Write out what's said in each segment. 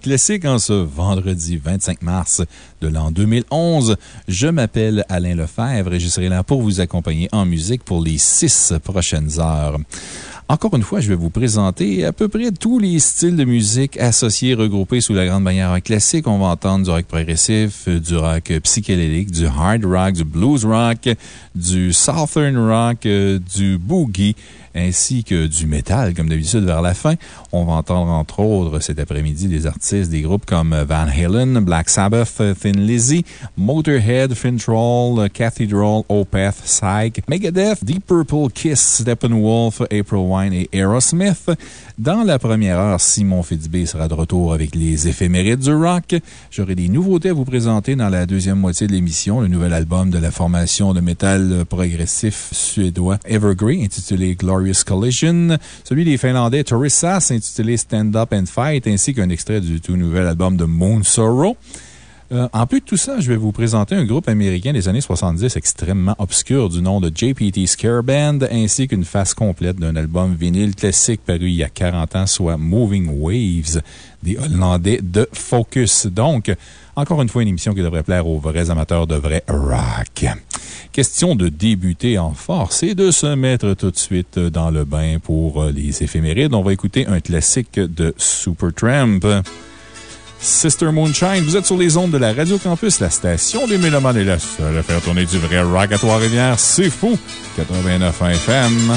Classique en ce vendredi 25 mars de l'an 2011. Je m'appelle Alain Lefebvre et je serai là pour vous accompagner en musique pour les six prochaines heures. Encore une fois, je vais vous présenter à peu près tous les styles de musique associés, regroupés sous la grande bannière classique. On va entendre du rock progressif, du rock psychédélique, du hard rock, du blues rock, du southern rock, euh, du boogie, ainsi que du métal, comme d'habitude vers la fin. On va entendre, entre autres, cet après-midi, des artistes des groupes comme Van Halen, Black Sabbath, Thin Lizzy, Motorhead, Fintroll, Cathedral, Opeth, Psych, Megadeth, Deep Purple, Kiss, Steppenwolf, April Wine et Aerosmith. Dans la première heure, Simon Fitzbé sera de retour avec les éphémérides du rock. J'aurai des nouveautés à vous présenter dans la deuxième moitié de l'émission. Le nouvel album de la formation de métal progressif suédois Evergreen, intitulé Glorious Collision. Celui des Finlandais Torissas, intitulé Stand Up and Fight, ainsi qu'un extrait du tout nouvel album de Moon Sorrow. Euh, en plus de tout ça, je vais vous présenter un groupe américain des années 70 extrêmement obscur du nom de JPT Scare Band, ainsi qu'une face complète d'un album vinyle classique paru il y a 40 ans, soit Moving Waves, des Hollandais de Focus. Donc, encore une fois, une émission qui devrait plaire aux vrais amateurs de vrai rock. Question de débuter en force et de se mettre tout de suite dans le bain pour les éphémérides. On va écouter un classique de Supertramp. Sister Moonshine. Vous êtes sur les ondes de la Radio Campus, la station des Mélomanes est la seule faire tourner du vrai rock à Trois-Rivières. C'est fou! 89 FM.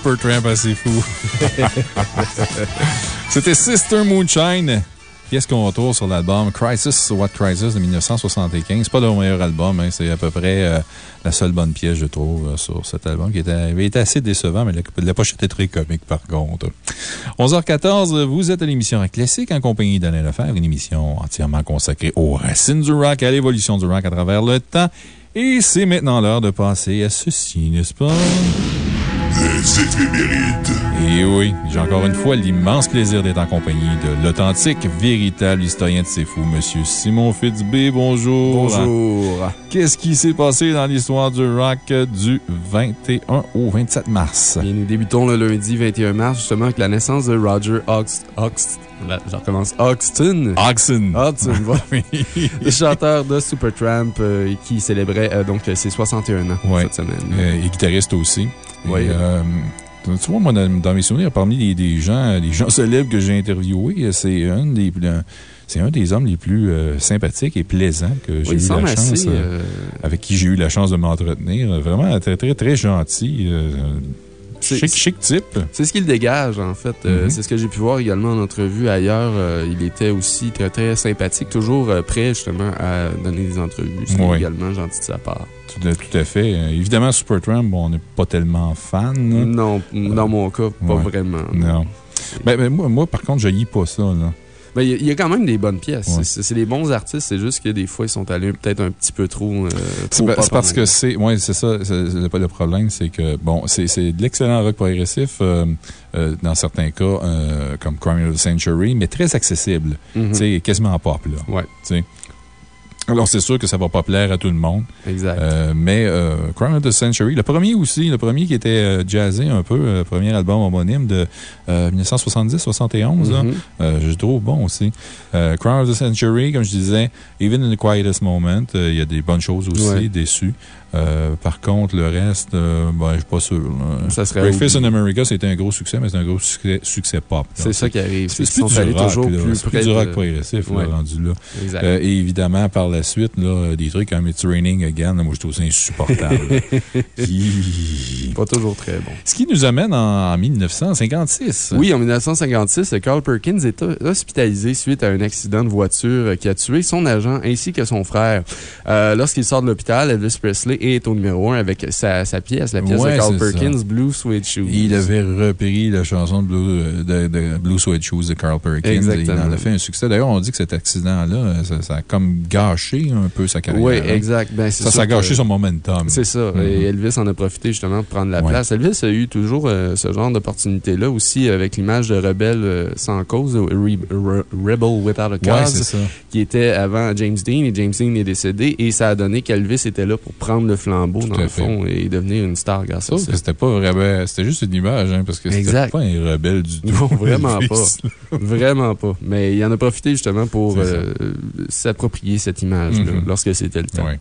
Du Super Tramp assez fou. C'était Sister Moonshine. Qu'est-ce qu'on retrouve sur l'album Crisis, What Crisis de 1975? C'est pas leur meilleur album, hein, c'est à peu près euh, la seule bonne pièce, je trouve, euh, sur cet album, qui était, assez décevant, mais la, la pochette était très comique, par contre. 11h14, vous êtes à l'émission Classique en compagnie d'Alain Lefebvre, une émission entièrement consacrée aux racines du rock, à l'évolution du rock à travers le temps. Et c'est maintenant l'heure de passer à ceci, n'est-ce pas? Les éphémérides. Et oui, j'ai encore une fois l'immense plaisir d'être en compagnie de l'authentique, véritable historien de ces fous, Monsieur Simon Fitzbé. Bonjour. Bonjour. Qu'est-ce qui s'est passé dans l'histoire du rock du 21 au 27 mars? Et nous débutons le lundi 21 mars, justement, avec la naissance de Roger Oxt. Oxt Là, je recommence. Oxton. Oxen. Oxton, voilà. le chanteur de Supertramp euh, qui célébrait euh, donc ses 61 ans Ouais. cette semaine. Euh, et guitariste aussi. Oui. Et, euh, tu vois, moi, dans, dans mes souvenirs, parmi les, des gens, les gens célèbres que j'ai interviewés, c'est un des. C'est un des hommes les plus euh, sympathiques et plaisants que j'ai Oui, eu la chance, assez, euh, euh, avec qui j'ai eu la chance de m'entretenir. Vraiment très, très, très gentil. Chic, chic type. C'est ce qu'il dégage, en fait. Euh, Mhm. C'est ce que j'ai pu voir également en entrevue ailleurs. Euh, il était aussi très, très sympathique, toujours euh, prêt, justement, à donner des entrevues. C'est Oui. également gentil de sa part. Tout, à- tout à fait. Évidemment, Supertramp, bon, on n'est pas tellement fan. là. Non, dans mon cas, pas Ouais. vraiment. Non. Ben, ben, moi, moi, par contre, je lis pas ça. Là. Ben, il y a- il y, a quand même des bonnes pièces. Ouais. C'est des bons artistes, c'est juste que des fois, ils sont allés peut-être un petit peu trop. euh, C'est pop c'est parce que c'est. Oui, c'est ça. Le, le problème, c'est que, bon, c'est de l'excellent rock progressif, euh, euh, dans certains cas, comme Crime of the Century, mais très accessible. Mhm. Tu sais, quasiment pop, là. Ouais, Tu sais. Alors, c'est sûr que ça va pas plaire à tout le monde. exact. Euh, mais euh, Crime of the Century, le premier aussi, le premier qui était euh, jazzé un peu, le premier album homonyme de euh, 1970-71, là, Mhm. euh, je trouve bon aussi. Euh, Crime of the Century, comme je disais, Even in the Quietest Moment, euh, il y a des bonnes choses aussi, Ouais. déçues. Euh, par contre, le reste, euh, ben, je suis pas sûr. là. Ça serait Breakfast in. America, c'était un gros succès, mais c'est un gros succès, succès pop. C'est ça qui arrive. C'est plus du rock, toujours plus plus du rock progressif, là, Ouais. rendu là. Exact. Euh, et évidemment, par la suite, là, des trucs comme It's Raining Again, moi, je trouve ça insupportable. Qui- Pas toujours très bon. Ce qui nous amène en 1956. Oui, en 1956, Carl Perkins est hospitalisé suite à un accident de voiture qui a tué son agent ainsi que son frère. Lorsqu'il sort de l'hôpital, Elvis Presley est au numéro 1 avec sa, sa pièce, la pièce Ouais, de Carl Perkins, ça. Blue Suede Shoes. Il avait repris la chanson de Blue, de, de Blue Suede Shoes de Carl Perkins. Exactement. Il en a fait un succès. D'ailleurs, on dit que cet accident-là, ça, ça a comme gâché un peu sa carrière. Oui, hein. exact. Ben, Ça, ça a gâché que- son momentum. C'est ça. Et Elvis en a profité justement pour prendre la Ouais. place. Elvis a eu toujours euh, ce genre d'opportunité-là aussi avec l'image de rebelle euh, sans cause, ou Re- Re- Rebel Without a Cause, qui était avant James Dean et James Dean est décédé et ça a donné qu'Elvis était là pour prendre le flambeau Tout dans le fait. fond et devenir une star grâce à ça. c'était pas vraiment, c'était juste une image, hein, parce que c'était pas un rebelle du tout. Non, vraiment pas. Vraiment pas. Mais il en a profité justement pour euh, s'approprier cette image-là Mhm. lorsque c'était le temps. Ouais.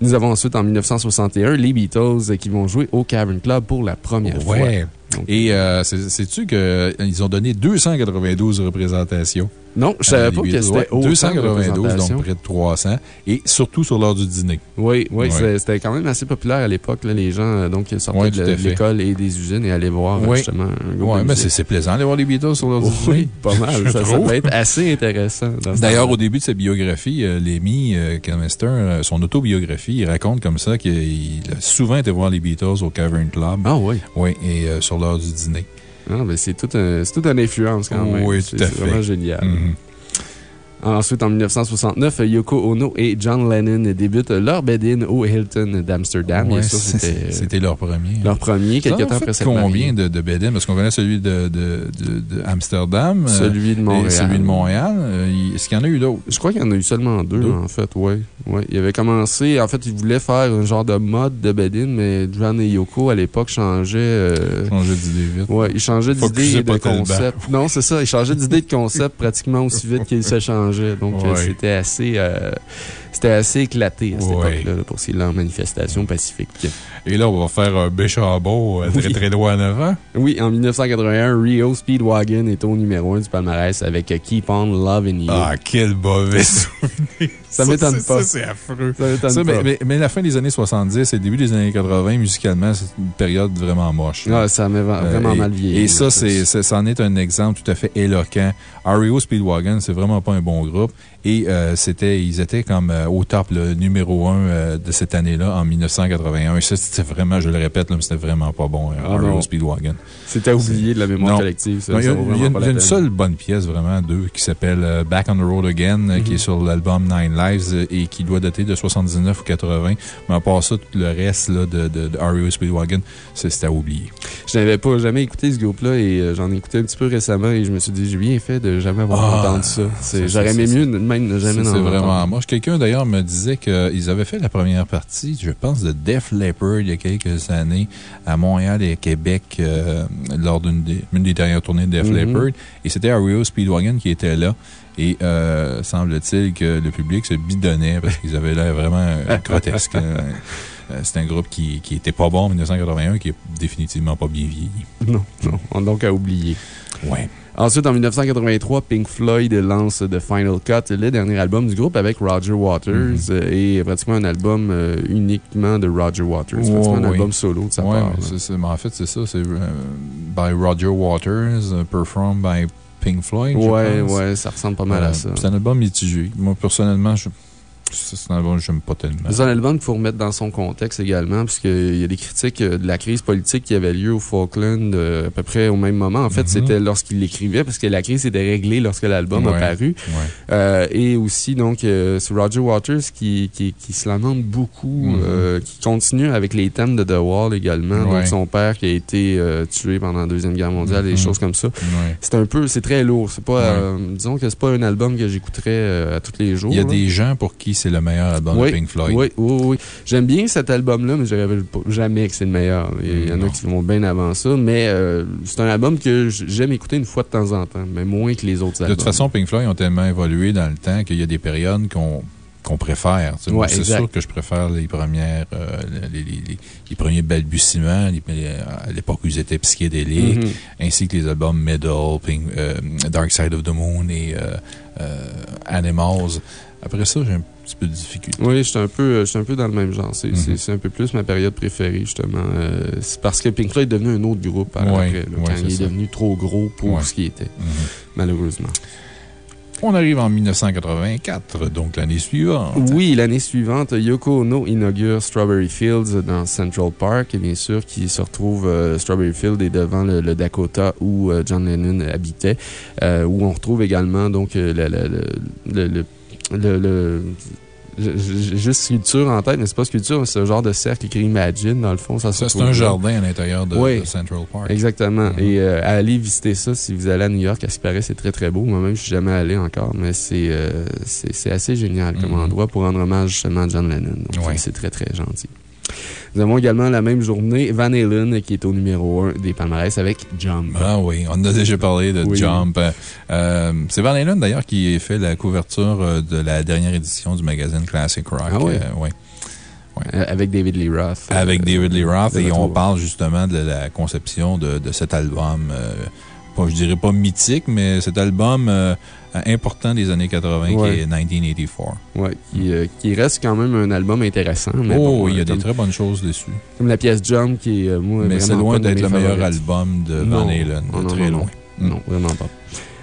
Nous avons ensuite en 1961 les Beatles qui vont jouer au Cavern Club pour la première fois. Donc, Et euh, c'est- sais-tu qu'ils ont donné 292 représentations? Non, je savais pas que c'était Ouais, autant de 292, représentations. donc près de 300. Et surtout sur l'heure du dîner. Oui, oui, Ouais. c'était quand même assez populaire à l'époque. Les gens euh, donc, sortaient Ouais, de l'école et des usines et allaient voir Oui. justement un groupe de mais c'est plaisant d'aller voir les Beatles sur l'heure du Oui, dîner. pas mal. Ça, ça être assez intéressant. D'ailleurs, au début de sa biographie, euh, Lemmy euh, euh, son autobiographie, il raconte comme ça qu'il a souvent été voir les Beatles au Cavern Club. Ah oui. Oui, et sur l'heure du dîner. Ah, ben, c'est toute un, c'est toute une influence quand même. Oui, C'est tout à c'est fait. vraiment génial. Mhm. Ensuite, en 1969, Yoko Ono et John Lennon débutent leur bed-in au Hilton d'Amsterdam. Ouais, c'est- c'était leur premier. leur premier, quelques temps après cette combien de, de bed Parce qu'on connaît celui de, de, de, de Amsterdam. euh, Celui de Montréal. Et celui de Montréal. Euh, Est-ce qu'il y en a eu d'autres? Je crois qu'il y en a eu seulement deux, Deux? en fait, ouais. ouais. Il avait commencé, en fait, il voulait faire un genre de mode de bed-in, mais John et Yoko, à l'époque, changeaient. euh, Changer d'idée vite. Ouais, ils changeaient d'idée et de concept. Non, c'est ça. Ils changeaient d'idée de concept pratiquement aussi vite qu'ils se changeaient. Donc, euh, Ouais. c'était assez. euh, C'était assez éclaté à cette Ouais. époque-là là, pour ce qui est de leur manifestation pacifique. Et là, on va faire un béchambeau euh, très Oui. très loin en avant. Oui, en 1981, Rio Speedwagon est au numéro 1 du palmarès avec Keep On Loving You. Ah, quel mauvais souvenir. Ça m'étonne pas. Ça, c'est affreux. ça Ça, pas. mais, mais- mais la fin des années 70 et le début des années 80, musicalement, c'est une période vraiment moche. Ah, ça m'a Euh, vraiment et, mal vieilli. Et ça, c'est, c'en est un exemple tout à fait éloquent. REO Speedwagon, c'est vraiment pas un bon groupe. Et euh, c'était, ils étaient comme euh, au top, le numéro un de cette année-là, en 1981. Et ça, c'était vraiment, je le répète, c'était vraiment pas bon, Ah REO. Speedwagon. C'était oublié de la mémoire Non. collective. Ça, il y a, y une, seule bonne pièce, vraiment, deux, qui s'appelle Back on the Road Again, euh, qui est sur l'album Nine Lives euh, et qui doit dater de 79 ou 80. Mais à part ça, tout le reste là, de, de, de REO Speedwagon, c'est- c'était à oublier. Je n'avais pas jamais écouté ce groupe-là et euh, j'en ai écouté un petit peu récemment et je me suis dit, j'ai bien fait de jamais avoir Ah, entendu ça. J'aurais aimé mieux de même ne jamais C'est en c'est vraiment moche. Quelqu'un d'ailleurs me disait qu'ils avaient fait la première partie, je pense, de Def Leppard il y a quelques années à Montréal et à Québec euh, lors d'une des, dernières tournées de Def Mhm. Leppard. Et c'était REO Speedwagon qui était là. Et euh, semble-t-il que le public se bidonnait parce qu'ils avaient l'air vraiment euh, grotesques. Euh, C'est un groupe qui, qui était pas bon en 1981 qui est définitivement pas bien vieilli. Non, non. On a donc à oublier. Ouais. Ensuite, en 1983, Pink Floyd lance The Final Cut, le dernier album du groupe avec Roger Waters, Mhm. et pratiquement un album euh, uniquement de Roger Waters. Ouais, pratiquement un album solo de sa Ouais, part. mais en fait, c'est ça. C'est euh, by Roger Waters, performed by Pink Floyd. Ouais, ouais, ça ressemble pas mal Euh, à ça. C'est un album mitigé. Moi, personnellement, je- c'est un album que j'aime pas tellement. C'est un album qu'il faut remettre dans son contexte également, puisqu'il y a des critiques euh, de la crise politique qui avait lieu au Falkland euh, à peu près au même moment. En fait, Mhm. c'était lorsqu'il l'écrivait, parce que la crise était réglée lorsque l'album a paru. Ouais. Euh, et aussi, donc, euh, c'est Roger Waters qui, qui, qui se lamente beaucoup, Mhm. euh, qui continue avec les thèmes de The Wall également. Ouais. Donc, son père qui a été tué pendant la Deuxième Guerre mondiale, Mhm. des choses comme ça. C'est un peu, c'est très lourd. C'est pas, disons que c'est pas un album que j'écouterais à tous les jours. Il y a là. des gens pour qui c'est le meilleur album Oui, de Pink Floyd. Oui, oui, oui. J'aime bien cet album-là, mais je révèle jamais que c'est le meilleur. Il y en a qui vont bien avant ça, mais euh, c'est un album que j'aime écouter une fois de temps en temps, mais moins que les autres De albums. toute façon, Pink Floyd ont tellement évolué dans le temps qu'il y a des périodes qu'on qu'on préfère. Ouais, c'est sûr que je préfère les premières, euh, les, les- les- les premiers balbutiements, à l'époque où ils étaient psychédéliques, Mhm. ainsi que les albums Middle, Pink, euh, Dark Side of the Moon et euh, Animals. Après ça, j'ai un petit peu de difficulté. Oui, je suis un, peu, un peu dans le même genre. C'est c'est un peu plus ma période préférée, justement. Euh, c'est parce que Pink Floyd est devenu un autre groupe par Ouais, après, là, ouais, quand il est ça. devenu trop gros pour Ouais. ce qu'il était, Mhm. malheureusement. On arrive en 1984, donc l'année suivante. Oui, l'année suivante, Yoko Ono inaugure Strawberry Fields dans Central Park. Et bien sûr, qui se retrouve, euh, Strawberry Field est devant le, le Dakota où euh, John Lennon habitait, euh, où on retrouve également donc le, le, le, le, le- le- j'ai- juste sculpture en tête, mais c'est pas sculpture, c'est un genre de cercle écrit Imagine, dans le fond. Ça c'est un jardin à l'intérieur de, Oui. de Central Park. Exactement. Mhm. Et euh, allez visiter ça si vous allez à New York. À ce qui paraît, c'est très, très beau. Moi-même, je suis jamais allé encore, mais c'est euh, assez génial comme Mhm. endroit pour rendre hommage justement à John Lennon. Donc, Ouais. c'est très, très gentil. Nous avons également la même journée Van Halen qui est au numéro 1 des palmarès avec Jump. Ah oui, on a déjà parlé de Oui. Jump. Euh, c'est Van Halen d'ailleurs qui a fait la couverture euh, de la dernière édition du magazine Classic Rock. Ah? Euh, ouais. Avec David Lee Roth. Avec David Lee Roth et on parle justement de la conception de, de cet album. euh, pas, je dirais pas mythique, mais cet album euh, important des années 80 Ouais. qui est 1984. Ouais, qui, euh, qui reste quand même un album intéressant. Mais oh, bon, oui, il y a euh, des très bonnes choses dessus. comme la pièce Jump qui est, euh, moi, Mais c'est loin d'être le meilleur album de. Van Halen. Non, très non, loin. Non, vraiment pas.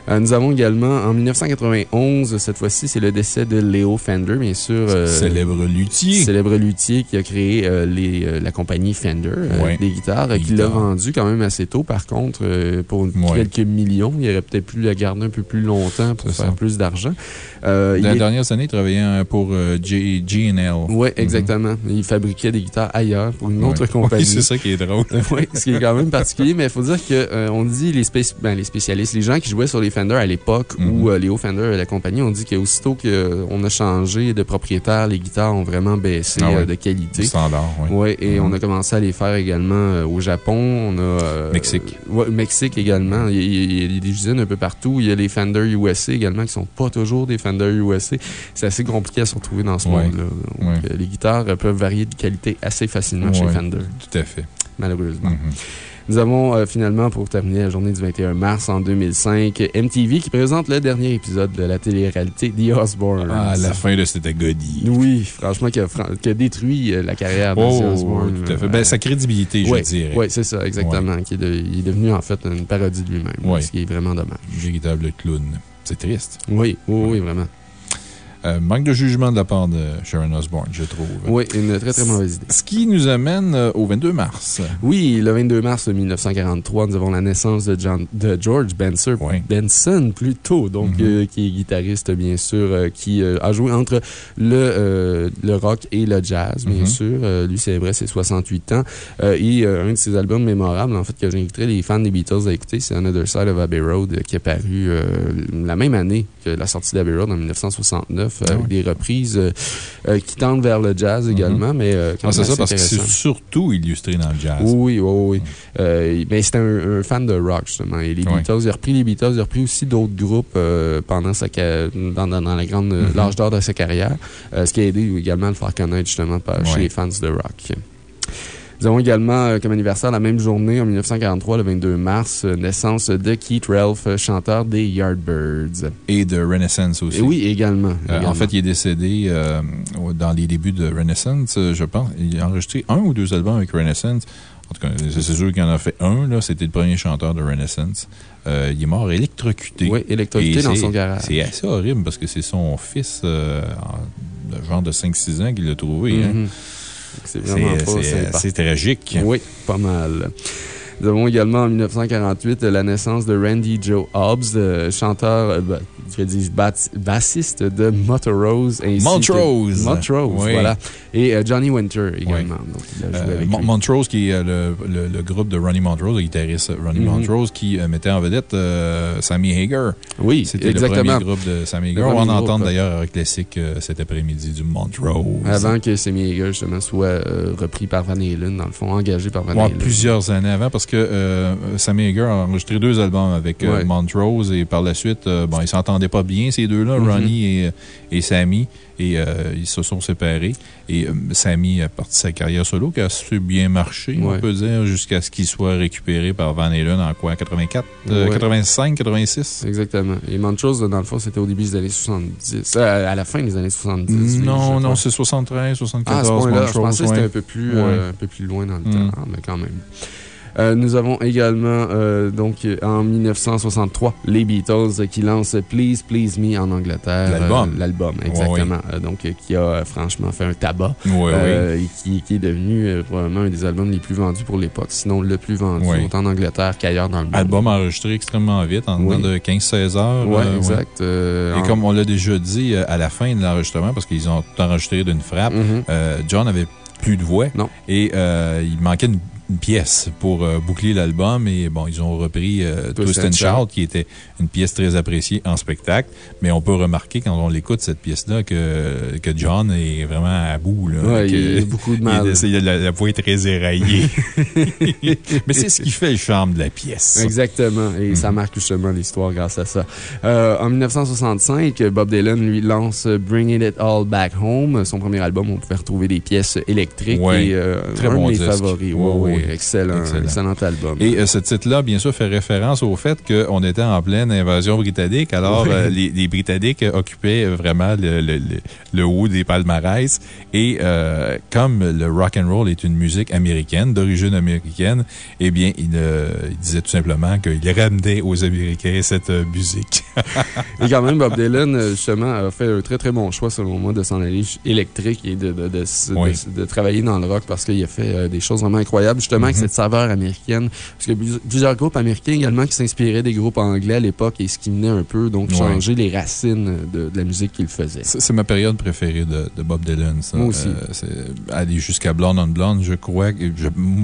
Euh, nous avons également, en 1991, cette fois-ci, c'est le décès de Léo Fender, bien sûr. euh, Célèbre luthier. Célèbre luthier qui a créé euh, les, la compagnie Fender Ouais. des guitares, qui l'a vendu quand même assez tôt. Par contre, pour Ouais. quelques millions, il aurait peut-être pu la garder un peu plus longtemps pour faire ça. plus d'argent. Dans les est- dernières années, il travaillait euh, pour G- G&L. Oui, exactement. Il fabriquait des guitares ailleurs pour une autre Ouais. compagnie. Oui, c'est ça qui est drôle. oui, ce qui est quand même particulier, mais il faut dire que euh, on dit les, spéci- ben, les spécialistes, les gens qui jouaient sur les Fender à l'époque Mhm. où euh, Léo Fender et la compagnie ont dit qu'aussitôt qu'on a changé de propriétaire, les guitares ont vraiment baissé Ah ouais. euh, de qualité. Standard, oui. Oui, et Mhm. on a commencé à les faire également euh, au Japon. On a. euh, Mexique. ouais, Mexique également. Il y, a, il y des usines un peu partout. Il y a les Fender USA également qui sont pas toujours des Fender USA. C'est assez compliqué à se retrouver dans ce Ouais. monde-là. Ouais. euh, les guitares euh, peuvent varier de qualité assez facilement chez Ouais, Fender, Tout à fait. malheureusement. Mhm. Nous avons euh, finalement, pour terminer la journée du 21 mars en 2005, MTV qui présente le dernier épisode de la télé-réalité The Osbournes. Ah, la fin de cette agodie. Oui, franchement, qui a, fran- qui a détruit euh, la carrière de The Oh, Osbourne. tout à fait. Ben, sa crédibilité, je dirais. Oui, c'est ça, exactement. Qui est de- il est devenu en fait une parodie de lui-même, Ouais. ce qui est vraiment dommage. Véritable clown. C'est triste. Oui, oui, oui, vraiment. Euh, manque de jugement de la part de Sharon Osbourne, je trouve. Oui, une très très mauvaise idée. Ce qui nous amène euh, au 22 mars. Oui, le 22 mars 1943, nous avons la naissance de, John- de George Benson, Oui. Benson plutôt, donc, Mhm. euh, qui est guitariste, bien sûr, euh, qui a joué entre le, le rock et le jazz, bien Mhm. sûr. Lui célébrait ses 68 ans. Et un de ses albums mémorables, en fait, que j'inviterais les fans des Beatles à écouter, c'est Another Side of Abbey Road, qui est paru la même année la sortie d'Abbey Road en 1969, Ah avec oui. des reprises euh, euh, qui tendent vers le jazz également, mais euh, Ah, c'est ça, parce que c'est surtout illustré dans le jazz. Oui, oui, oui. Euh, mais c'était un, un fan de rock, justement. Et les. Beatles, il a repris les Beatles, il a repris aussi d'autres groupes euh, pendant sa dans, dans, dans la grande Mhm. l'âge d'or de sa carrière, euh, ce qui a aidé également à le faire connaître, justement, par, chez les fans de rock. Nous avons également, euh, comme anniversaire, la même journée, en 1943, le 22 mars, euh, naissance de Keith Ralph, euh, chanteur des Yardbirds. Et de Renaissance aussi. Et oui, également. Également. en fait, il est décédé dans les débuts de Renaissance, je pense. Il a enregistré un ou deux albums avec Renaissance. En tout cas, c'est sûr qu'il en a fait un. C'était le premier chanteur de Renaissance. Euh, il est mort électrocuté. Oui, électrocuté Et dans son garage. C'est assez horrible parce que c'est son fils, euh, genre de 5-6 ans, qui l'a trouvé. hein. C'est vraiment C'est pas c'est sympa. assez tragique. Oui, pas mal. Nous avons également en 1948 la naissance de Randy Joe Hobbs, euh, chanteur, bat- bassiste de Montrose. Montrose. Montrose, Oui. voilà. Et euh, Johnny Winter également. Donc, Euh, Mon-. Montrose, qui est euh, le, le- le groupe de Ronnie Montrose, le guitariste Ronnie Mhm. Montrose, qui mettait en vedette Sammy Hager. Oui, C'était le premier groupe de Sammy Hager. On va en premier groupe. entendre d'ailleurs un classique cet après-midi du Montrose. Avant que Sammy Hagar, justement, soit repris par Van Halen, dans le fond, engagé par Van Ouais, Halen. plusieurs années avant, parce que Sammy Hager a enregistré deux albums avec Ouais. Montrose et par la suite, bon, ils s'entendaient pas bien, ces deux-là, Mhm. Ronnie et, et Sammy, et euh, ils se sont séparés. Et euh, Sammy a parti sa carrière solo qui a assez bien marché, Ouais. on peut dire, jusqu'à ce qu'il soit récupéré par Van Halen en quoi 84, euh, Ouais. 85, 86 Exactement. Et Montrose, dans le fond, c'était au début des années 70. Euh, à la fin des années 70. oui, Non, non, c'est 73, Ah, à 74. ce point-là, je pensais que c'était ouais. un peu plus, euh, un peu plus loin dans le Mm. temps, Ah, mais quand même. Euh, nous avons également, euh, donc, en 1963, les Beatles qui lancent Please Please Me en Angleterre. L'album. Euh, L'album, exactement. Donc, qui a franchement fait un tabac. Euh, Et qui, qui est devenu probablement un des albums les plus vendus pour l'époque, sinon le plus vendu, autant en Angleterre qu'ailleurs dans le monde. Album enregistré extrêmement vite, en Oui. dedans de 15-16 heures. Euh, exact. Et en- comme on l'a déjà dit à la fin de l'enregistrement, parce qu'ils ont tout enregistré d'une frappe, Mhm. John avait plus de voix. Non. Et euh, il manquait une, une pièce pour euh, boucler l'album. Et bon, ils ont repris euh, Twist and Shout. Qui était une pièce très appréciée en spectacle. Mais on peut remarquer quand on l'écoute, cette pièce-là, que, que John est vraiment à bout. Là, Ouais, Que- il a beaucoup de mal. il la, la voix est très éraillée. Mais c'est ce qui fait le charme de la pièce. Exactement. Et ça marque justement l'histoire grâce à ça. Euh, en 1965, Bob Dylan, lui, lance Bringing It All Back Home. Son premier album, on pouvait retrouver des pièces électriques. Ouais. et, euh, Très un bon de mes disque. favoris. Ouais, Excellent, Excellent. excellent album. Et euh, ce titre-là, bien sûr, fait référence au fait qu'on était en pleine invasion britannique. Alors, Oui. euh, les, les Britanniques occupaient vraiment le, le, le- le haut des palmarès. Et euh, comme le rock and roll est une musique américaine, d'origine américaine, eh bien, il, il disait tout simplement qu'il ramenait aux Américains cette musique. Et quand même, Bob Dylan, justement, a fait un très très bon choix, selon moi, de s'en aller électrique et de, de, de, Oui. travailler dans le rock parce qu'il a fait des choses vraiment incroyables. Justement, avec cette saveur américaine. Parce que plusieurs groupes américains également qui s'inspiraient des groupes anglais à l'époque et ce qui venait un peu, donc, changer les racines de, la musique qu'ils faisaient. C'est ma période préférée de, Bob Dylan, ça. Moi aussi. Euh, aller jusqu'à Blonde on Blonde, je crois que,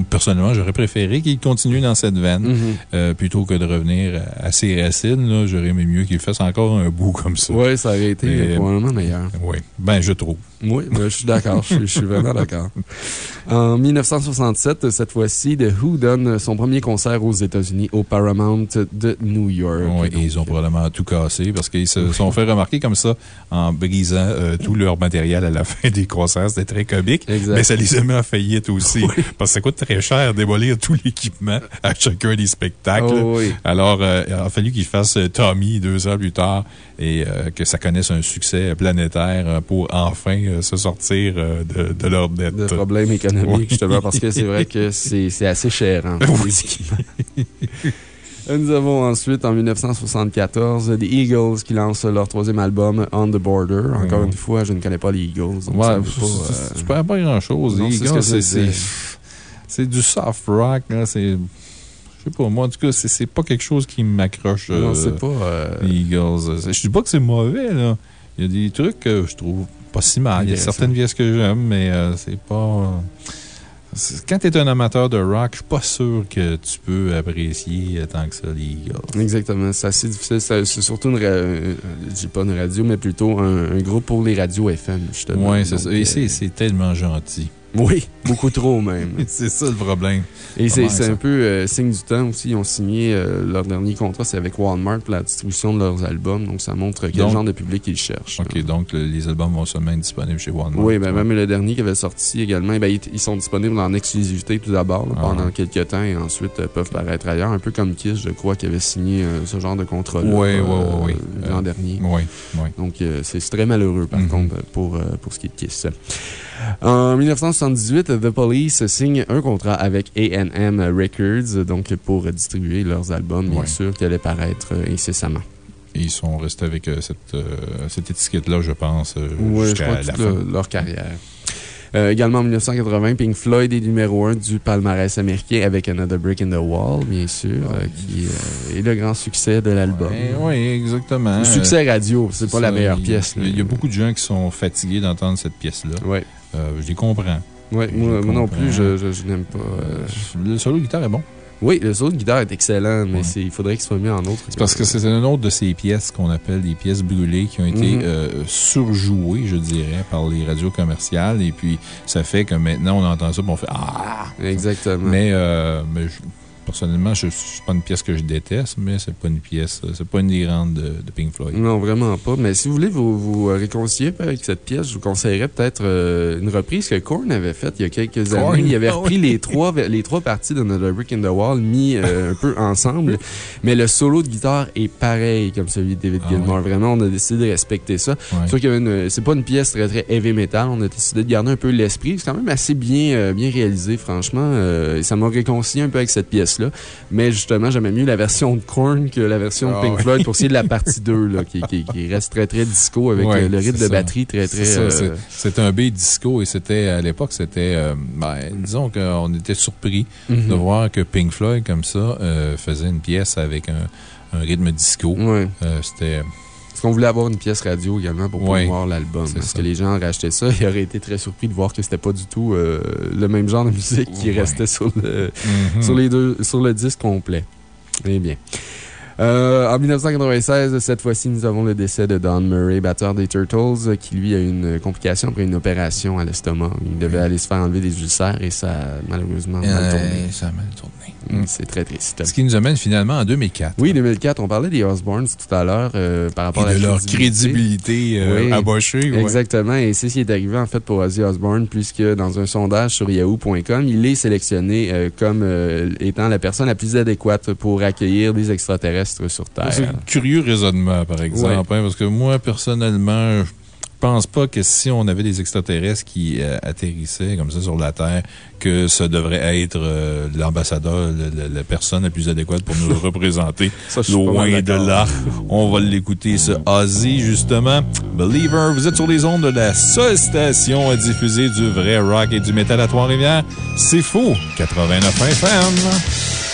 personnellement, j'aurais préféré qu'il continue dans cette veine, mm-hmm. euh, plutôt que de revenir à ses racines. J'aurais aimé mieux qu'il fasse encore un bout comme ça. Oui, ça aurait été probablement meilleur. Oui, ben, je trouve. Oui, ben, je suis d'accord. je, suis vraiment d'accord. En 1967, cette fois-ci, The Who donne son premier concert aux États-Unis au Paramount de New York. Oui, ils ont probablement tout cassé parce qu'ils se sont fait remarquer comme ça en brisant euh, tout leur matériel à la fin des concerts. C'était très comique. Mais ça les a mis en faillite aussi. Parce que ça coûte très cher démolir tout l'équipement à chacun des spectacles. Oh, Alors, euh, il a fallu qu'ils fassent euh, Tommy deux ans plus tard et que ça connaisse un succès planétaire pour enfin se sortir de, de leur dette. De problèmes économiques, justement, parce que c'est vrai que c'est assez cher, hein, les équipements. Nous avons ensuite, en 1974, The Eagles qui lancent leur troisième album, On the Border. Encore une fois, je ne connais pas les Eagles. ouais, je ne pas grand-chose. Les Eagles, c'est du soft rock. C'est. Je sais pas, moi, en tout cas, c'est pas quelque chose qui m'accroche. Non, c'est pas. Euh, les Eagles. Je dis pas que c'est mauvais, là. Il y a des trucs que je trouve pas si mal. Il y a certaines pièces que j'aime, mais euh, c'est pas. Quand tu es un amateur de rock, je suis pas sûr que tu peux apprécier tant que ça les Eagles. Exactement. C'est assez difficile. C'est surtout une, euh, je dis pas une radio, mais plutôt un, groupe pour les radios FM, justement. Oui, c'est ça. Et euh, c'est tellement gentil. Oui, beaucoup trop même. c'est ça le problème. Et c'est un peu euh, signe du temps aussi. Ils ont signé euh, leur dernier contrat, c'est avec Walmart pour la distribution de leurs albums. Donc, ça montre quel genre de public ils cherchent. OK, donc les albums vont seulement être disponibles chez Walmart. Oui, ben, même le dernier qui avait sorti également, ben, ils, sont disponibles en exclusivité tout d'abord ah pendant quelques temps et ensuite euh, peuvent paraître ailleurs. Un peu comme Kiss, je crois, qui avait signé ce genre de contrat-là oui, oui, oui, l'an dernier. Oui, oui. Donc, c'est très malheureux, par mm-hmm. contre, pour, pour ce qui est de Kiss. En 1978, The Police signe un contrat avec AM Records donc pour distribuer leurs albums, bien sûr, qui allaient paraître incessamment. Et ils sont restés avec euh, cette, euh, cette étiquette-là, je pense, euh, jusqu'à la fin. de leur carrière. également en 1980, Pink Floyd est numéro un du palmarès américain avec Another Brick in the Wall, bien sûr, qui est le grand succès de l'album. Oui, exactement. Le succès radio, c'est pas la meilleure pièce. Il y, a beaucoup de gens qui sont fatigués d'entendre cette pièce-là. Oui. Euh, je les comprends. Oui, moi, non plus, je, je, n'aime pas. Euh, le solo de guitare est bon. Oui, le solo de guitare est excellent, mais il faudrait qu'il soit mis en autre. C'est parce que c'est une autre de ces pièces qu'on appelle des pièces brûlées qui ont été mhm. euh, surjouées, je dirais, par les radios commerciales. Et puis, ça fait que maintenant, on entend ça et on fait Ah! Exactement. Mais, mais Personnellement, ce n'est pas une pièce que je déteste, mais c'est pas une pièce, c'est pas une des grandes de, Pink Floyd. Non, vraiment pas. Mais si vous voulez vous, vous réconcilier avec cette pièce, je vous conseillerais peut-être euh, une reprise que Korn avait faite il y a quelques années. Il avait ah repris les, trois, les trois parties de Another Brick in the Wall, mis euh, un peu ensemble. Mais le solo de guitare est pareil comme celui de David ah Gilmour. Vraiment, on a décidé de respecter ça. Ouais. C'est pas une pièce très, très heavy metal. On a décidé de garder un peu l'esprit. C'est quand même assez bien, euh, bien réalisé, franchement. et ça m'a réconcilié un peu avec cette pièce là Mais justement, j'aimais mieux la version de Korn que la version de ah Pink Floyd pour est de la partie 2, là, qui, qui, reste très, très disco avec euh, le rythme de batterie très, très. Euh, c'est un beat disco et c'était, à l'époque, c'était, euh, ben, disons qu'on était surpris mhm. de voir que Pink Floyd, comme ça, faisait une pièce avec un, un rythme disco. c'était. Qu'on voulait avoir une pièce radio également pour pouvoir voir l'album. Parce que les gens auraient acheté ça, ils auraient été très surpris de voir que c'était pas du tout euh, le même genre de musique qui restait sur le, mm-hmm. sur, les deux, sur le disque complet. Eh bien. Euh, en 1996, cette fois-ci, nous avons le décès de Don Murray, batteur des Turtles, qui lui a eu une complication après une opération à l'estomac. Il devait aller se faire enlever des ulcères et ça a malheureusement mal tourné. Ça a mal tourné. Mm. C'est très triste. Ce qui nous amène finalement en 2004. Oui, 2004. On parlait des Osbournes tout à l'heure euh, par rapport à de leur crédibilité euh, abochée. Exactement. Et c'est ce qui est arrivé en fait pour Ozzy Osbourne, puisque dans un sondage sur yahoo.com, il est sélectionné comme étant la personne la plus adéquate pour accueillir des extraterrestres sur Terre. C'est un curieux raisonnement, par exemple, hein, parce que moi, personnellement, pense pas que si on avait des extraterrestres qui euh, atterrissaient comme ça sur la Terre, que ça devrait être euh, l'ambassadeur, la, personne la plus adéquate pour nous représenter. Loin de là. On va l'écouter, ce Ozzy, justement. Believer, vous êtes sur les ondes de la seule station à diffuser du vrai rock et du métal à Trois-Rivières. C'est faux. 89 FM.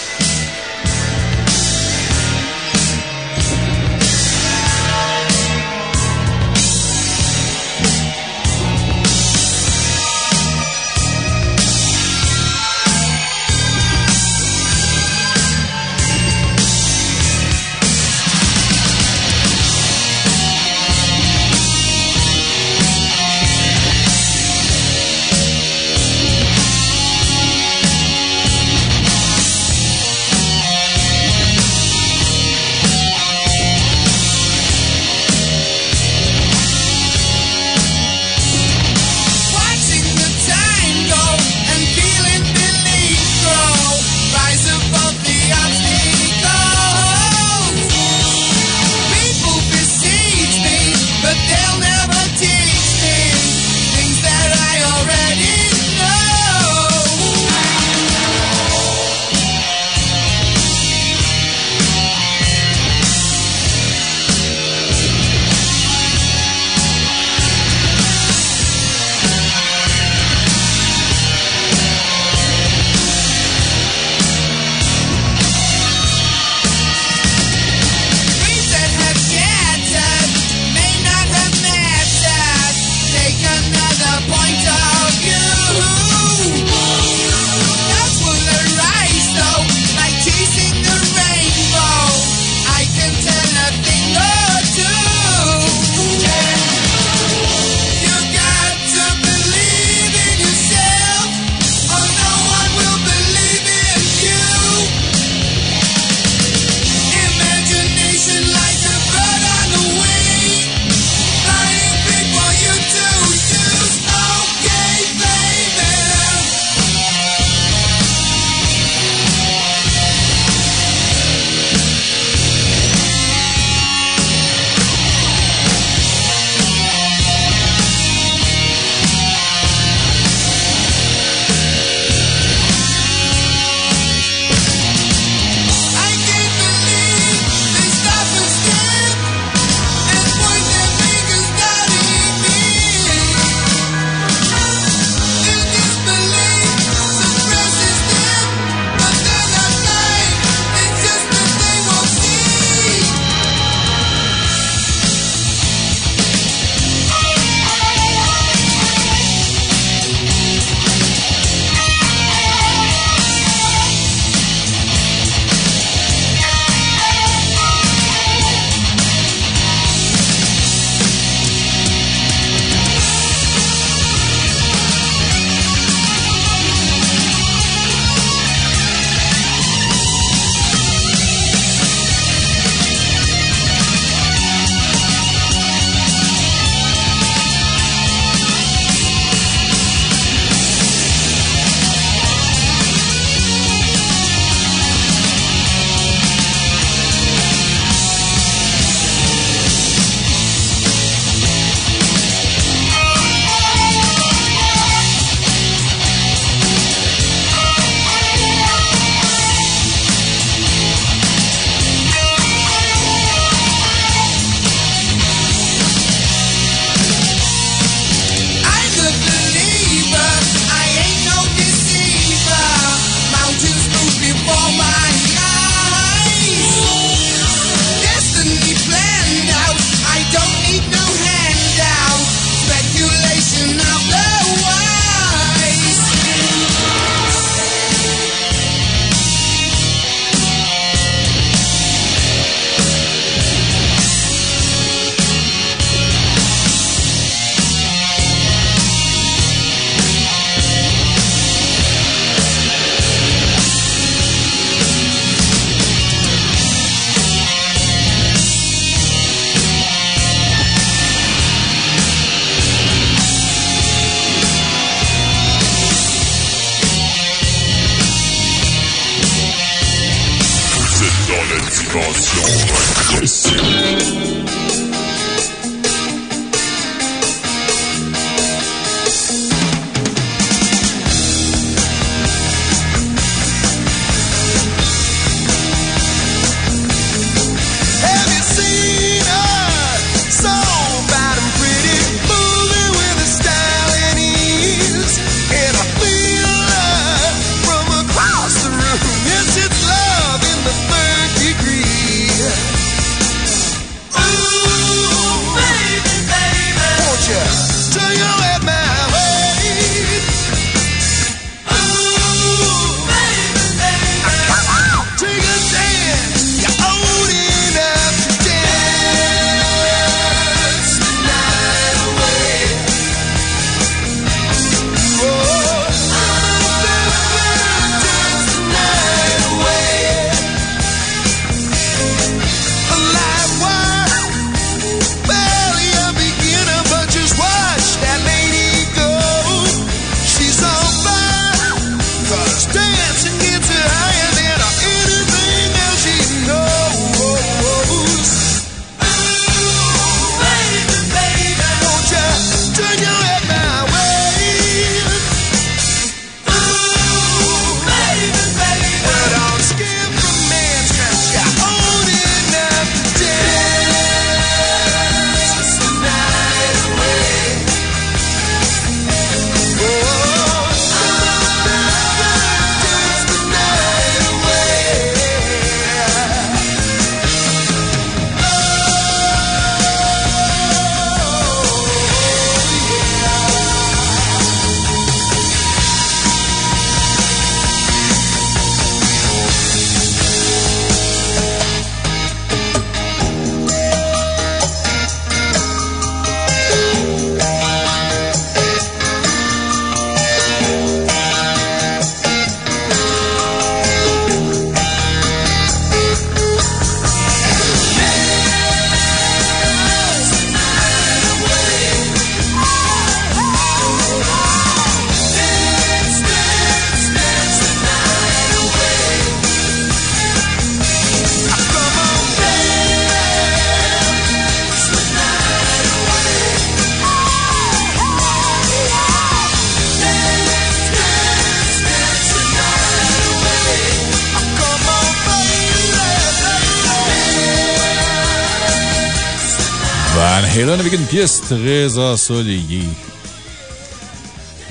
Pièce très ensoleillée.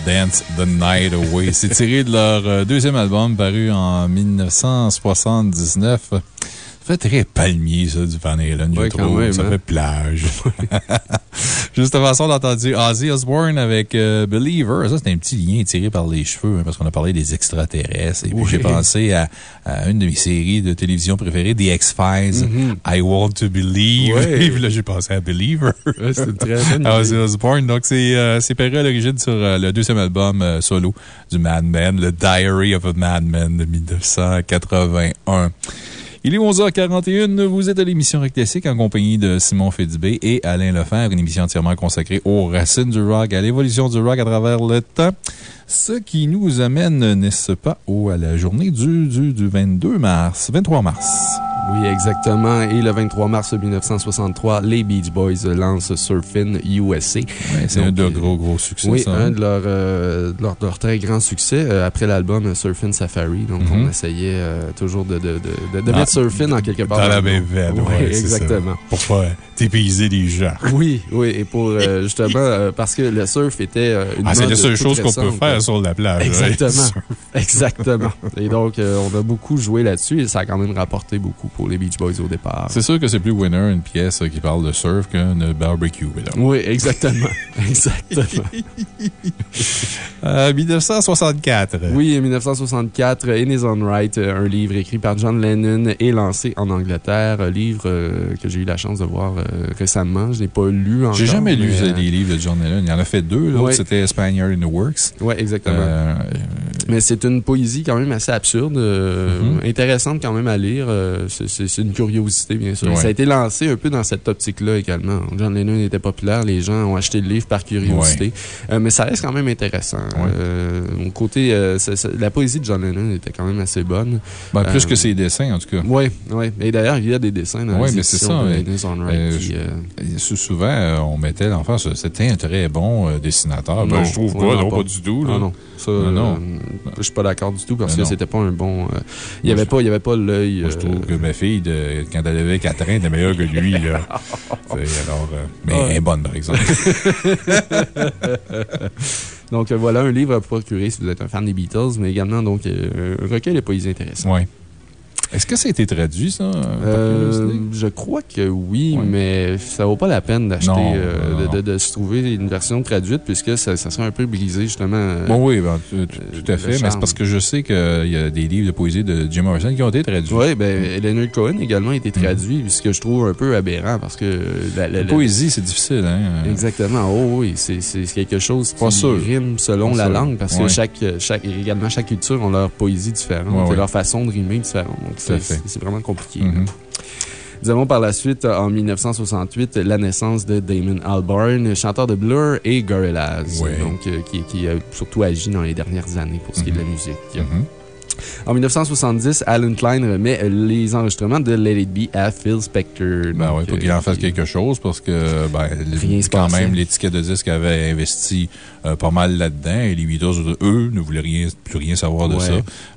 Dance the Night Away. C'est tiré de leur euh, deuxième album paru en 1979. Fait très palmier, ça, du Van Halen, je Ouais, quand trouve. même, ça hein. fait plage. Juste avant ça, on a entendu Ozzy Osbourne avec euh, Believer. Ça, c'est un petit lien tiré par les cheveux, hein, parce qu'on a parlé des extraterrestres. Et puis, j'ai pensé à, à une de mes séries de télévision préférées, The X-Files. I Want to Believe. Ouais. Puis là, j'ai pensé à Believer. Ouais, c'est très bonne. Ozzy Osbourne. Donc, c'est euh, c'est paru à l'origine sur euh, le deuxième album euh, solo du Madman, le Diary of a Madman de 1981. Il est 11h41. Vous êtes à l'émission Rock Classique en compagnie de Simon Fitzbé et Alain Lefebvre, une émission entièrement consacrée aux racines du rock, à l'évolution du rock à travers le temps. Ce qui nous amène, n'est-ce pas, au, à la journée du, du, du 22 mars, 23 mars. Oui, exactement. Et le 23 mars 1963, les Beach Boys lancent Surfin' USA. Ouais, c'est un de euh, gros, gros succès. Oui, ça, un hein? de leurs euh, leurs- leurs très grands succès euh, après l'album Surfin' Safari. Donc, Mhm. on essayait euh, toujours de, de, de, de, Ah, mettre Surfin' en quelque part. Dans la même veine, Oui, ouais, c'est ça. exactement. Pour pas dépayser les gens. Oui, oui, et pour justement, parce que le surf était une Ah, c'est la seule chose qu'on peut récente. Faire sur la plage. Exactement. ouais. Exactement. Et donc, euh, on a beaucoup joué là-dessus et ça a quand même rapporté beaucoup pour les Beach Boys au départ. C'est sûr que c'est plus winner une pièce euh, qui parle de surf qu'un barbecue. là. Oui, exactement. exactement. Euh, 1964. Oui, en 1964, In His Own Right, euh, un livre écrit par John Lennon et lancé en Angleterre. Un livre euh, que j'ai eu la chance de voir euh, récemment. Je n'ai pas lu encore. J'ai jamais lu euh, euh, les livres de John Lennon. Il en a fait deux. L'autre, c'était Spaniard in the Works. Oui, exactement. Euh, Mais c'est une poésie quand même assez absurde, euh, Mhm. intéressante quand même à lire. euh, c'est- une curiosité, bien sûr. Ouais. Ça a été lancé un peu dans cette optique-là également. John Lennon était populaire, les gens ont acheté le livre par curiosité. Euh, mais ça reste quand même intéressant. Ouais. Côté, ça- ça- la poésie de John Lennon était quand même assez bonne. ben, plus que ses dessins, en tout cas. Oui, oui. Et d'ailleurs, il y a des dessins dans les mais c'est ça, mais, qui, je- Souvent, on mettait l'enfant, c'était un très bon dessinateur. Ben, Non, je trouve pas, non, non, pas. pas du tout. là. Non, ça, non. euh, je suis pas d'accord du tout parce Ah que c'était pas un bon. euh, il n'y avait, pas- y avait pas l'œil. Je euh, trouve que ma fille, de- quand elle avait 4 ans, elle était meilleure que lui. Là. Alors, euh, mais elle est bonne, par exemple. Donc euh, voilà un livre à procurer si vous êtes un fan des Beatles, mais également donc, euh, un recueil de poésie intéressant. ouais. Est-ce que ça a été traduit, ça? Euh, je crois que oui, Ouais. mais ça vaut pas la peine d'acheter, euh, de, de- de se trouver une version traduite puisque ça, ça serait un peu brisé justement. euh, Bon, oui, ben, tout, à fait. Mais c'est parce que je sais qu'il y a des livres de poésie de Jim Morrison qui ont été traduits. Oui, ben, Leonard Cohen également a été Mm. traduit, ce que je trouve un peu aberrant parce que la, la- La poésie, c'est difficile, hein? Exactement. Oh oui, c'est c'est quelque chose qui sûr. rime selon Pas la sûr. langue parce que chaque, chaque, également chaque culture a leur poésie différente Ouais, et leur façon de rimer différente. Donc, c'est vraiment compliqué. Mhm. Nous avons par la suite, en 1968, la naissance de Damon Albarn, chanteur de Blur et Gorillaz. Ouais. Donc, euh, qui, qui a surtout agi dans les dernières années pour ce qui est de la musique. Mhm. En 1970, Alan Klein remet les enregistrements de Let It Be à Phil Spector. Ben oui, pour qu'il euh, en fasse quelque chose parce que, ben, Rien quand même, l'étiquette de disque avait investi euh, pas mal là-dedans et les Beatles, eux, ne voulaient rien, plus rien savoir de Ouais. ça.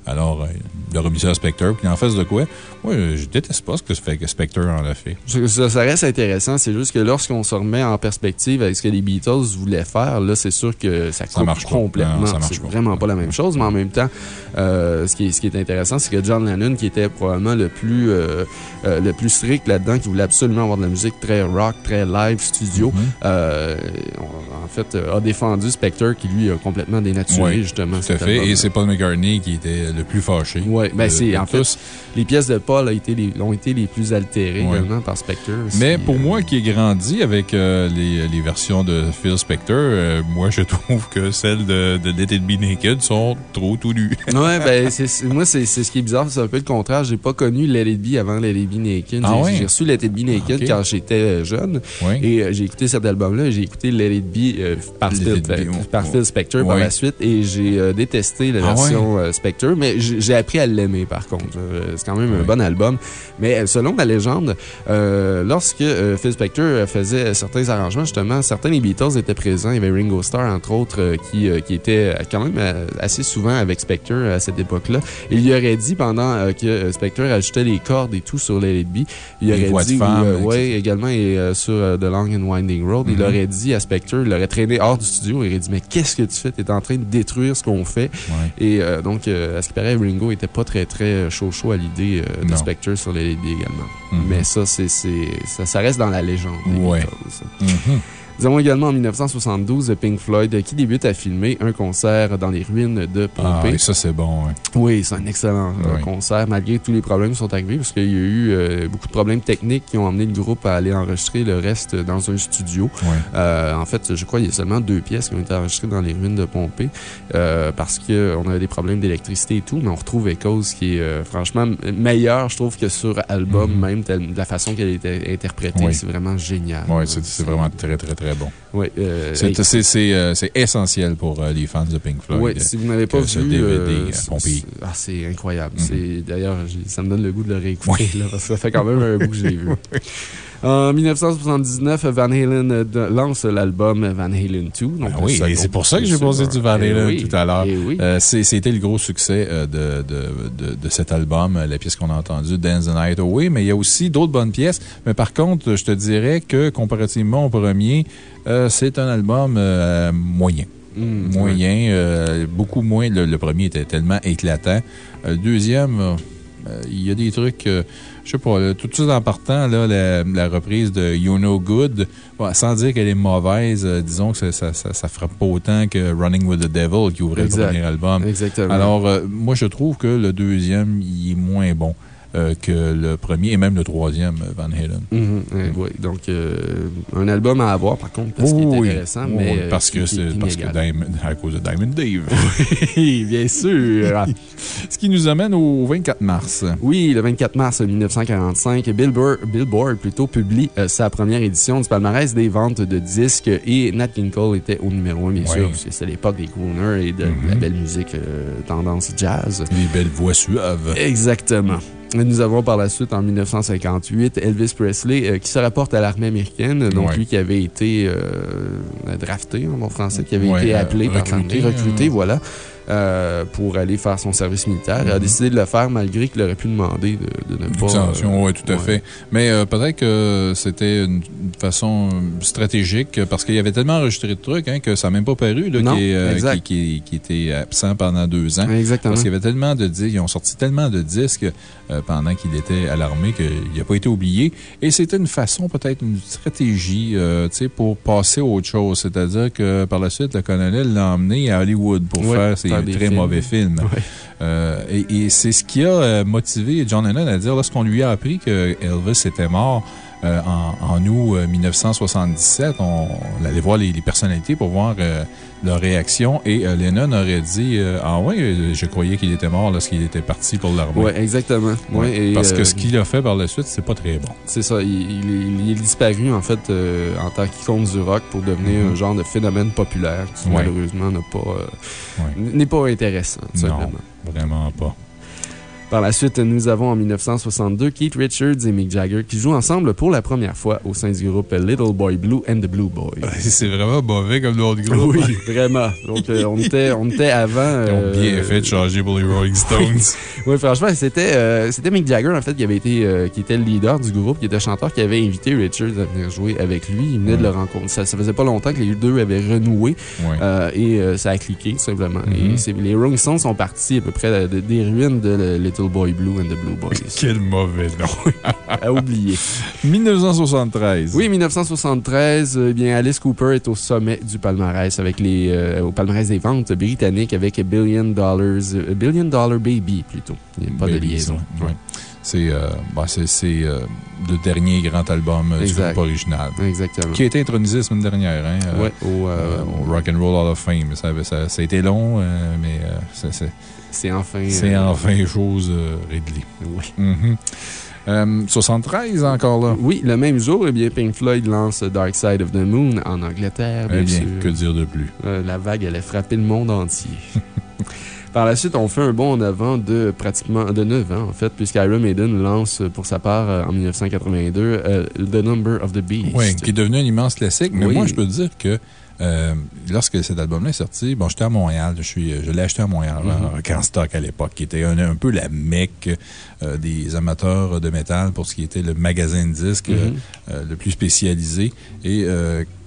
Alors, euh, il a remis ça à Spectre, puis en fasse de quoi? Moi, je déteste pas ce que, fait que Spectre en a fait. Ça, ça reste intéressant. C'est juste que lorsqu'on se remet en perspective avec ce que les Beatles voulaient faire, là, c'est sûr que ça coupe marche pas. complètement. Non, ça marche C'est pas. vraiment pas la même chose, mais en même temps, euh, ce, qui est, ce qui est intéressant, c'est que John Lennon, qui était probablement le plus, euh, euh, le plus strict là-dedans, qui voulait absolument avoir de la musique très rock, très live, studio, Mhm. euh, on- en fait, euh, a défendu Spectre, qui lui a complètement dénaturé, justement. Tout à fait. album. Et c'est Paul McCartney qui était le plus fâché. Ouais, ben de- c'est, en tous. les pièces de Paul a été les- ont été les plus altérées également par Spectre. Mais pour euh, moi qui ai grandi avec euh, les, les versions de Phil Spector, euh, moi je trouve que celles de, de Let It Be Naked sont trop tout nues. Ouais, ben, moi, c'est ce qui est bizarre, c'est un peu le contraire. J'ai pas connu Let It Be avant Let It Be Naked. Ah J'ai reçu Let It Be Naked Ok. quand j'étais euh, jeune. Oui. Et euh, j'ai écouté cet album-là et j'ai écouté Let It Be euh, par, Let It Be, euh, ouais. Par Phil Spector par la suite. Et j'ai euh, détesté la Ah version euh, Spector, mais j'ai appris à l'aimer par contre. Euh, c'est quand même un bon album. Mais selon la légende, euh, lorsque Phil Spector faisait certains arrangements, justement, certains des Beatles étaient présents. Il y avait Ringo Starr, entre autres, qui, qui était quand même assez souvent avec Spector à cette époque-là. Il y aurait dit, pendant que Spectre ajoutait les cordes et tout sur les B, il Les aurait dit, ouais, également, et sur The Long and Winding Road, il Mhm. aurait dit à Spectre, il l'aurait traîné hors du studio, aurait dit, mais qu'est-ce que tu fais? Tu es en train de détruire ce qu'on fait. Ouais. Et euh, donc, euh, à ce qui paraît, Ringo était pas très, très chaud chaud à l'idée euh, de. Spectre sur les B également. Mhm. Mais ça, c'est, ça, ça reste dans la légende. Ouais. Beatles. Nous avons également en 1972 Pink Floyd qui débute à filmer un concert dans les ruines de Ah, Pompée. et ça, c'est bon. Oui, c'est un excellent euh, Oui. concert, malgré tous les problèmes qui sont arrivés, parce qu'il y a eu euh, beaucoup de problèmes techniques qui ont amené le groupe à aller enregistrer le reste dans un studio. Euh, en fait, je crois qu'il y a seulement deux pièces qui ont été enregistrées dans les ruines de Pompée, euh, parce qu'on avait des problèmes d'électricité et tout, mais on retrouve Echoes qui est franchement meilleur, je trouve, que sur album, Mhm. même tel- de la façon qu'elle a été interprétée. Oui. C'est vraiment génial. C'est c'est vraiment très, très, très bon. Oui, euh, C'est hey, euh, c'est essentiel pour euh, les fans de Pink Floyd. Oui, si vous n'avez pas que ce vu. DVD c'est- ah, c'est incroyable. Mhm. D'ailleurs, ça me donne le goût de le réécouter, là, parce que ça fait quand même un bout que je l'ai vu. En 1979, Van Halen euh, lance l'album Van Halen 2. Donc, Ah oui, et c'est pour ça que j'ai posé du Van Eh Halen oui, tout à l'heure. eh oui. Euh, C'était le gros succès euh, de, de, de, de cet album, la pièce qu'on a entendue, Dance the Night Away, mais il y a aussi d'autres bonnes pièces. Mais par contre, je te dirais que comparativement au premier, euh, c'est un album euh, moyen. Mm, Moyen, euh, beaucoup moins. Le, le premier était tellement éclatant. Le deuxième, euh, il y a des trucs, euh, je sais pas, là, tout de suite en partant, là, la, la reprise de You Know Good, bon, sans dire qu'elle est mauvaise, euh, disons que ça, ça, ça, ça frappe pas autant que Running with the Devil qui ouvrait Exact. le premier album. Exactement. Alors, euh, moi, je trouve que le deuxième, il est moins bon. Euh, que le premier et même le troisième, euh, Van Halen. Mhm, oui, donc euh, un album à avoir par contre, parce qu'il est Oui, intéressant, oui, mais. oui, parce que c'est à cause de Diamond Dave. Oui, bien sûr. Ce qui nous amène au 24 mars. Oui, le 24 mars 1945, Billboard, Billboard plutôt, publie sa première édition du palmarès des ventes de disques et Nat King Cole était au numéro 1, bien sûr, parce que c'était l'époque des crooners et de Mhm. la belle musique euh, tendance jazz. Les belles voix suaves. Exactement. Nous avons par la suite, en 1958, Elvis Presley, euh, qui se rapporte à l'armée américaine. Donc, Ouais. lui qui avait été euh, drafté, en bon français, qui avait Ouais, été appelé par recruté, voilà, euh, pour aller faire son service militaire. Il a Mhm. décidé de le faire malgré qu'il aurait pu demander de, de ne pas. Euh, oui, tout à ouais. fait. Mais euh, peut-être que c'était une, façon stratégique parce qu'il y avait tellement enregistré de trucs hein, que ça n'a même pas paru là, Non, qui, est, euh, exact. qui, qui- qui était absent pendant deux ans. Exactement. Parce qu'il y avait tellement de disques, ils ont sorti tellement de disques pendant qu'il était à l'armée qu'il n'a pas été oublié. Et c'était une façon, peut-être une stratégie, pour passer à autre chose. C'est-à-dire que par la suite, le colonel l'a emmené à Hollywood pour Ouais, faire ses très films. mauvais. Ouais. Euh, et et c'est ce qui a euh, motivé John Lennon à dire, lorsqu'on lui a appris que Elvis était mort euh, en, en août euh, 1977, on, on allait voir les, les personnalités pour voir euh, leur réaction. Et euh, Lennon aurait dit euh, Ah oui, euh, je croyais qu'il était mort lorsqu'il était parti pour l'armée. Oui, exactement. Ouais, Ouais, et, Parce que euh, ce qu'il a fait par la suite, c'est pas très bon. C'est ça, il, il est- il est disparu en fait euh, en tant qu'icône du rock pour devenir Mhm. un genre de phénomène populaire qui Ouais. malheureusement pas, euh, n'est pas intéressant, tout Non. simplement. Vraiment pas. Par la suite, nous avons en 1962 Keith Richards et Mick Jagger qui jouent ensemble pour la première fois au sein du groupe Little Boy Blue and the Blue Boys. C'est vraiment mauvais comme l'autre groupe. Oui, vraiment. Donc, euh, on, était, on était avant. Ils ont bien euh, fait de changer pour les Rolling Stones. Oui, franchement, c'était euh, c'était Mick Jagger, en fait, qui avait été, qui était le leader du groupe, qui était chanteur, qui avait invité Richards à venir jouer avec lui. Il venait de le rencontrer. Ça, ça faisait pas longtemps que les deux avaient renoué. Et ça a cliqué, tout simplement. Et c'est- les Rolling Stones sont partis à peu près de- des ruines de le- Little Boy Blue and the Blue Boys. Quel mauvais nom. à oublier. 1973. Oui, 1973, euh, eh bien, Alice Cooper est au sommet du palmarès avec les, euh, au palmarès des ventes britanniques avec Billion Dollars, euh, Billion Dollar Baby plutôt. Il n'y a pas de liaison. ouais. Ouais. C'est euh, bah, euh, le dernier grand album euh, du groupe original. Exactement. Qui a été intronisé la semaine dernière, hein, Ouais, au, au Rock and Roll Hall of Fame. Ça, ça, ça a été long, mais c'est c'est enfin. c'est euh, enfin chose euh, réglée. Oui. Mhm. Euh, 73 encore là. Oui, le même jour, eh bien, Pink Floyd lance Dark Side of the Moon en Angleterre, bien, Eh bien, sûr. que dire de plus? Euh, la vague allait frapper le monde entier. Par la suite, on fait un bond en avant de pratiquement de 9 ans, en fait, puisqu'Iron Maiden lance pour sa part euh, en 1982 euh, The Number of the Beast. Oui, qui est devenu un immense classique. Mais Oui. moi, je peux te dire que Euh, lorsque cet album-là est sorti, bon, j'étais à Montréal. Je, suis, je l'ai acheté à Montréal, Mm-hmm. en stock à l'époque, qui était un, un peu la mecque euh, des amateurs de métal pour ce qui était le magasin de disques Mm-hmm. euh, le plus spécialisé. Et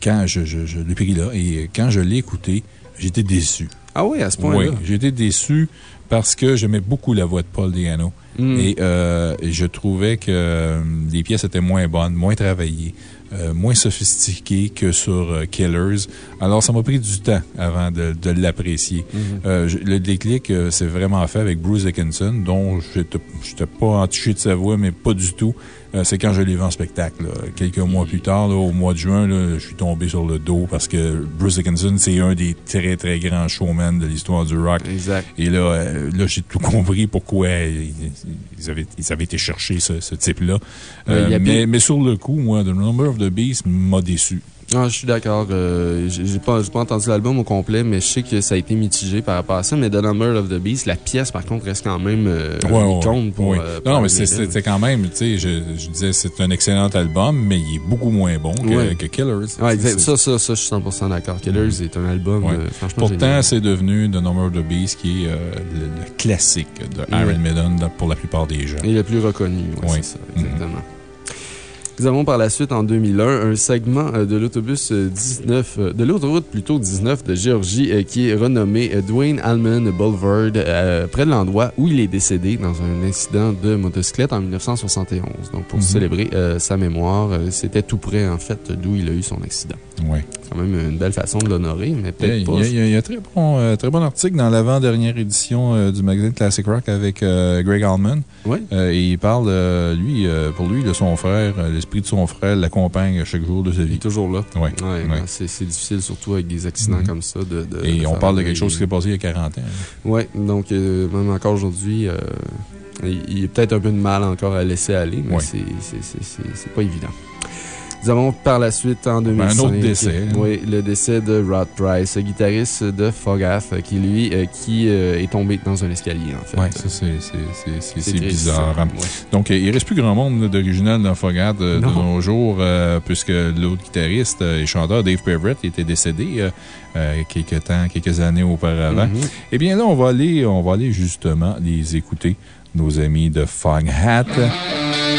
quand je, je, je l'ai pris là, et quand je l'ai écouté, j'étais déçu. Ah oui, à ce point-là? Oui, été déçu parce que j'aimais beaucoup la voix de Paul Diano. Mm. Et, je trouvais que les pièces étaient moins bonnes, moins travaillées, euh, moins sophistiquées que sur euh, Killers. Alors, ça m'a pris du temps avant de, de l'apprécier. Euh, je- le déclic, euh, c'est vraiment fait avec Bruce Dickinson, dont je n'étais pas entiché de sa voix, mais pas du tout. Euh, c'est quand je l'ai vu en spectacle. là. Quelques mois plus tard, là, au mois de juin, là, je suis tombé sur le dos parce que Bruce Dickinson, c'est un des très, très grands showmen de l'histoire du rock. Exact. Et là, euh, là j'ai tout compris pourquoi ils, avaient, ils avaient été chercher ce, ce type-là. Euh, mais, mais sur le coup, moi, The Number of the Beast m'a déçu. Ah, je suis d'accord. Euh, j'ai pas, pas entendu l'album au complet, mais je sais que ça a été mitigé par rapport à ça. Mais The Number of the Beast, la pièce, par contre, reste quand même euh, Ouais, ouais, icône pour. ouais. euh, non, non, mais c'était quand même, tu sais, je, je disais, c'est un excellent album, mais il est beaucoup moins bon que, Ouais. que Killers. Ouais, Ça, ça, ça, je suis 100% d'accord. Killers est un album, Ouais. euh, franchement. Pourtant, c'est devenu The Number of the Beast qui est euh, le, le classique de Iron. Maiden pour la plupart des gens. Et le plus reconnu, Ouais. c'est ça, exactement. Nous avons par la suite, en 2001, un segment euh, de l'autobus euh, 19, euh, de l'autoroute plutôt 19 de Géorgie, euh, qui est renommé euh, Dwayne Allman Boulevard, euh, près de l'endroit où il est décédé dans un incident de motocyclette en 1971. Donc, pour Mhm. célébrer euh, sa mémoire, euh, c'était tout près, en fait, d'où il a eu son accident. Ouais. C'est quand même une belle façon de l'honorer, mais Il y a, peut-être pas. il y a- il y a un très bon, euh, très bon article dans l'avant-dernière édition euh, du magazine Classic Rock avec euh, Greg Allman. Euh, et il parle, lui, pour lui, de son frère, l'esprit de son frère l'accompagne chaque jour de sa Il est vie. toujours là. Ouais. Ouais, Ouais. ouais, c'est difficile, surtout avec des accidents Mhm. comme ça. De, de- Et de on parle de quelque chose qui s'est passé il y a 40 ans. Oui, donc même encore aujourd'hui, il il y a peut-être un peu de mal encore à laisser aller, mais Ouais. c'est pas évident. Nous avons par la suite, en 2005... Ben, un autre décès. Oui, le décès de Rod Price, guitariste de Fogath, qui lui, euh, qui euh, est tombé dans un escalier, en fait. Oui, ça, c'est- bizarre. ouais. Donc, il reste plus grand monde d'original dans Foghat euh, de nos jours, puisque l'autre guitariste et chanteur Dave Peverett était décédé euh, quelques temps, quelques années auparavant. Mhm. Eh bien, là, on va aller, on va aller justement les écouter, nos amis de Foghat.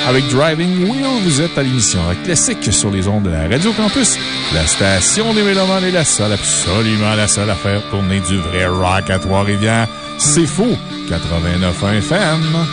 Avec Driving Wheel, vous êtes à l'émission Classique sur les ondes de la Radio Campus. La station des Mélomanes est la seule, absolument la seule à faire tourner du vrai rock à Trois-Rivières. C'est faux! 89 FM.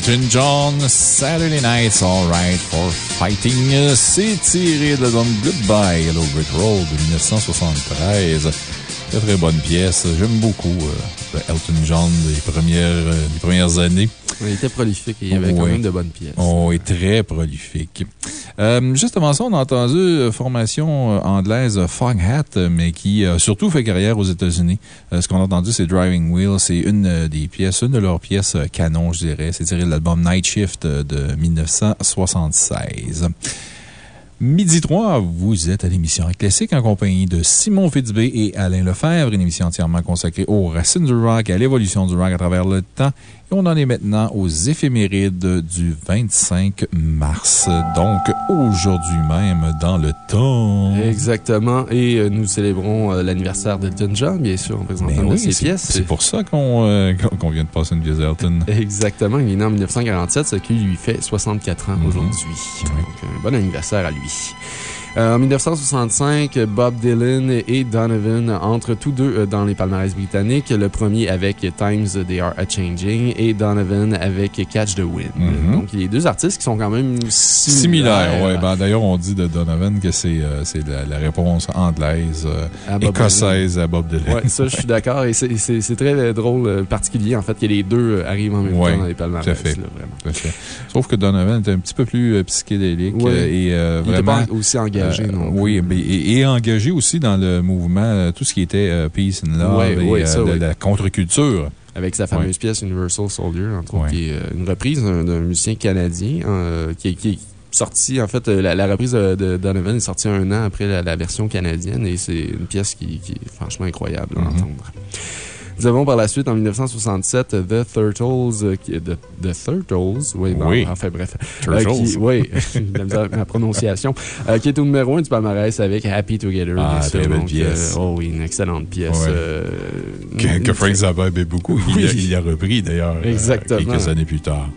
Elton John, Saturday Night's Alright for Fighting. C'est tiré de l'album Goodbye, Hello Brick Road de 1973. Très, très bonne pièce. J'aime beaucoup euh, Elton John des premières, euh, des premières années. Il était prolifique et il y avait quand même de bonnes pièces. On est très prolifique. Euh, juste avant ça, on a entendu formation anglaise Foghat, euh, mais qui a surtout fait carrière aux États-Unis. Ce qu'on a entendu, c'est Driving Wheel. C'est une des pièces, une de leurs pièces canon, je dirais. C'est tiré de l'album Night Shift de 1976. Midi 3, vous êtes à l'émission Classique en compagnie de Simon Fitzbé et Alain Lefebvre, une émission entièrement consacrée aux racines du rock et à l'évolution du rock à travers le temps. Et on en est maintenant aux éphémérides du 25 mars, donc aujourd'hui même dans le temps. Exactement. Et euh, nous célébrons euh, l'anniversaire d'Elton John, bien sûr, en présentant oui, ses pièces. C'est pour ça qu'on euh, vient de passer une pièce Elton. Exactement. Il est né en 1947, ce qui lui fait 64 ans Mhm. aujourd'hui. Donc, un bon anniversaire à lui. Euh, en 1965, Bob Dylan et Donovan entrent tous deux euh, dans les palmarès britanniques. Le premier avec Times They Are A Changing et Donovan avec Catch the Wind. Mhm. Donc, les deux artistes qui sont quand même similaires. Similaire, oui. Ben, D'ailleurs, on dit de Donovan que c'est euh, la, la réponse anglaise, À écossaise à Bob Dylan. Ouais, ça, je suis d'accord. Et c'est- très drôle, particulier, en fait, que les deux arrivent en même Ouais, temps dans les palmarès. tout à fait. là, vraiment. Tout à fait. Sauf que Donovan était un petit peu plus psychédélique Ouais. et euh, Il vraiment. pas aussi engagé, euh, non? oui, et, et engagé aussi dans le mouvement, euh, tout ce qui était euh, Peace and Love Ouais, et ouais, ça, de oui. la contre-culture. Avec sa fameuse Ouais. pièce Universal Soldier, entre autres, qui est une reprise d'un musicien canadien euh, qui, est- qui sorti, en fait, la, la reprise de, de Donovan est sortie un an après la, la version canadienne et c'est une pièce qui, qui est franchement incroyable à Mhm. entendre. Nous avons par la suite, en 1967, The Turtles, euh, qui- The, The Turtles, oui, bon, Oui. enfin bref. Turtles. Euh, qui- oui, ma prononciation, euh, qui est au numéro 1 du palmarès avec Happy Together. Ah, très belle Donc, pièce. euh, oh oui, une excellente pièce. Ouais. Que, Frank Zappa aimait beaucoup. Il Oui. Il l'a repris d'ailleurs quelques années plus tard.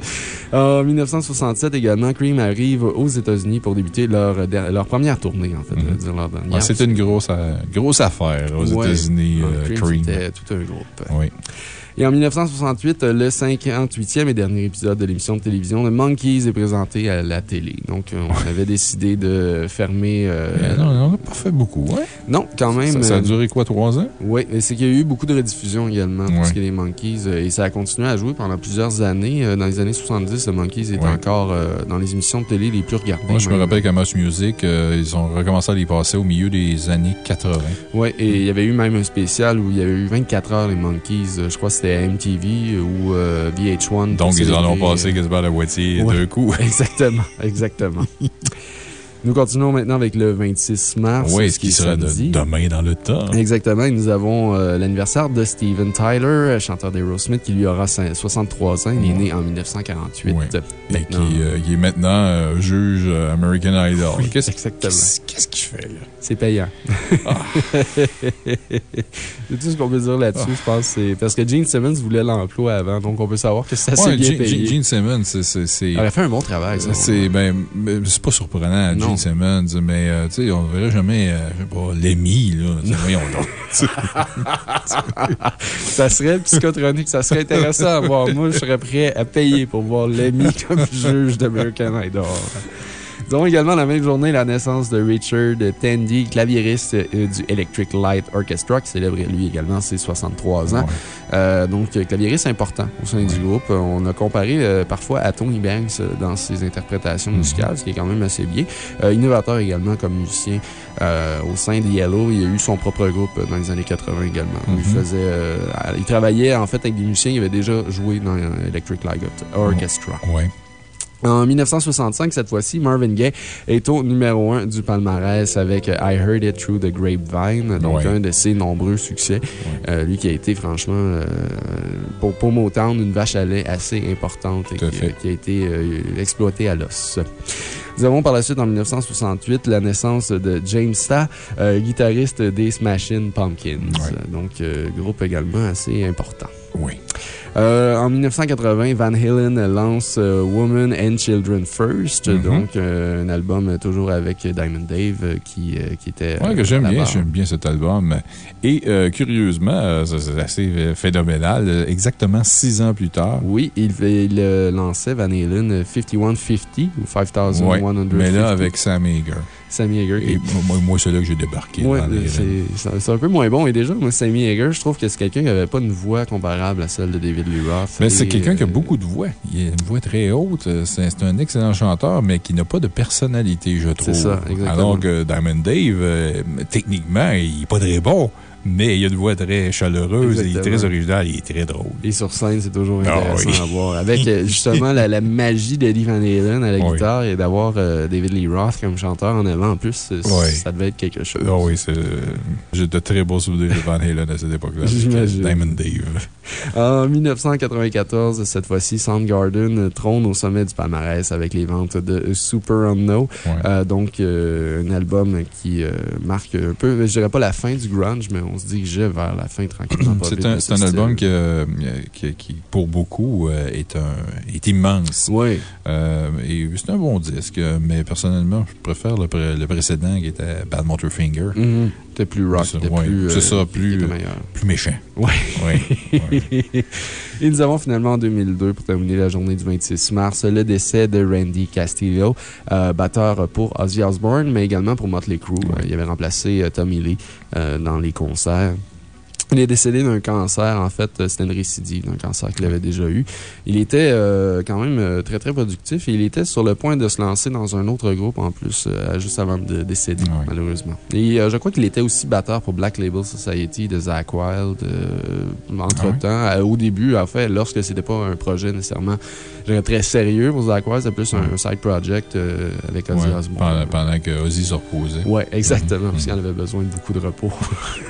En 1967 également, Cream arrive aux États-Unis pour débuter leur, leur première tournée, en fait. Mhm. leur dernière. Ah, C'était une grosse, grosse affaire aux Ouais. États-Unis, Ah, Cream, Cream. C'était tout un groupe. Oui. Et en 1968, le 58e et dernier épisode de l'émission de télévision de Monkeys est présenté à la télé. Donc, euh, on avait décidé de fermer. euh, non, on n'a pas fait beaucoup. Ouais. non, quand même. Ça, ça a euh, duré quoi, trois ans? Oui, mais c'est qu'il y a eu beaucoup de rediffusions également pour Ouais. ce qui est des Monkeys. Et ça a continué à jouer pendant plusieurs années. Dans les années 70, le Monkeys est Ouais. encore euh, dans les émissions de télé les plus regardées. Moi, je me rappelle qu'à Mouse Music, euh, ils ont recommencé à les passer au milieu des années 80. Oui, et il y avait eu même un spécial où il y avait eu 24 heures les Monkeys. Je crois que c'était MTV ou euh, VH1. pour Donc, ils en ont passé euh, quasiment la moitié Ouais. deux coups. Exactement, exactement. Nous continuons maintenant avec le 26 mars. Oui, ce qui sera de demain dans le temps. Exactement. Et nous avons euh, l'anniversaire de Steven Tyler, chanteur d'Aerosmith, qui lui aura cin- 63 ans. Il est né en 1948. Ouais. Et Maintenant. qui, euh, qui est maintenant euh, juge American Idol. Oui, Qu'est-ce exactement. qu'est-ce- qu'est-ce qu'il fait, là? C'est payant. Ah. c'est tout ce qu'on peut dire là-dessus, je pense. c'est Parce que Gene Simmons voulait l'emploi avant, donc on peut savoir que c'est assez Ouais, bien Gene- payé. Gene Simmons, c'est- Il aurait fait un bon travail, ça. C'est ben, pas surprenant. Gene Simmons, mais euh, tu sais, on verrait jamais, euh, je sais pas, Lemmy, là. Voyons donc. Ça serait psychotronique, ça serait intéressant à voir. Moi, je serais prêt à payer pour voir Lemmy comme juge d'American Idol. Nous avons également la même journée la naissance de Richard Tandy, claviériste euh, du Electric Light Orchestra, qui célèbre lui également ses 63 ans. Ouais. Euh, donc, euh, claviériste important au sein du groupe. On a comparé euh, parfois à Tony Banks dans ses interprétations musicales, ce qui est quand même assez bien. Euh, innovateur également comme musicien euh, au sein de Yellow. Il a eu son propre groupe dans les années 80 également. Il Mhm. faisait, euh, il travaillait en fait avec des musiciens. Il avait déjà joué dans Electric Light Orchestra. Ouais. En 1965, cette fois-ci, Marvin Gaye est au numéro 1 du palmarès avec euh, I Heard It Through the Grapevine, donc Ouais. un de ses nombreux succès. Euh, lui qui a été franchement, euh, pour, pour Motown, une vache à lait assez importante et qui, a été euh, exploitée à l'os. Nous avons par la suite, en 1968, la naissance de James Sta, euh, guitariste des Smashing Pumpkins. Ouais. Donc, euh, groupe également assez important. Oui. Euh, en 1980, Van Halen lance euh, Woman and Children First, Mhm. donc euh, un album toujours avec Diamond Dave qui, qui était. Oui, que j'aime bien, j'aime bien cet album. Et curieusement, c'est assez phénoménal, exactement six ans plus tard. Oui, il, il lançait Van Halen euh, 5150 ou 5150. Ouais, mais là, avec Sam Hager. Sammy Hager. Et moi, moi c'est là que j'ai débarqué. Ouais, c'est- c'est c'est un peu moins bon. Et déjà, moi, Sammy Hager, je trouve que c'est quelqu'un qui n'avait pas une voix comparable à celle de David Lee Roth. Mais c'est quelqu'un qui a euh, beaucoup de voix. Il a une voix très haute. Euh, C'est c'est un excellent chanteur, mais qui n'a pas de personnalité, je trouve. ça, exactement. Alors que Diamond Dave, euh, techniquement, il n'est pas très bon, mais il a une voix très chaleureuse, il est Exactement. très original, il est très drôle. Et sur scène, c'est toujours Ah intéressant oui. à voir. Avec euh, justement la, la magie d'Eddie Van Halen à la Oui. guitare et d'avoir euh, David Lee Roth comme chanteur en avant en plus, Oui. ça devait être quelque chose. Ah oui, j'ai de très beaux souvenirs de Van Halen à cette époque-là. Diamond Dave. En 1994, cette fois-ci, Soundgarden trône au sommet du palmarès avec les ventes de Super Unknown. Euh, donc, euh, un album qui marque un peu, je dirais pas la fin du grunge, mais on se dirigeait vers la fin tranquillement. C'est un, ce album qui, euh, qui, qui, pour beaucoup, euh, est, un, est immense. Oui, Euh, et c'est un bon disque, mais personnellement, je préfère le, pré- le précédent qui était Bad Motorfinger. Mhm. C'était plus rock, c'était ouais. plus. C'est ça, qui- plus, euh. Plus méchant. Oui. ouais. Et nous avons finalement en 2002, pour terminer la journée du 26 mars, le décès de Randy Castillo, euh, batteur pour Ozzy Osbourne, mais également pour Motley Crue. Ouais. Euh, il avait remplacé euh, Tommy Lee euh, dans les concerts. Il est décédé d'un cancer, en fait, euh, c'était une récidive d'un cancer qu'il avait déjà eu. Il était euh, quand même euh, très, très productif et il était sur le point de se lancer dans un autre groupe en plus, euh, juste avant de décéder, malheureusement. Et euh, je crois qu'il était aussi batteur pour Black Label Society de Zach Wild, euh, entre-temps. Ah Au début, en fait, lorsque c'était pas un projet nécessairement très sérieux pour Zach Wild, c'était plus un, side project euh, avec Ozzy Ouais, Osbourne. pendant, pendant que Ozzy se reposait. Ouais, exactement, Mhm. parce qu'il en avait besoin de beaucoup de repos.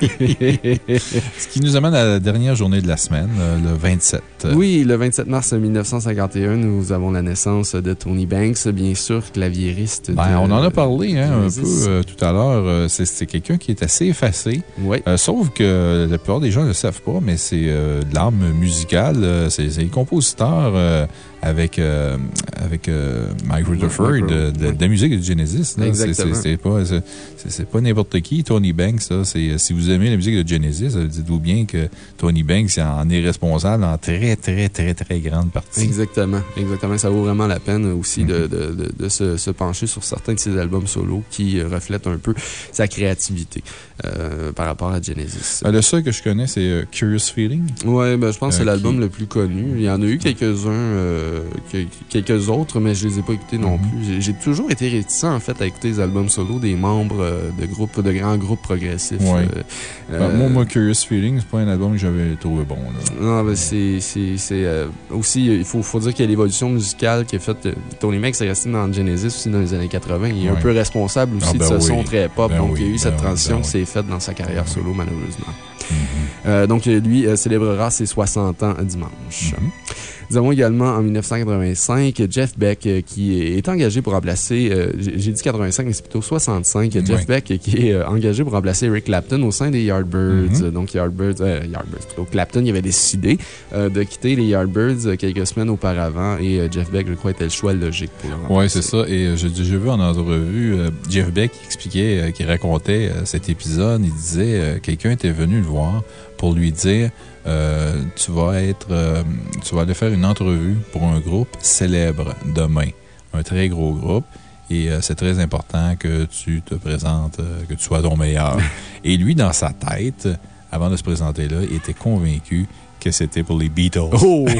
Ce qui nous amène à la dernière journée de la semaine, euh, le 27. Oui, le 27 mars 1951, nous avons la naissance de Tony Banks, bien sûr, claviériste. Ben, de- on en a parlé hein, un peu euh, tout à l'heure. C'est quelqu'un qui est assez effacé. Oui. Euh, sauf que la plupart des gens ne le savent pas, mais c'est de l'âme musicale. c'est c'est le compositeur euh, avec, euh, avec euh, Mike Rutherford de, de- de la musique de Genesis. C'est- pas, pas n'importe qui, Tony Banks. là. C'est- Si vous aimez la musique de Genesis, euh, dites-vous bien que Tony Banks en est responsable en très, très, très, très grande partie. Exactement, exactement. Ça vaut vraiment la peine aussi de, Mhm. de, se, se pencher sur certains de ses albums solo qui euh, reflètent un peu sa créativité euh, par rapport à Genesis. Euh, Le seul que je connais, c'est euh, Curious Feeling. Ouais, ben, je pense que c'est l'album qui- le plus connu. Il y en a eu quelques-uns, que- quelques autres, mais je les ai pas écoutés non Mhm. plus. J'ai- toujours été réticent, en fait, à écouter les albums solo des membres de groupes, de grands groupes progressifs. Ouais. Ben, moi, moi, Curious Feeling, c'est pas un album que j'avais trouvé bon. Là. Non, ben c'est c'est- c'est, aussi, il faut, faut dire qu'il y a l'évolution musicale qui a fait. euh, Tony Mac s'est resté dans Genesis aussi dans les années 80. Il est un peu responsable aussi Ah, ben de ce oui. son très pop. Donc, oui, il y a eu cette oui, transition qui oui. S'est faite dans sa carrière solo, malheureusement. Mhm. Euh, donc, lui euh, célébrera ses 60 ans dimanche. Mhm. Nous avons également en 1985 Jeff Beck euh, qui est engagé pour remplacer, euh, j'ai dit 85, mais c'est plutôt 65. Jeff. Beck qui est euh, engagé pour remplacer Eric Clapton au sein des Yardbirds. Mhm. Donc, Yardbirds, euh, Yardbirds, plutôt Clapton, il avait décidé euh, de quitter les Yardbirds quelques semaines auparavant et Jeff Beck, je crois, était le choix logique pour le remplacer. Oui, c'est ça. Et euh, j'ai vu en entrevue Jeff Beck qui expliquait, qui racontait cet épisode. Il disait quelqu'un était venu le voir pour lui dire euh, tu vas être, euh, tu vas aller faire une entrevue pour un groupe célèbre demain, un très gros groupe. Et euh, c'est très important que tu te présentes, que tu sois ton meilleur. Et lui, dans sa tête, avant de se présenter là, il était convaincu que c'était pour les Beatles. Oh!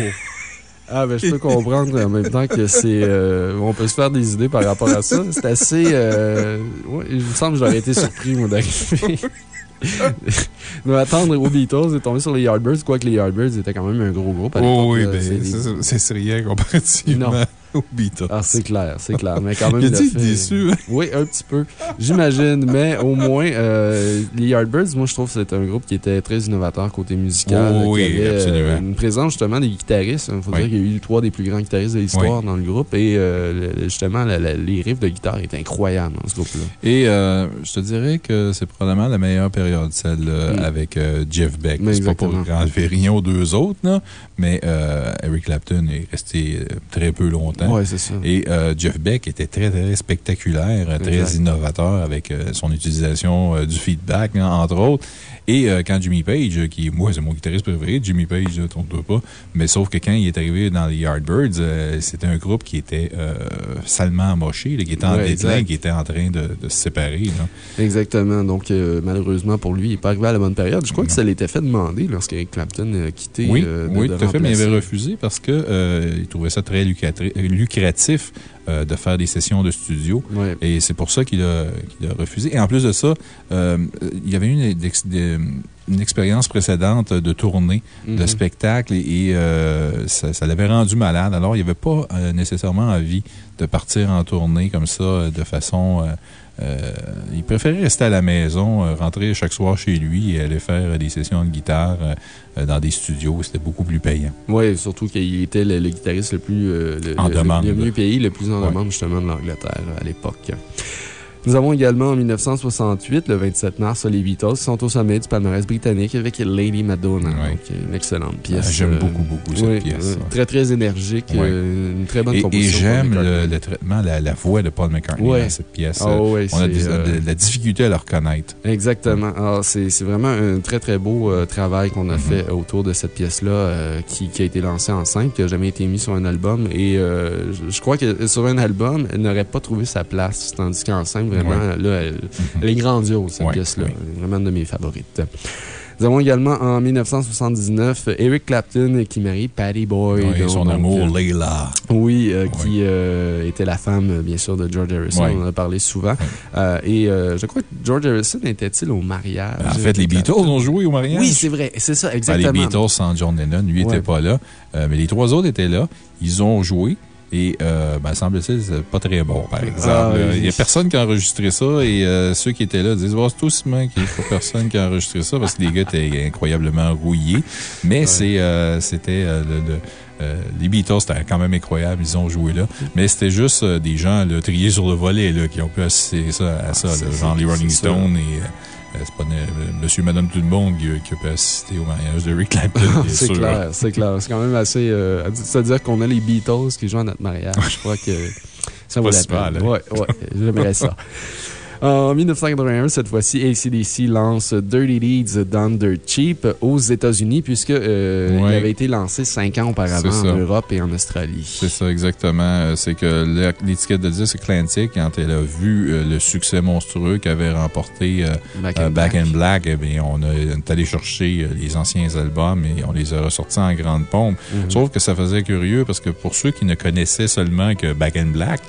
Ah, ben, je peux comprendre en même temps que c'est. euh, on peut se faire des idées par rapport à ça. C'est assez. euh, ouais, il me semble que j'aurais été surpris, moi, d'arriver. de m'attendre aux Beatles et tomber sur les Yardbirds, quoique les Yardbirds étaient quand même un gros groupe à l'époque. Oh oui, ben, C'est des- c'est- c'est rien comparativement. Non. aux Beatles. Ah, c'est clair, c'est clair. Mais quand même, Il a il a dit fait- déçu. Oui, un petit peu. J'imagine, mais au moins, euh, les Yardbirds, moi, je trouve que c'est un groupe qui était très innovateur côté musical. Oh, oui, avait, euh, absolument. une présence, justement, des guitaristes. Il faut Oui. dire qu'il y a eu trois des plus grands guitaristes de l'histoire dans le groupe. Et euh, justement, la- la- les riffs de guitare étaient incroyables dans ce groupe-là. Et euh, je te dirais que c'est probablement la meilleure période, celle Mm. avec Jeff Beck. C'est pas pour enlever rien aux deux autres, là, mais euh, Eric Clapton est resté euh, très peu longtemps. Ouais, c'est ça. Et euh, Jeff Beck était très, très spectaculaire, très innovateur avec euh, son utilisation du feedback, hein, entre autres. Et quand Jimmy Page, qui, moi, c'est mon guitariste préféré, Jimmy Page, ne trompe-toi pas, mais sauf que quand il est arrivé dans les Yardbirds, c'était un groupe qui était salement amoché, là, qui était en Ouais, déclin, qui était en train de, de se séparer. là. Exactement. Donc, malheureusement pour lui, il n'est pas arrivé à la bonne période. Je crois que ça l'était fait demander lorsqu'Eric Clapton a quitté. Oui, de- oui, de tout à fait, mais il avait refusé parce que euh, il trouvait ça très lucratif euh, de faire des sessions de studio. Ouais. Et c'est pour ça qu'il a, refusé. Et en plus de ça, euh, il y avait eu une, une expérience précédente de tournée, de Mhm. spectacle, et, et, euh, ça, ça l'avait rendu malade. Alors, il n'avait pas nécessairement envie de partir en tournée comme ça, de façon. euh, il préférait rester à la maison, euh, rentrer chaque soir chez lui et aller faire des sessions de guitare dans des studios. C'était beaucoup plus payant. Oui, surtout qu'il était le, le guitariste le plus. le, En le- demande. Le mieux payé, le plus Ouais. demande, justement, de l'Angleterre euh, à l'époque. Nous avons également en 1968, le 27 mars, les Beatles qui sont au sommet du palmarès britannique avec Lady Madonna. Ouais. Donc, une excellente pièce. Ah, J'aime euh, beaucoup, beaucoup cette oui, pièce. euh. Très, très énergique. Euh, une très bonne Et, et composition. j'aime le, traitement, la, la voix de Paul McCartney dans cette pièce. Ah ouais, On a des- euh, de, la difficulté à le reconnaître. Exactement. Alors, c'est vraiment un très, très beau euh, travail qu'on a Mhm. fait autour de cette pièce-là euh, qui, qui a été lancée en simple, qui n'a jamais été mise sur un album. Et euh, je, je crois que sur un album, elle n'aurait pas trouvé sa place, tandis qu'en simple, vraiment, Ouais. là, elle, elle est grandiose, cette Ouais, pièce-là. Vraiment une de mes favorites. Nous avons également en 1979 Eric Clapton qui marie Patty Boyd. Ouais, son Donc, amour, euh, Layla. oui, euh, Oui. qui euh, était la femme, euh, bien sûr, de George Harrison. Oui. On en a parlé souvent. Euh, et euh, je crois que George Harrison était-il au mariage? En fait, les Beatles ont joué au mariage. Oui, c'est vrai. C'est ça, Ben, exactement. les Beatles sans John Lennon, lui Ouais. n'était pas là. Euh, mais les trois autres étaient là. Ils ont joué. Et, euh, ben, semble-t-il, c'est pas très bon, par exemple. Ah, oui. Il n'y a personne qui a enregistré ça. Et euh, ceux qui étaient là disent, oh, c'est tout ciment qu'il n'y a personne qui a enregistré ça parce que les gars étaient incroyablement rouillés. Mais c'est, euh, c'était euh, le- le- euh, les Beatles, c'était quand même incroyable. Ils ont joué là. Mais c'était juste euh, des gens là, triés sur le volet là, qui ont pu assister ça, à ça. Ah, là, genre les Rolling. Stones et. euh, c'est pas monsieur et madame tout le monde qui, qui a pu assister au mariage de Rick Clapton, C'est clair, c'est clair. C'est quand même assez. Euh, C'est-à-dire qu'on a les Beatles qui jouent à notre mariage. Je crois que ça vaut la peine. hein? Ouais, ouais, j'aimerais ça. En 1981, cette fois-ci, ACDC lance Dirty Deeds Done Dirt Cheap aux États-Unis, puisque euh, il avait été lancé cinq ans auparavant en Europe et en Australie. C'est ça, exactement. Euh, C'est que l'étiquette de disque Atlantic, quand elle a vu euh, le succès monstrueux qu'avait remporté euh, Back in Back Black. eh bien, on, a, on est allé chercher les anciens albums et on les a ressortis en grande pompe. Mhm. Sauf que ça faisait curieux parce que pour ceux qui ne connaissaient seulement que Back in Black,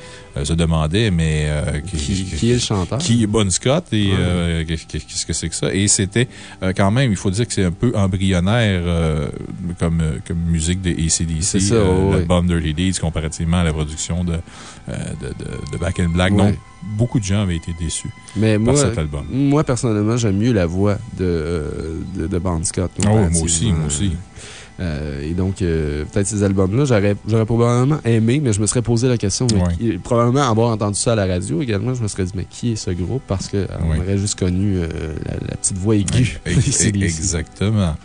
se demandaient, mais euh, Qui, qui est le chanteur? Qui est Bon Scott et Ouais. euh, qu'est- qu'est-ce que c'est que ça? Et c'était euh, quand même, il faut dire que c'est un peu embryonnaire euh, comme, comme musique de ACDC, C'est l'album Dirty Deeds, comparativement à la production de, de, de- de Back in Black. Ouais. Donc, beaucoup de gens avaient été déçus Mais par moi, cet album. moi, personnellement, j'aime mieux la voix de, de, de Bon Scott. Oh, moi aussi, moi aussi. Euh, et donc, euh, peut-être ces albums-là, j'aurais probablement aimé, mais je me serais posé la question. mais Ouais. qui- probablement avoir entendu ça à la radio également, je me serais dit, mais qui est ce groupe? Parce qu'on Ouais. aurait juste connu euh, la, la petite voix aiguë. Exactement.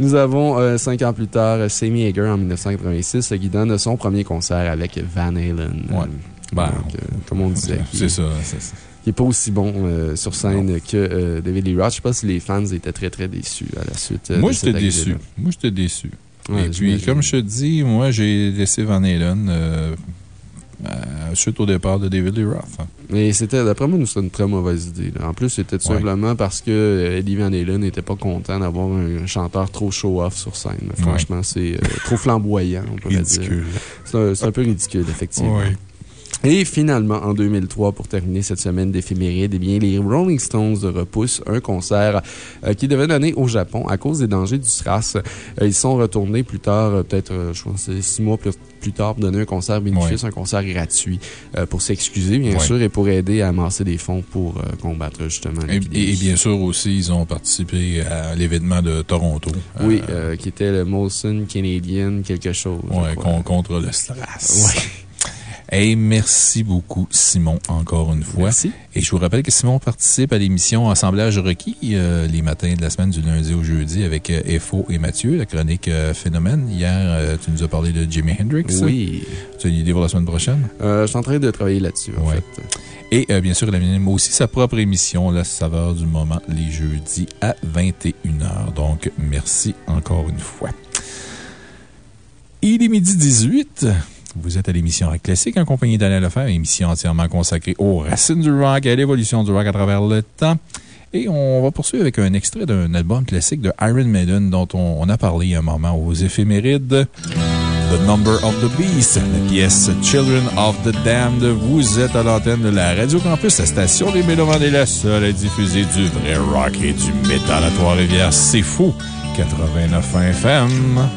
Nous avons, euh, cinq ans plus tard, Sammy Hagar en 1986, qui donne son premier concert avec Van Halen. Ben, Donc, euh, comme on disait. C'est ça. c'est ça. Qui n'est pas aussi bon euh, sur scène que euh, David Lee Roth. Je ne sais pas si les fans étaient très, très déçus à la suite. euh, Moi, j'étais déçu. Moi, j'étais déçu. Ouais, Et puis, comme je te dis, moi, j'ai laissé Van Halen suite au départ de David Lee Roth. Mais c'était, d'après moi, c'était une très mauvaise idée. là. En plus, c'était tout Ouais. simplement parce que Eddie Van Halen n'était pas content d'avoir un chanteur trop show-off sur scène. Franchement, c'est euh, trop flamboyant, on dire. Ridicule. C'est un, c'est un peu ridicule, effectivement. Oui. Et finalement, en 2003, pour terminer cette semaine d'éphéméride, eh bien, les Rolling Stones repoussent un concert euh, qui devait donner au Japon à cause des dangers du SRAS. Euh, ils sont retournés plus tard, euh, peut-être, je pense, six mois plus, plus tard, pour donner un concert bénéfice, un concert gratuit, pour s'excuser, bien Ouais. sûr, et pour aider à amasser des fonds pour combattre justement Et, et- bien sûr aussi, ils ont participé à l'événement de Toronto. Oui, qui était le Molson Canadian quelque chose. con- contre le stress. Ouais. Hey, merci beaucoup, Simon, encore une fois. Merci. Et je vous rappelle que Simon participe à l'émission Assemblage requis euh, les matins de la semaine du lundi au jeudi avec euh, Efo et Mathieu, la chronique euh, Phénomène. Hier, euh, tu nous as parlé de Jimi Hendrix. Oui. Tu as une idée pour la semaine prochaine? Je suis en train de travailler là-dessus, en Ouais. fait. Et bien sûr, il a aussi sa propre émission, La saveur du moment, les jeudis à 21h. Donc, merci encore une fois. Il est midi 18. Vous êtes à l'émission Rock Classique en compagnie d'Alain Lefebvre, émission entièrement consacrée aux racines du rock et à l'évolution du rock à travers le temps. Et on va poursuivre avec un extrait d'un album classique de Iron Maiden dont on, a parlé il y a un moment aux éphémérides. The Number of the Beast, la pièce Children of the Damned. Vous êtes à l'antenne de la Radio Campus, la station des Mélomanes est la seule à diffuser du vrai rock et du métal à Trois-Rivières. C'est fou! 89 FM.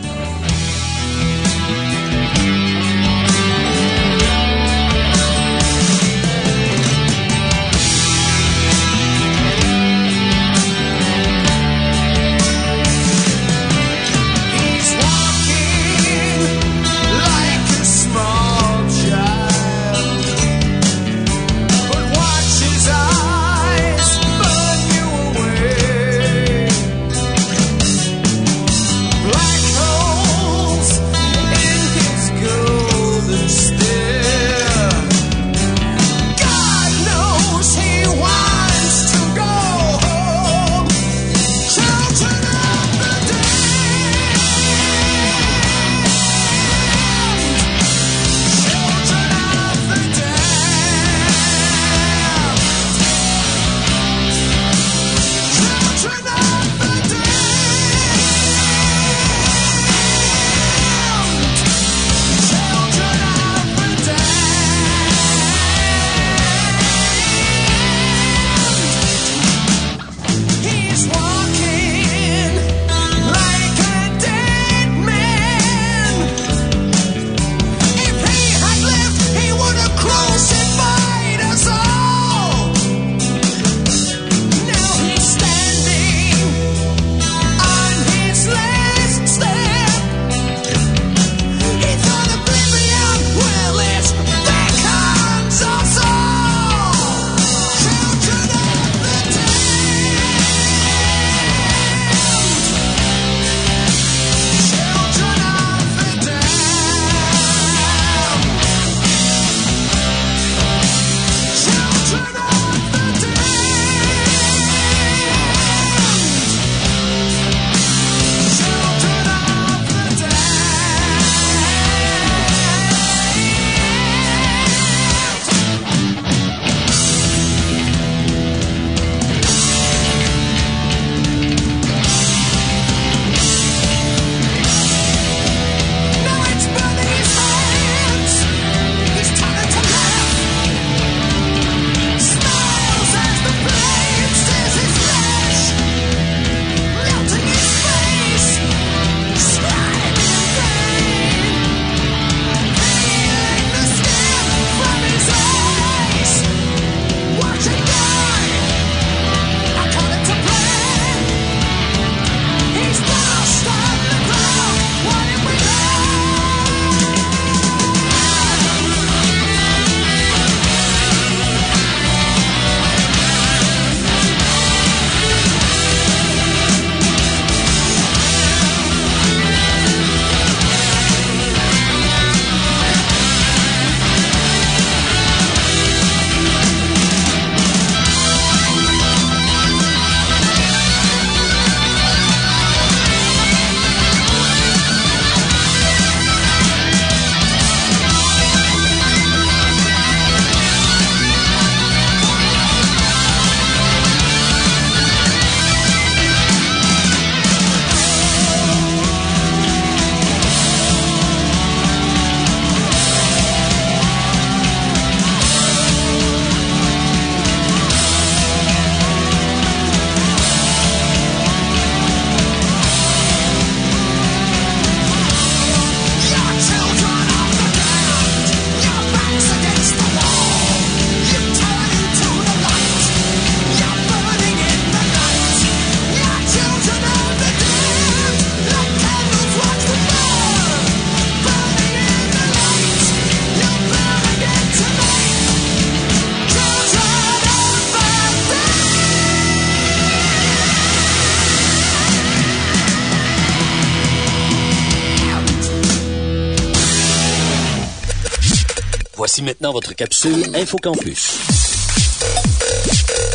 Votre capsule InfoCampus.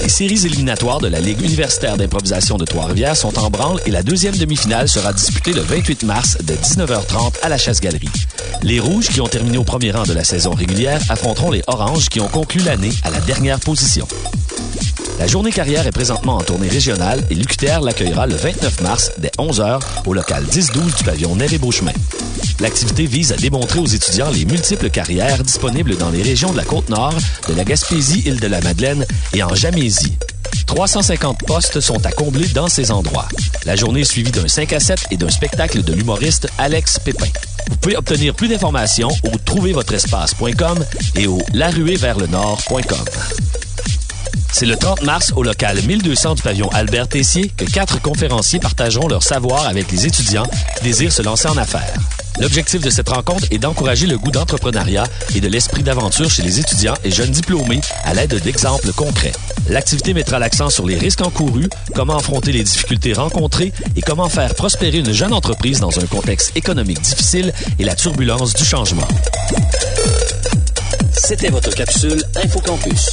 Les séries éliminatoires de la Ligue universitaire d'improvisation de Trois-Rivières sont en branle et la deuxième demi-finale sera disputée le 28 mars de 19h30 à la Chasse-Galerie. Les Rouges, qui ont terminé au premier rang de la saison régulière, affronteront les Oranges, qui ont conclu l'année à la dernière position. La journée carrière est présentement en tournée régionale et l'UQTR l'accueillera le 29 mars dès 11h au local 10-12 du pavillon Nez-Beauchemin. L'activité vise à démontrer aux étudiants les multiples carrières disponibles dans les régions de la Côte-Nord, de la Gaspésie, Île-de-la-Madeleine et en Jamésie. 350 postes sont à combler dans ces endroits. La journée est suivie d'un 5 à 7 et d'un spectacle de l'humoriste Alex Pépin. Vous pouvez obtenir plus d'informations au trouvervotrespace.com et au laruéversllenord.com. C'est le 30 mars au local 1200 du pavillon Albert Tessier que quatre conférenciers partageront leur savoir avec les étudiants qui désirent se lancer en affaires. L'objectif de cette rencontre est d'encourager le goût d'entrepreneuriat et de l'esprit d'aventure chez les étudiants et jeunes diplômés à l'aide d'exemples concrets. L'activité mettra l'accent sur les risques encourus, comment affronter les difficultés rencontrées et comment faire prospérer une jeune entreprise dans un contexte économique difficile et la turbulence du changement. C'était votre capsule InfoCampus.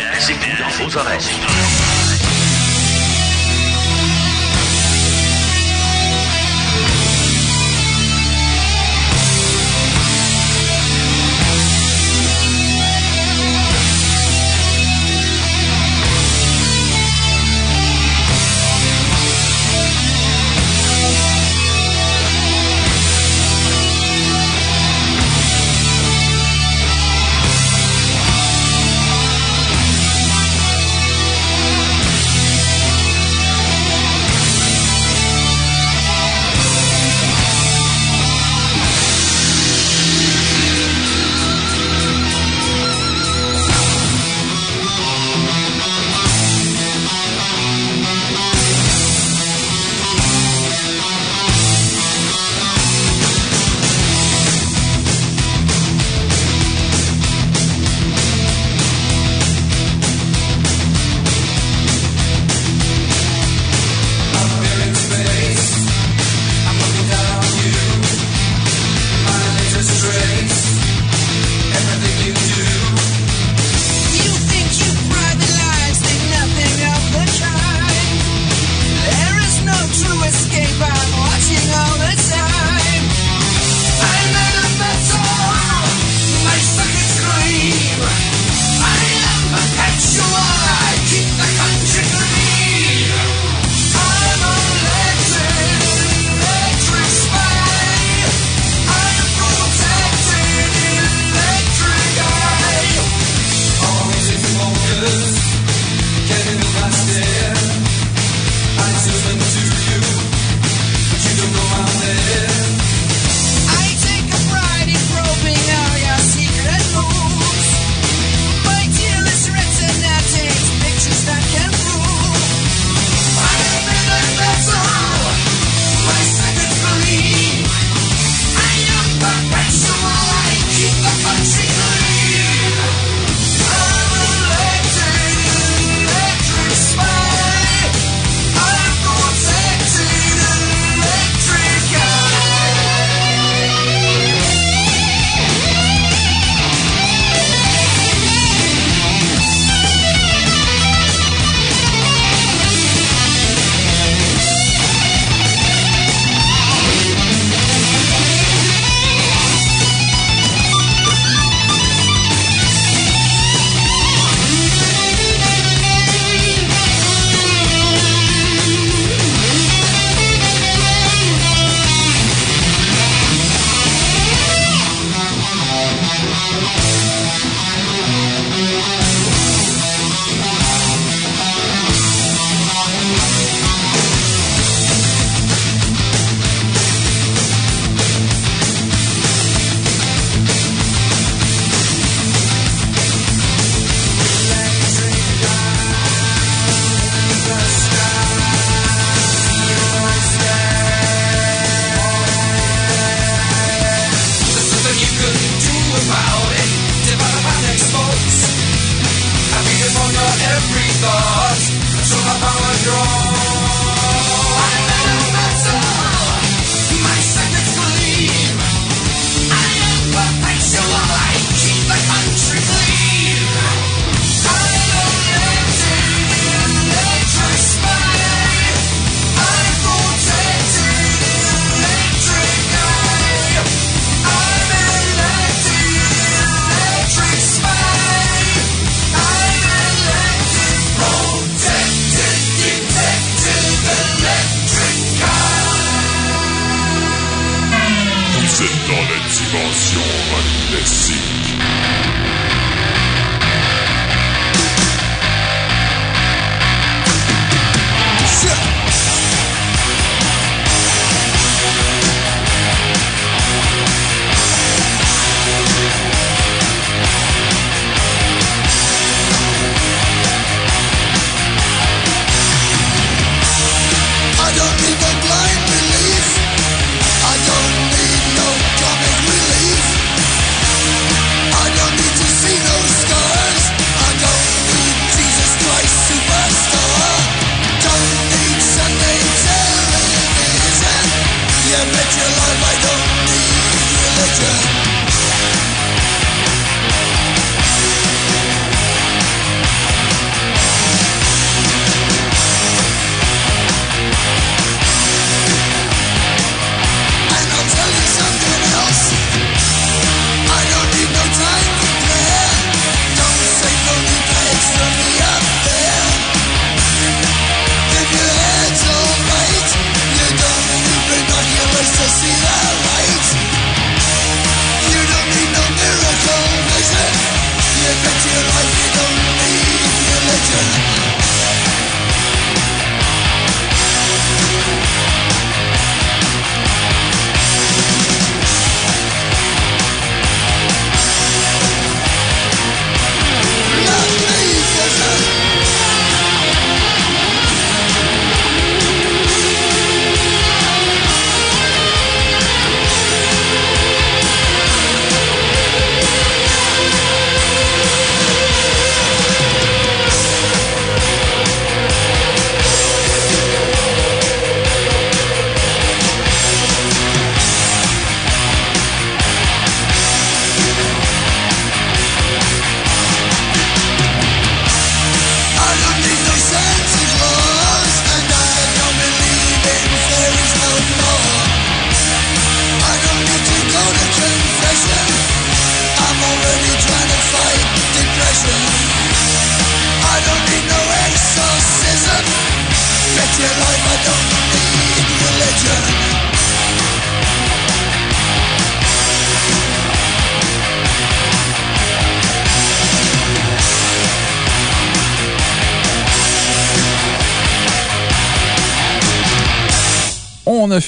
c'est plus dans vos oreilles. on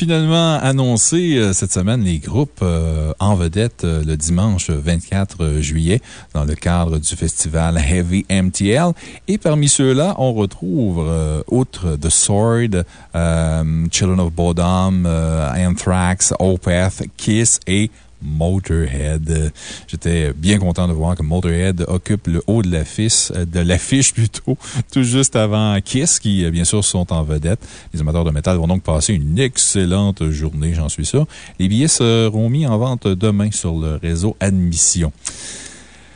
finalement annoncé euh, cette semaine les groupes euh, en vedette euh, le dimanche 24 juillet dans le cadre du festival Heavy MTL. Et parmi ceux-là, on retrouve, outre The Sword, Children of Bodom, Anthrax, Opeth, Kiss et Motorhead. J'étais bien content de voir que Motorhead occupe le haut de l'affiche, de l'affiche plutôt, tout juste avant Kiss, qui bien sûr sont en vedette. Les amateurs de métal vont donc passer une excellente journée, j'en suis sûr. Les billets seront mis en vente demain sur le réseau Admission.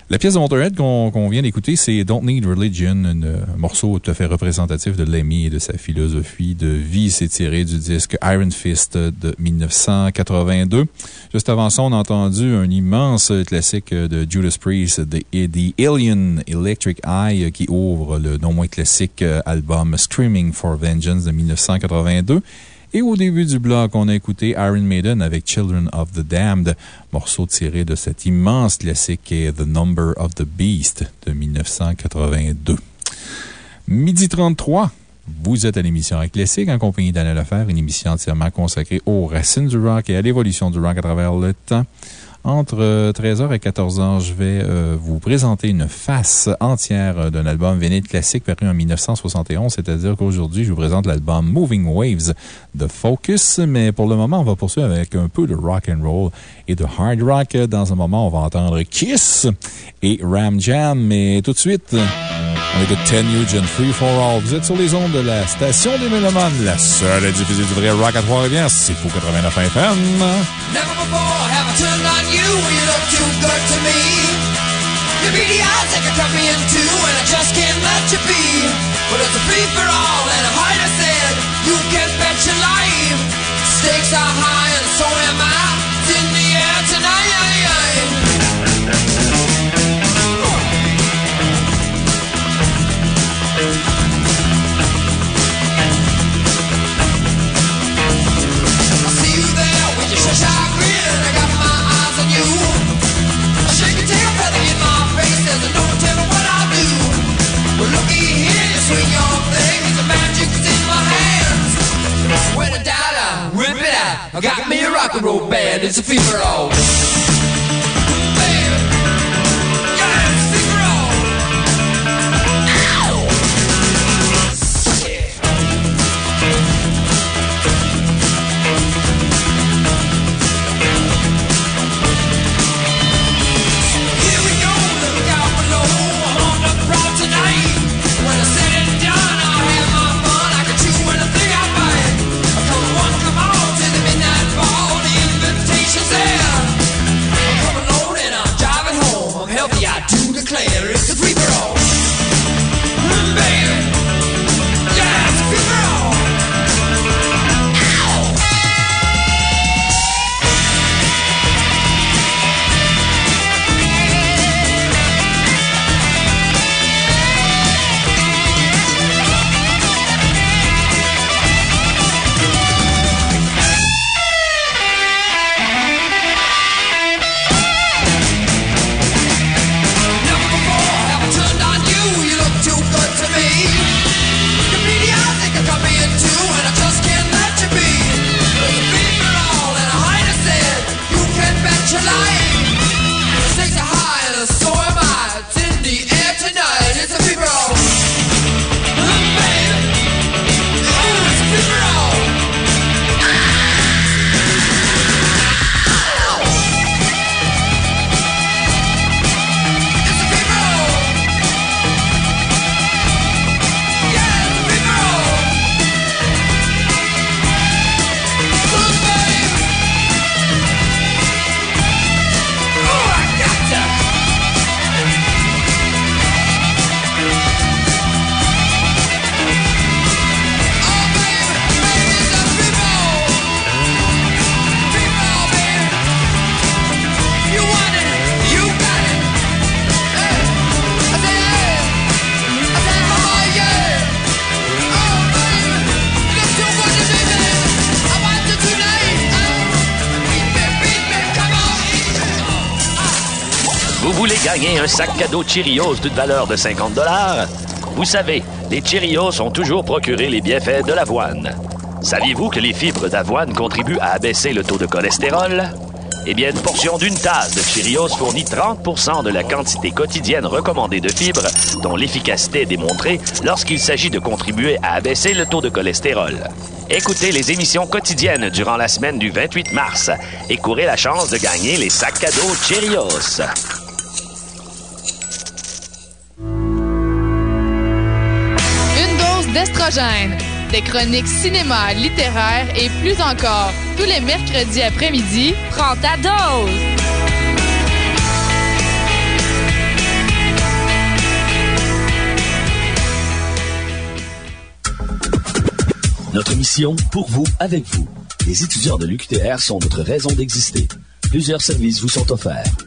La pièce de Motorhead qu'on vient d'écouter, c'est Don't Need Religion, un morceau tout à fait représentatif de Lemmy et de sa philosophie de vie. C'est tiré du disque Iron Fist de 1982. Juste avant ça, on a entendu un immense classique de Judas Priest, The, The Alien Electric Eye, qui ouvre le non moins classique album Screaming for Vengeance de 1982. Et au début du bloc, on a écouté Iron Maiden avec Children of the Damned, morceau tiré de cet immense classique The Number of the Beast de 1982. Midi 33. Vous êtes à l'émission Classique en compagnie d'Anna Lefer, une émission entièrement consacrée aux racines du rock et à l'évolution du rock à travers le temps. Entre 13h euh, et 14h, je vais euh, vous présenter une face entière euh, d'un album véné classique paru en 1971, c'est-à-dire qu'aujourd'hui, je vous présente l'album Moving Waves de Focus. Mais pour le moment, on va poursuivre avec un peu de rock and roll et de hard rock. Dans un moment, on va entendre Kiss et Ram Jam. Mais tout de suite, on écoute 10 Nugent Free for All. Vous êtes sur les ondes de la station des Mélomanes, la seule à diffuser du vrai rock à Trois-Rivières. C'est Fou 89 FM. You you look too good to me. Your beady eyes they can cut me in two and I just can't let you be. But it's a free for all and a I said, you can bet your life. Stakes are high and so am I. Looky here. The magic's in my hands. When I rip it out. I got me a rock and roll band. It's a fever all. Un sac cadeau Cheerios d'une valeur de 50 Vous savez, les Cheerios ont toujours procuré les bienfaits de l'avoine. Saviez-vous que les fibres d'avoine contribuent à abaisser le taux de cholestérol? Eh bien, une portion d'une tasse de Cheerios fournit 30 de la quantité quotidienne recommandée de fibres, dont l'efficacité est démontrée lorsqu'il s'agit de contribuer à abaisser le taux de cholestérol. Écoutez les émissions quotidiennes durant la semaine du 28 mars et courez la chance de gagner les sacs cadeaux Cheerios. Des chroniques cinéma, littéraires et plus encore. Tous les mercredis après-midi, prends ta dose. Notre mission, pour vous, avec vous. Les étudiants de l'UQTR sont notre raison d'exister. Plusieurs services vous sont offerts.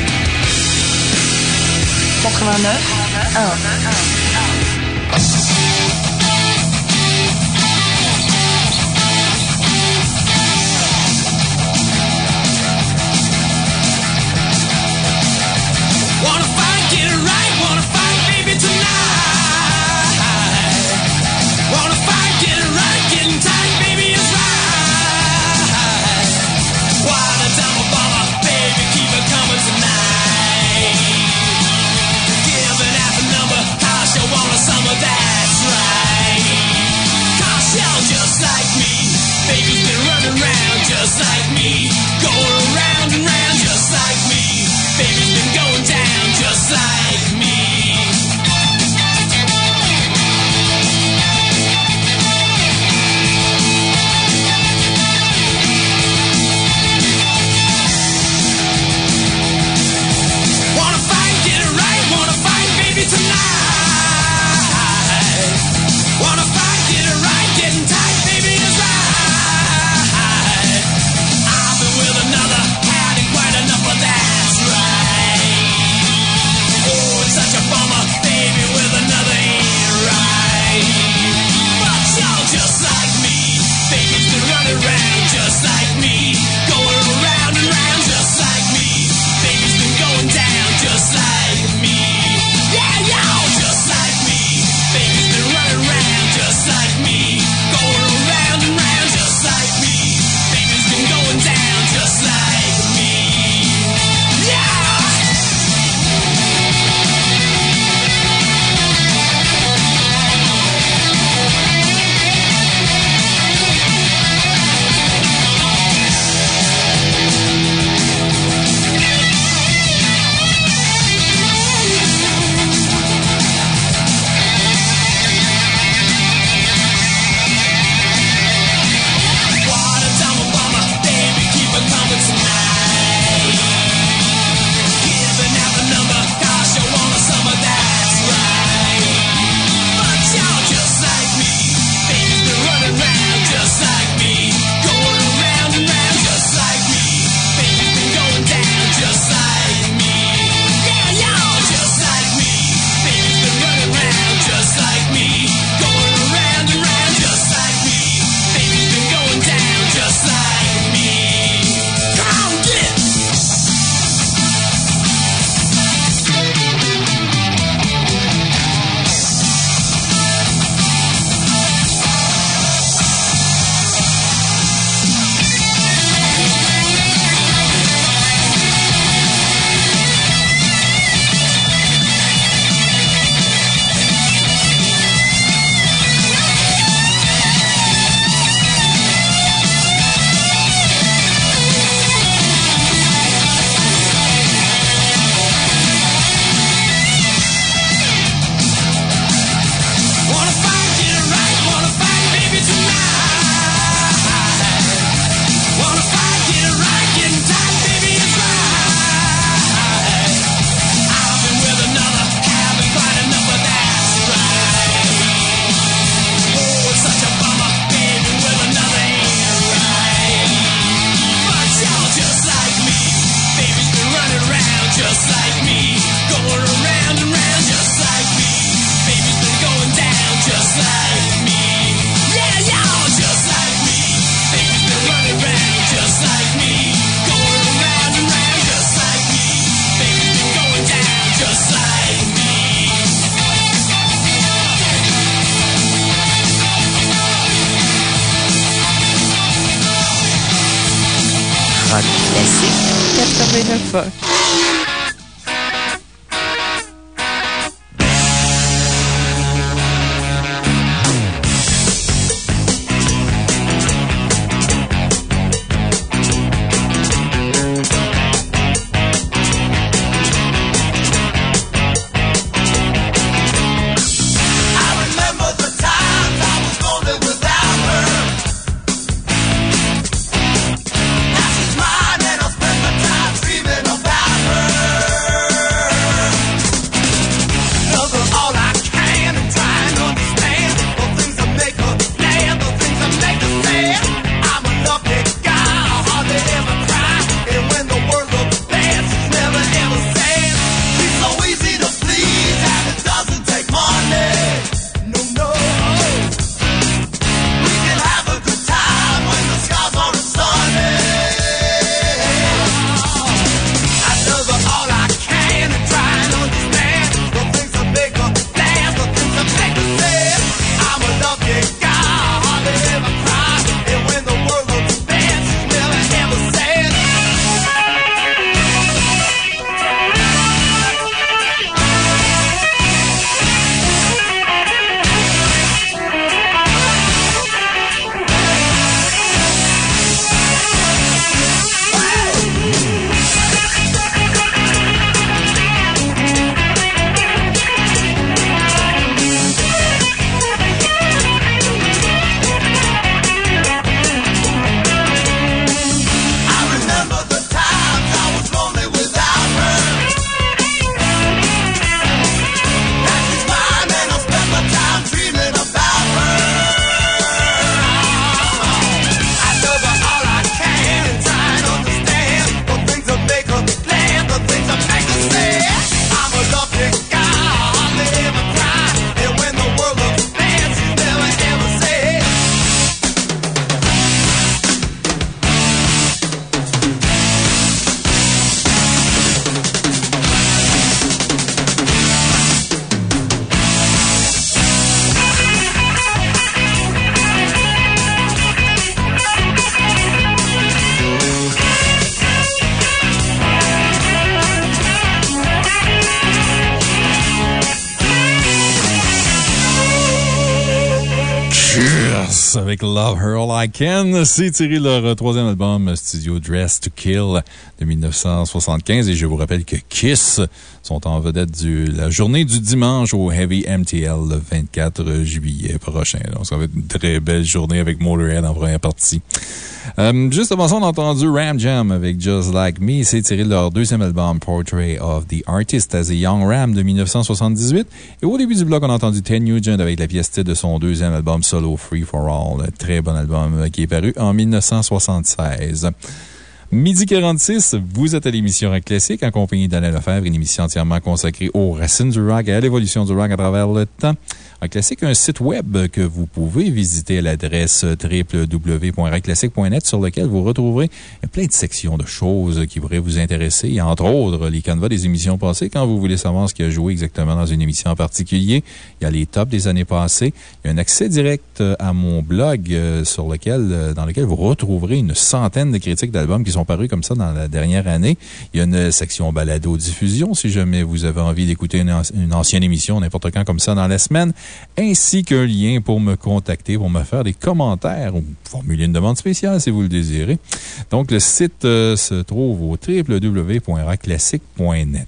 89 1 Avec Love Her All I Can. C'est tiré leur troisième album studio Dress to Kill de 1975. Et je vous rappelle que Kiss sont en vedette du, la journée du dimanche au Heavy MTL le 24 juillet prochain. Donc, ça va être une très belle journée avec Motorhead en première partie. Euh, juste avant ça, on a entendu Ram Jam avec Just Like Me. C'est tiré de leur deuxième album Portrait of the Artist as a Young Ram de 1978. Et au début du bloc, on a entendu Ted Nugent avec la pièce titre de son deuxième album solo Free for All. Un très bon album euh, qui est paru en 1976. Midi 46, vous êtes à l'émission Rock Classique en compagnie d'Alain Lefebvre, une émission entièrement consacrée aux racines du rock et à l'évolution du rock à travers le temps. Classique, un site web que vous pouvez visiter à l'adresse www.rockclassique.net sur lequel vous retrouverez plein de sections de choses qui pourraient vous intéresser, entre autres les canevas des émissions passées. Quand vous voulez savoir ce qui a joué exactement dans une émission en particulier, il y a les tops des années passées. Il y a un accès direct à mon blog euh, sur lequel, euh, dans lequel vous retrouverez une centaine de critiques d'albums qui sont parus comme ça dans la dernière année. Il y a une section balado-diffusion si jamais vous avez envie d'écouter une ancienne émission n'importe quand comme ça dans la semaine, ainsi qu'un lien pour me contacter, pour me faire des commentaires ou formuler une demande spéciale si vous le désirez. Donc, le site euh, se trouve au www.rockclassique.net.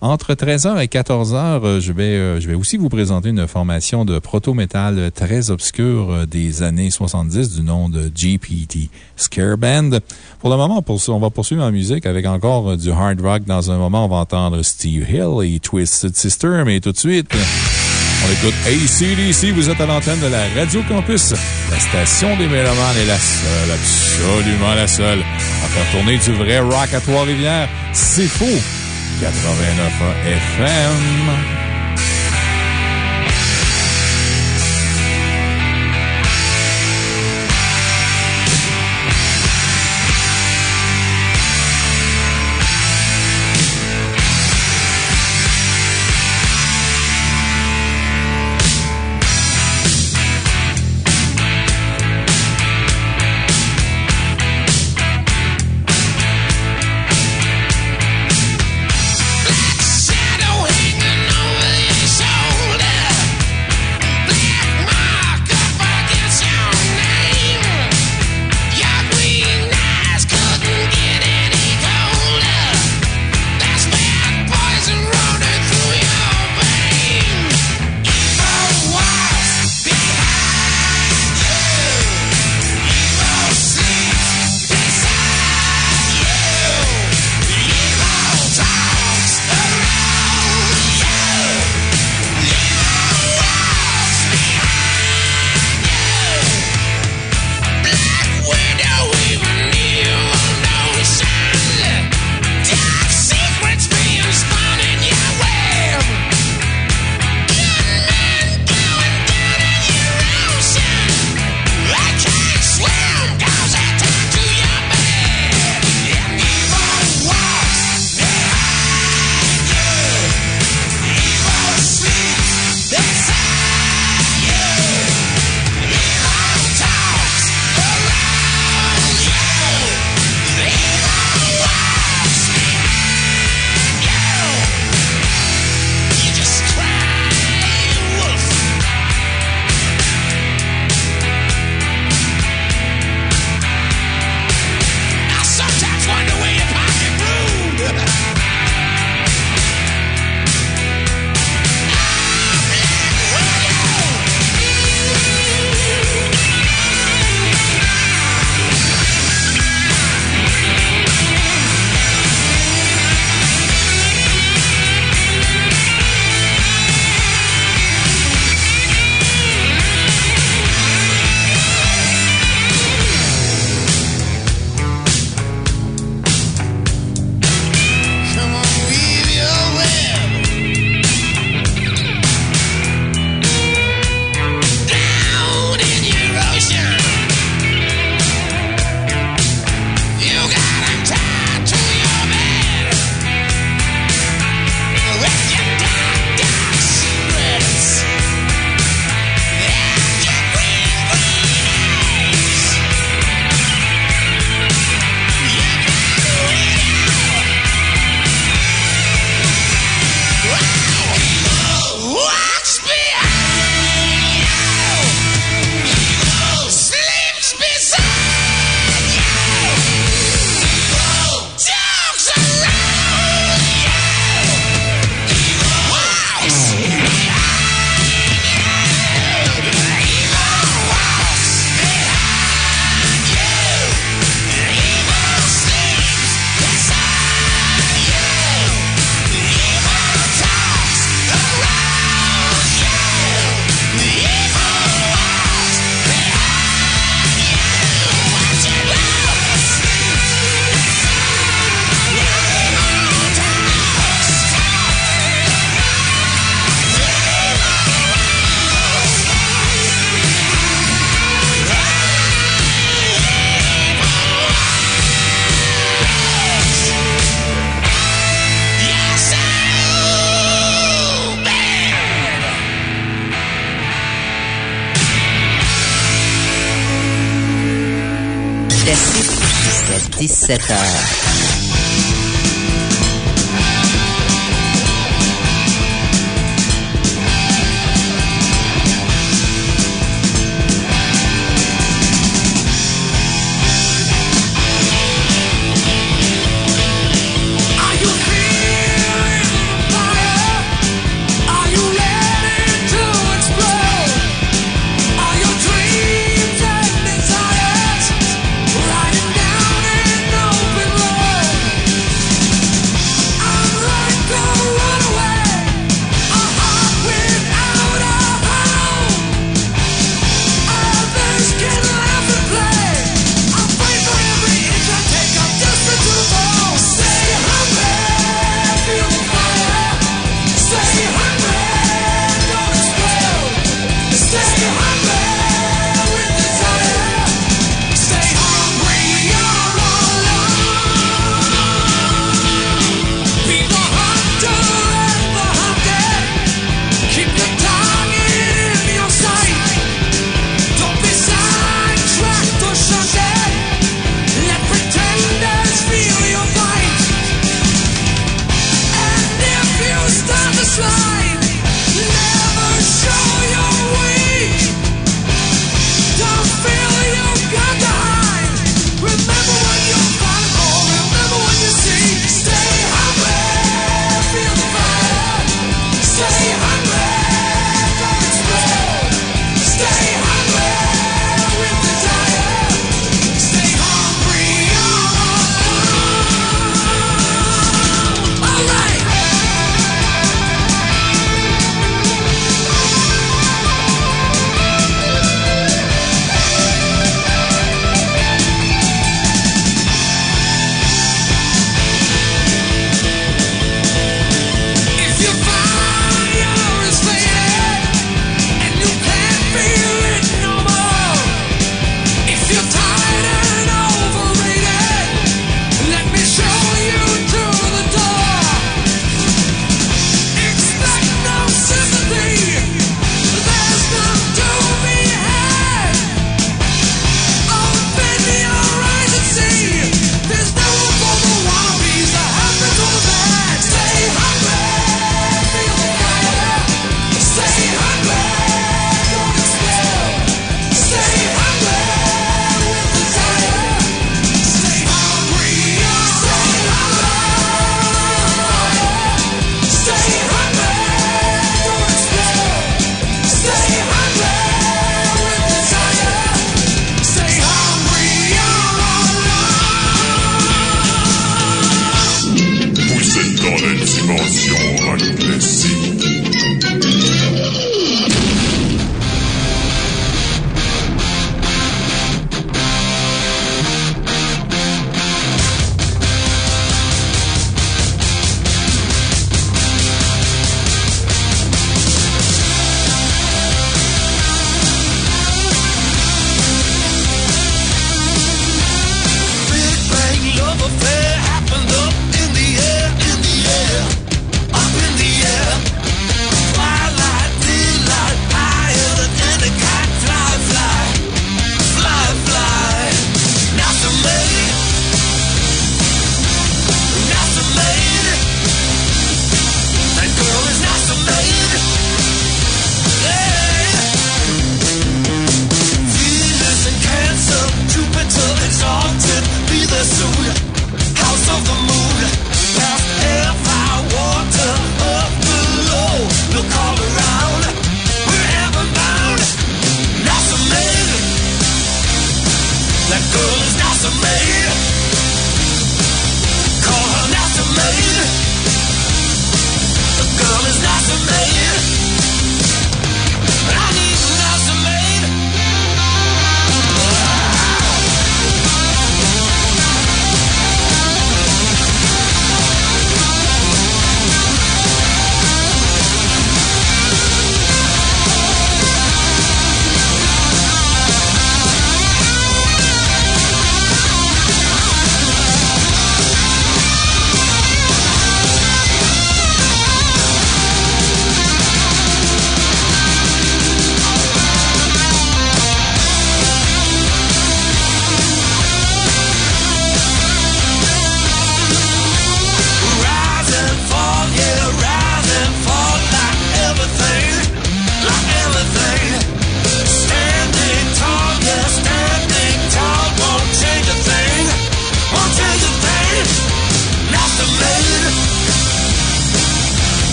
Entre 13h et 14h, euh, je vais, euh, je vais aussi vous présenter une formation de proto-métal très obscure des années 70 du nom de GPT Scare Band. Pour le moment, on va poursuivre en musique avec encore du hard rock. Dans un moment, on va entendre Steve Hill et Twisted Sister, mais tout de suite, on écoute ACDC. Vous êtes à l'antenne de la Radio Campus. La station des Mélomanes est la seule, absolument la seule, à faire tourner du vrai rock à Trois-Rivières. C'est faux! 89 FM.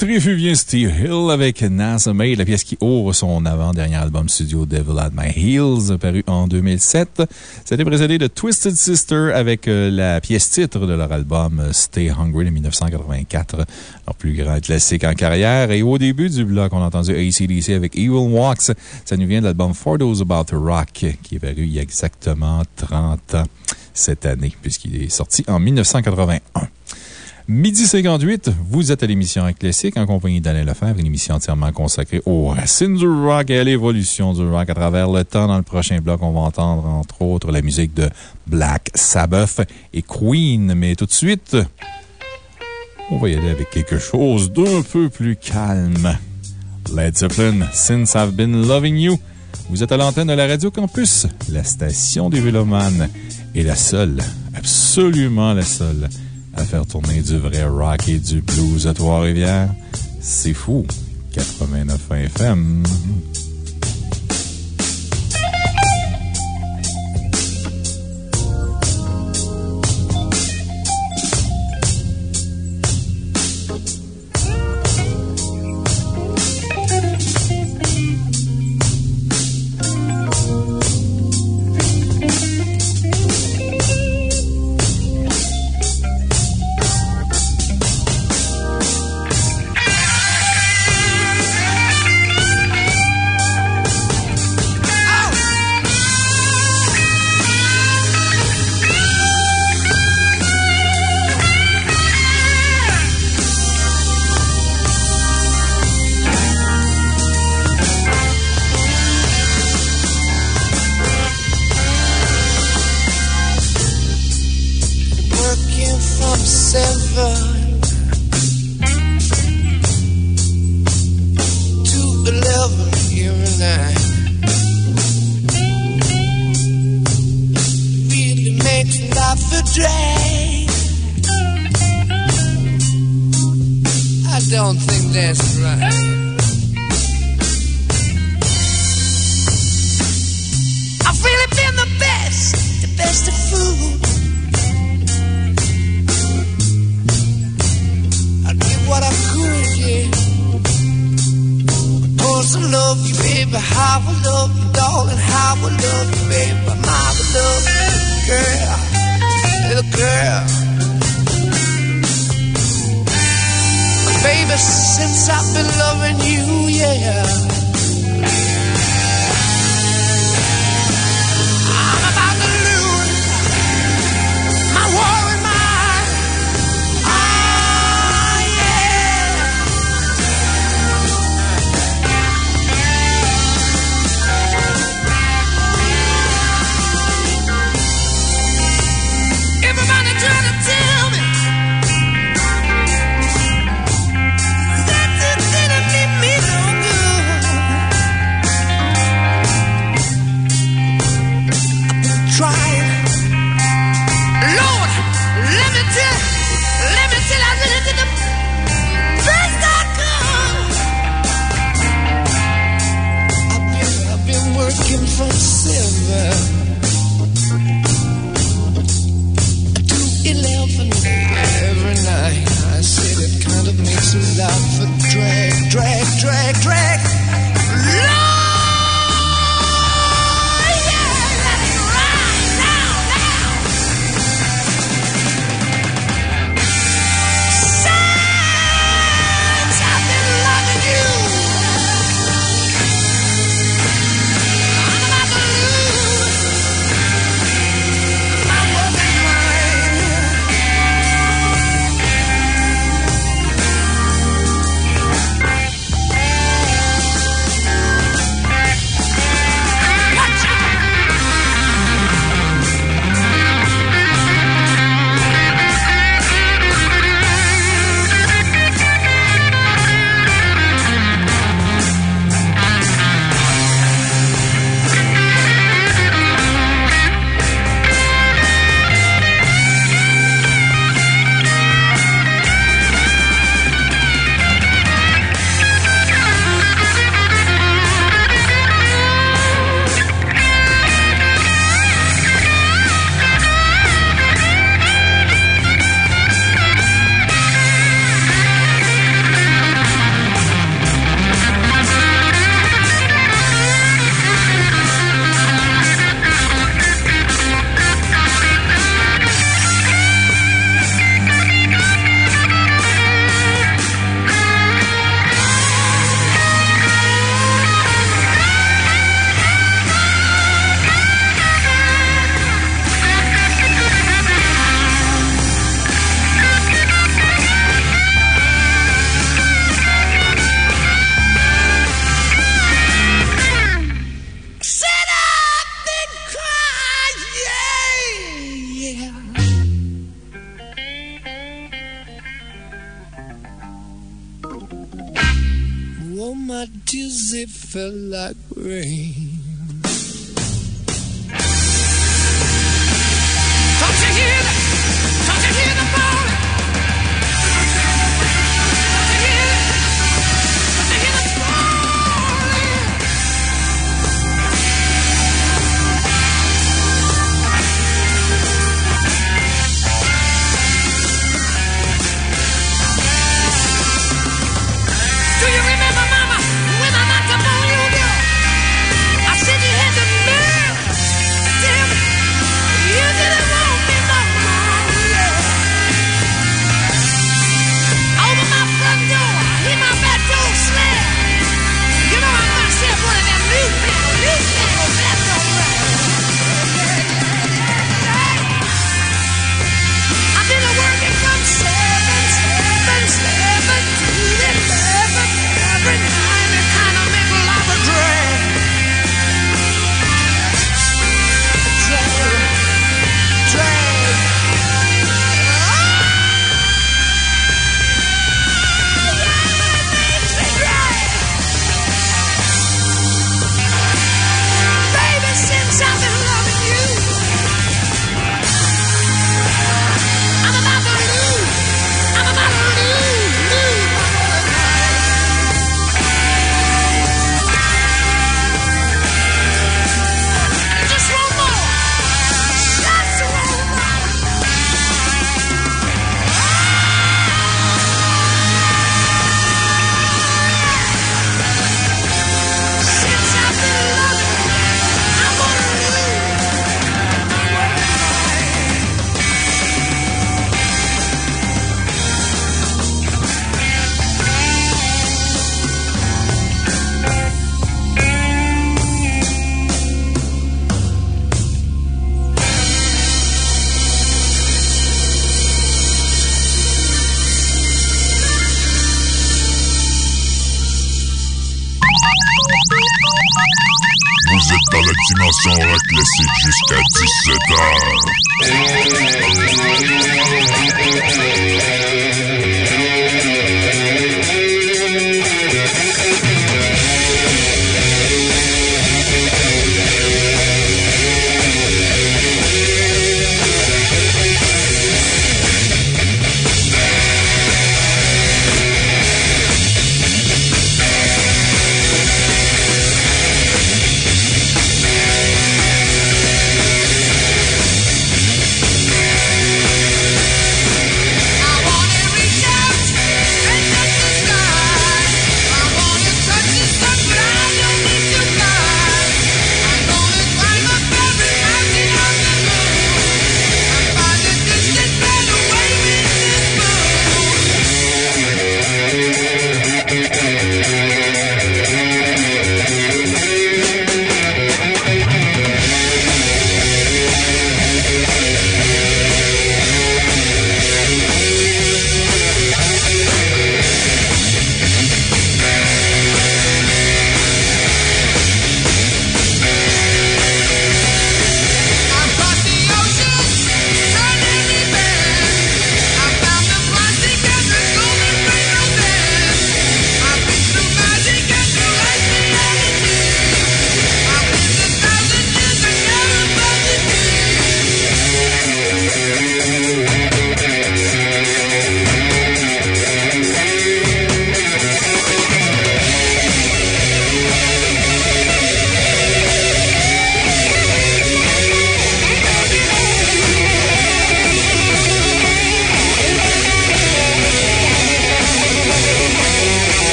Le Tréfuvien Steve Hill avec NASA May, la pièce qui ouvre son avant-dernier album studio Devil at My Heels, paru en 2007. C'était précédé de Twisted Sister avec euh, la pièce titre de leur album euh, Stay Hungry de 1984, leur plus grand classique en carrière. Et au début du bloc, on a entendu ACDC avec Evil Walks. Ça nous vient de l'album For Those About to Rock, qui est paru il y a exactement 30 ans cette année, puisqu'il est sorti en 1981. Midi 58, vous êtes à l'émission Classique en compagnie d'Alain Lefebvre, une émission entièrement consacrée aux racines du rock et à l'évolution du rock à travers le temps. Dans le prochain bloc, on va entendre entre autres la musique de Black Sabbath et Queen. Mais tout de suite, on va y aller avec quelque chose d'un peu plus calme. Led Zeppelin, Since I've Been Loving You. Vous êtes à l'antenne de la Radio Campus, la station des Vélomanes, et la seule, absolument la seule, à faire tourner du vrai rock et du blues à Trois-Rivières. C'est fou. 89 FM.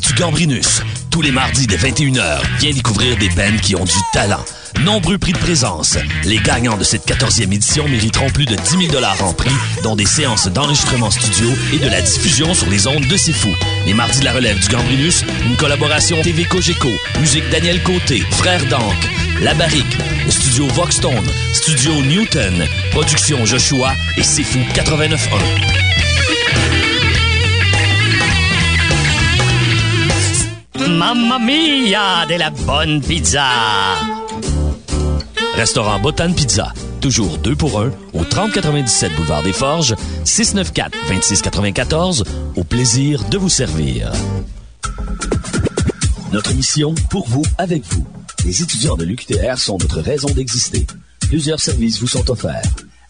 Du Gambrinus? Tous les mardis dès 21h, viens découvrir des bands qui ont du talent. Nombreux prix de présence. Les gagnants de cette 14e édition mériteront plus de 10 000 en prix, dont des séances d'enregistrement studio et de la diffusion sur les ondes de C'est. Les mardis de la relève du Gambrinus, une collaboration TV Cogeco, musique Daniel Côté, Frère d'Anc, La Barrique, studio Voxstone, studio Newton, production Joshua et C'est Fou 89.1. Mamma mia, de la bonne pizza! Restaurant Botan Pizza. Toujours 2 pour 1 au 3097 Boulevard des Forges, 694-2694. Au plaisir de vous servir. Notre mission, pour vous, avec vous. Les étudiants de l'UQTR sont notre raison d'exister. Plusieurs services vous sont offerts.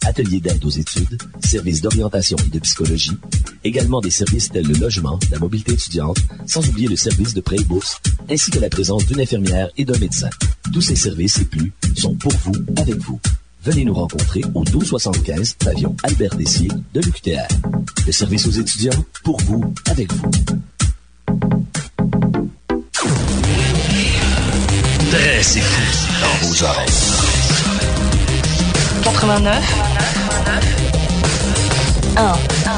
Ateliers d'aide aux études, services d'orientation et de psychologie, également des services tels le logement, la mobilité étudiante, sans oublier le service de prêt et bourse, ainsi que la présence d'une infirmière et d'un médecin. Tous ces services et plus sont pour vous, avec vous. Venez nous rencontrer au 1275 pavillon Albert Dessier de l'UQTR. Le service aux étudiants, pour vous, avec vous. Très c'est fou dans vos oreilles. 89 1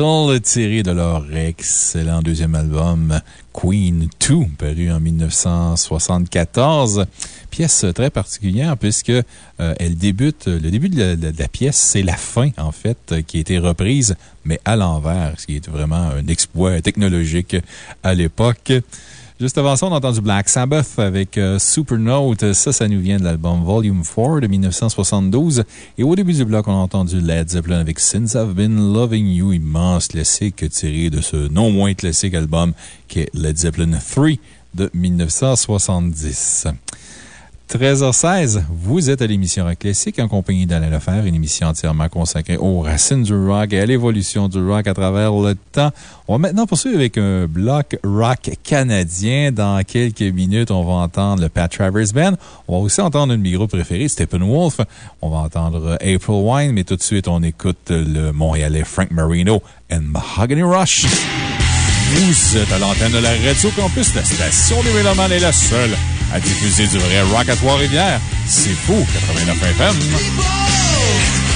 Tirée de leur excellent deuxième album Queen 2, paru en 1974. Pièce très particulière puisque euh, elle débute, le début de la, de la pièce, c'est la fin, en fait, qui a été reprise, mais à l'envers, ce qui est vraiment un exploit technologique à l'époque. Juste avant ça, on a entendu Black Sabbath avec euh, Supernote. Ça, ça nous vient de l'album Volume 4 de 1972. Et au début du bloc, on a entendu Led Zeppelin avec Since I've Been Loving You, immense classique tiré de ce non moins classique album qui est Led Zeppelin 3 de 1970. 13h16, vous êtes à l'émission Rock Classique en compagnie d'Alain Lefebvre, une émission entièrement consacrée aux racines du rock et à l'évolution du rock à travers le temps. On va maintenant poursuivre avec un bloc rock canadien. Dans quelques minutes, on va entendre le Pat Travers Band. On va aussi entendre un de mes groupes préférés, Steppenwolf. On va entendre April Wine, mais tout de suite, on écoute le Montréalais Frank Marino and Mahogany Rush. Vous êtes à l'antenne de la Radio Campus. La station des Mélomanes est la seule à diffuser du vrai rock à Trois-Rivières. C'est fou, 89 FM.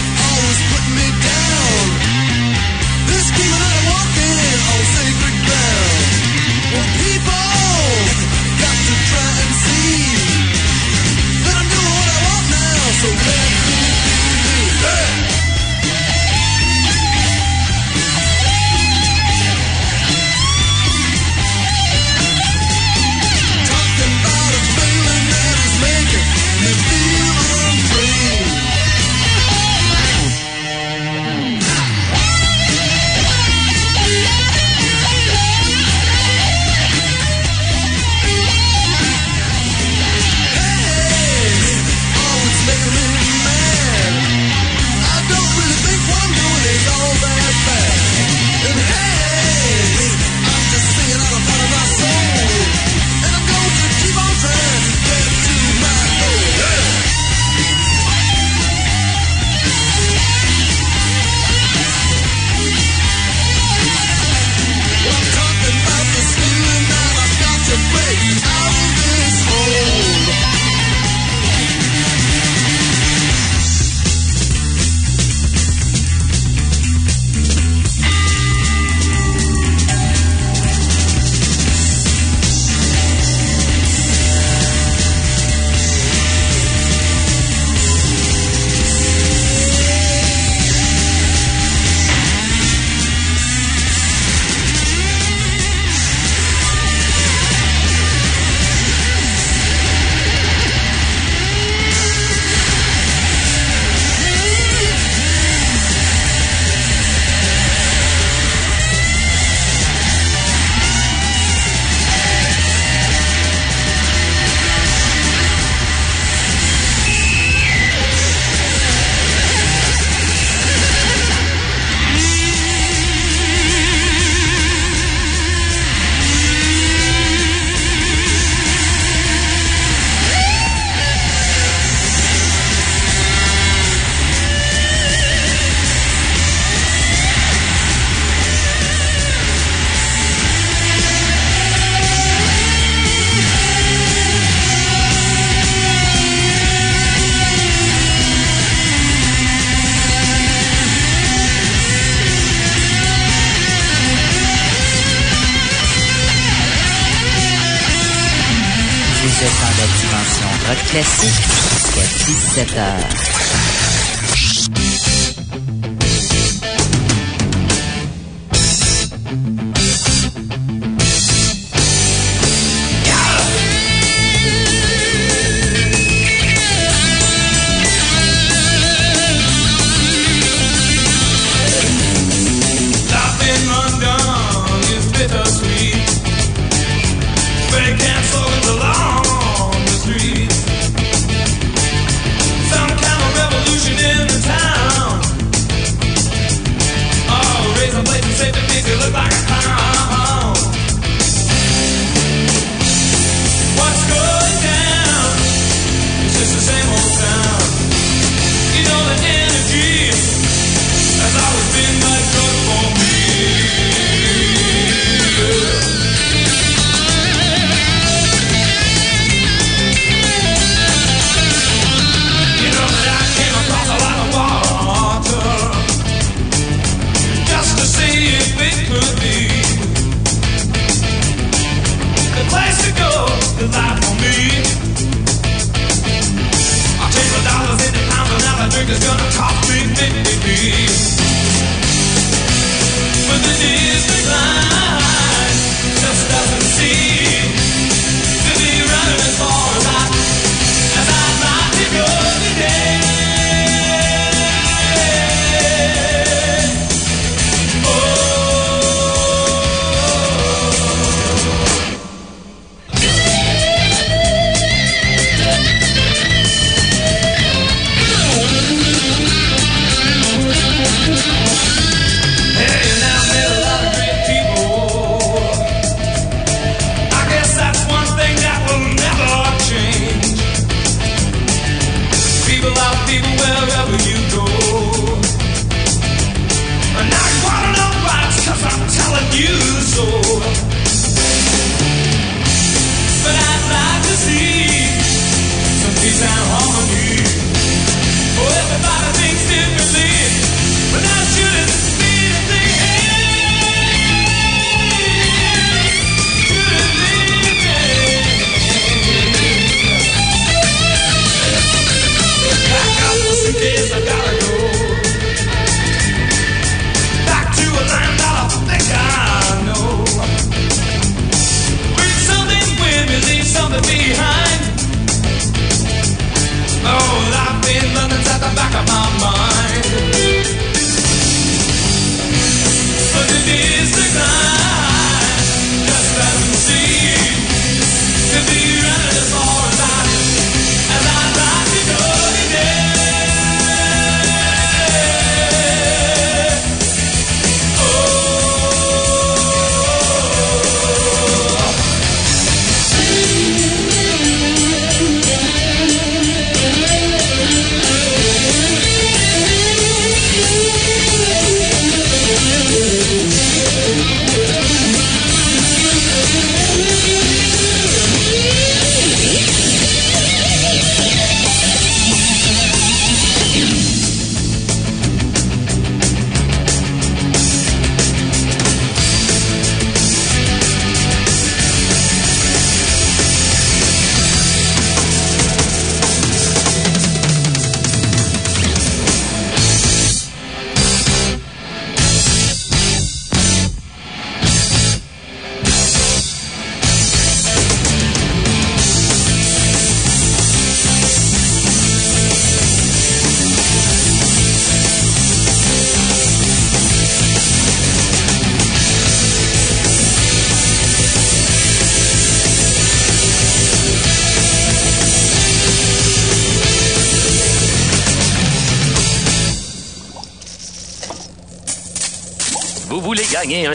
Classique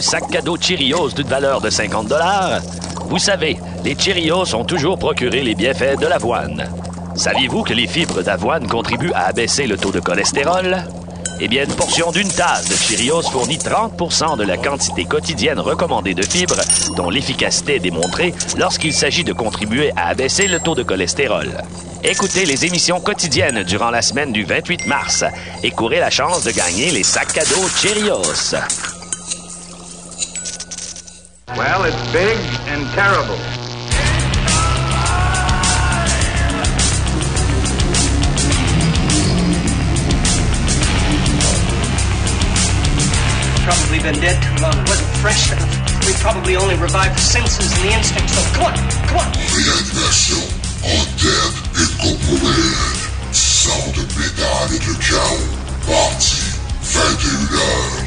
un sac cadeau Cheerios d'une valeur de 50 Vous savez, les Cheerios ont toujours procuré les bienfaits de l'avoine. Saviez-vous que les fibres d'avoine contribuent à abaisser le taux de cholestérol? Eh bien, une portion d'une tasse de Cheerios fournit 30 de la quantité quotidienne recommandée de fibres, dont l'efficacité est démontrée lorsqu'il s'agit de contribuer à abaisser le taux de cholestérol. Écoutez les émissions quotidiennes durant la semaine du 28 mars et courez la chance de gagner les sacs cadeaux Cheerios. Terrible. Probably been dead too long. It wasn't fresh enough. We probably only revived the senses and the instincts. So come on, come on. Réanimation Undead Incorporated. Sang de métal et de chaos. Partie 21h.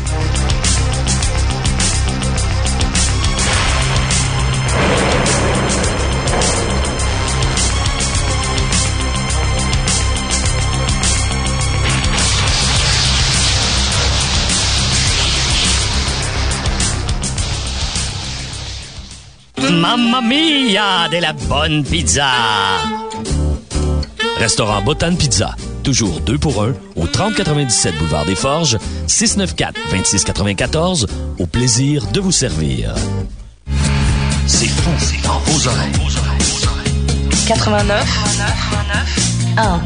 Mamma mia, de la bonne pizza! Restaurant Botan Pizza. Toujours 2 pour 1 au 3097 Boulevard des Forges, 694-2694. Au plaisir de vous servir. C'est foncé dans vos oreilles. 89 1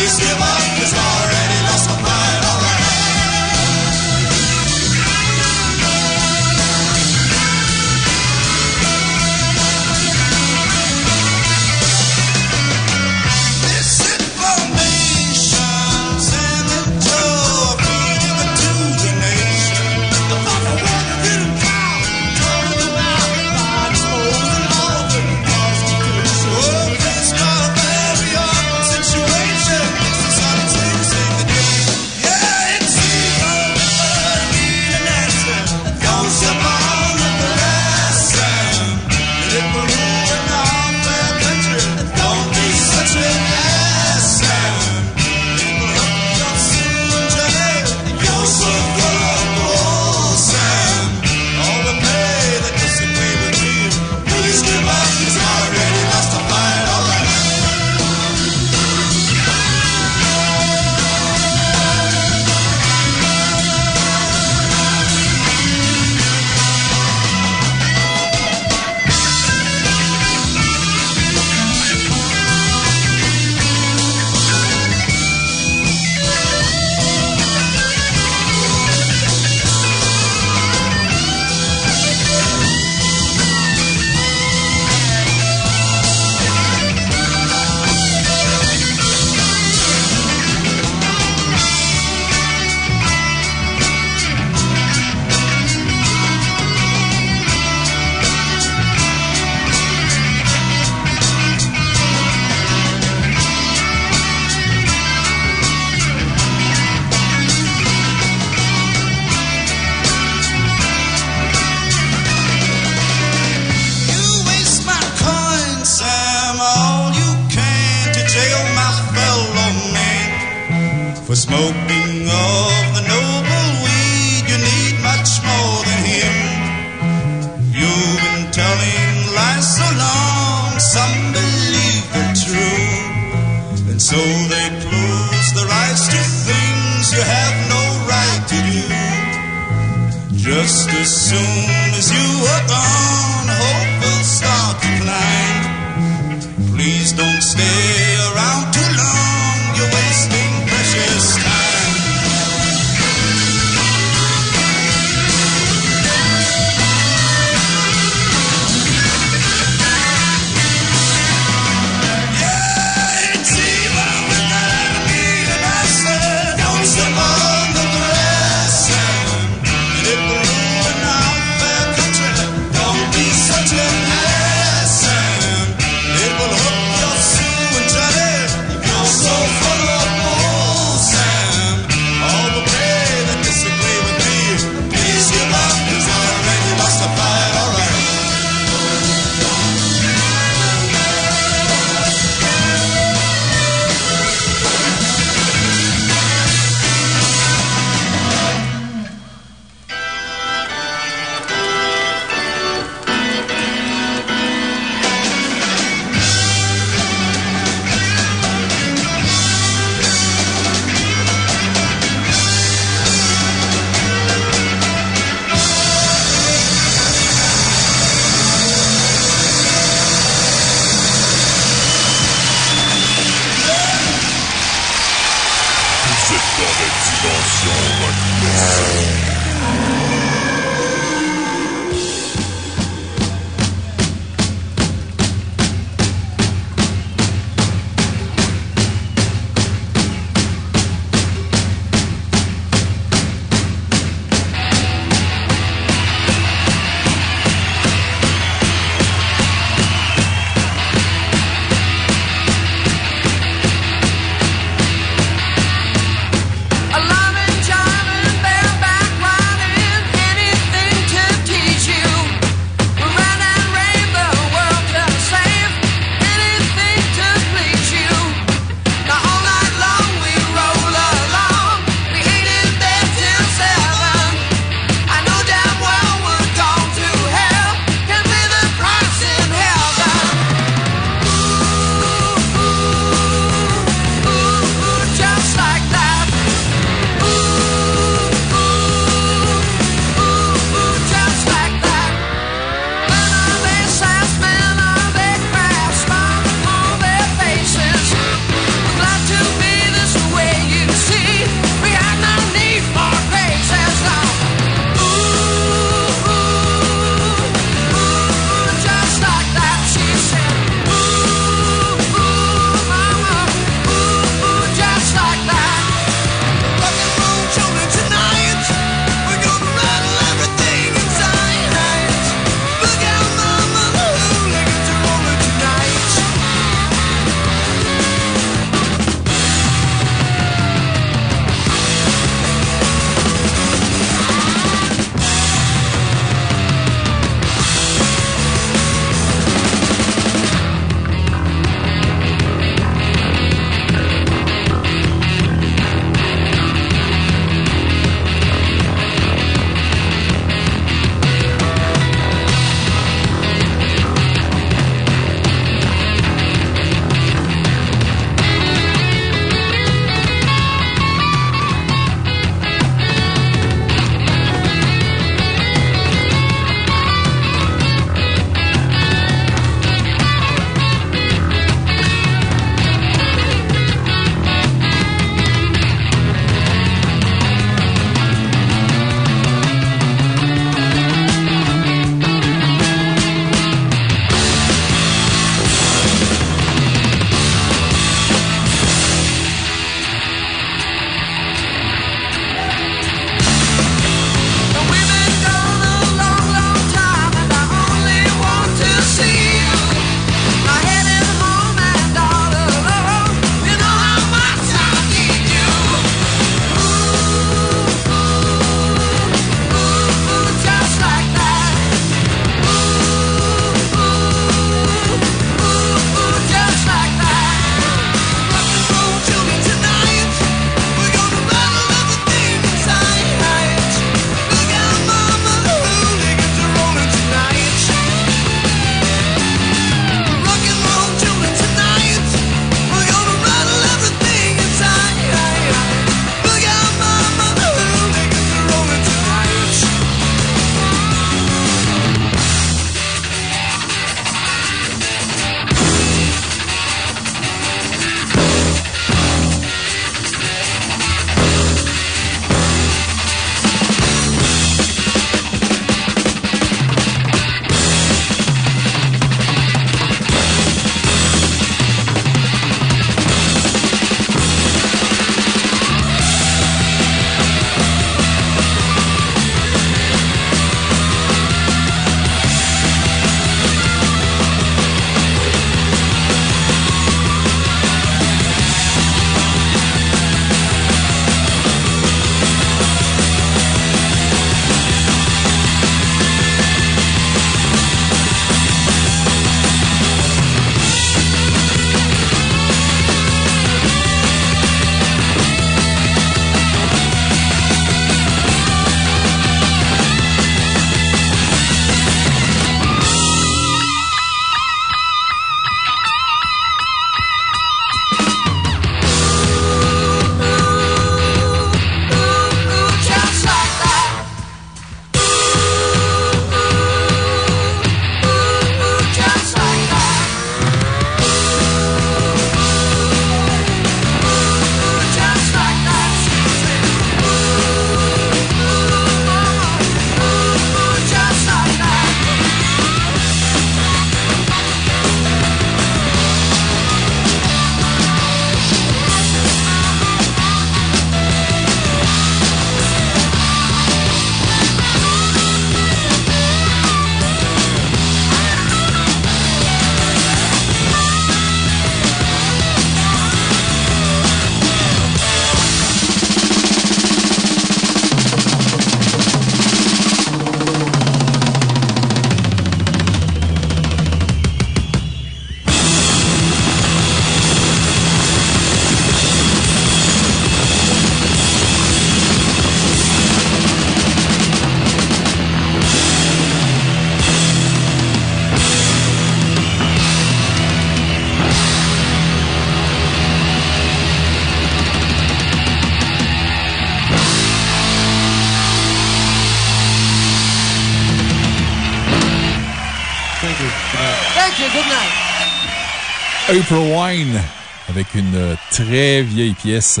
April Wine, avec une très vieille pièce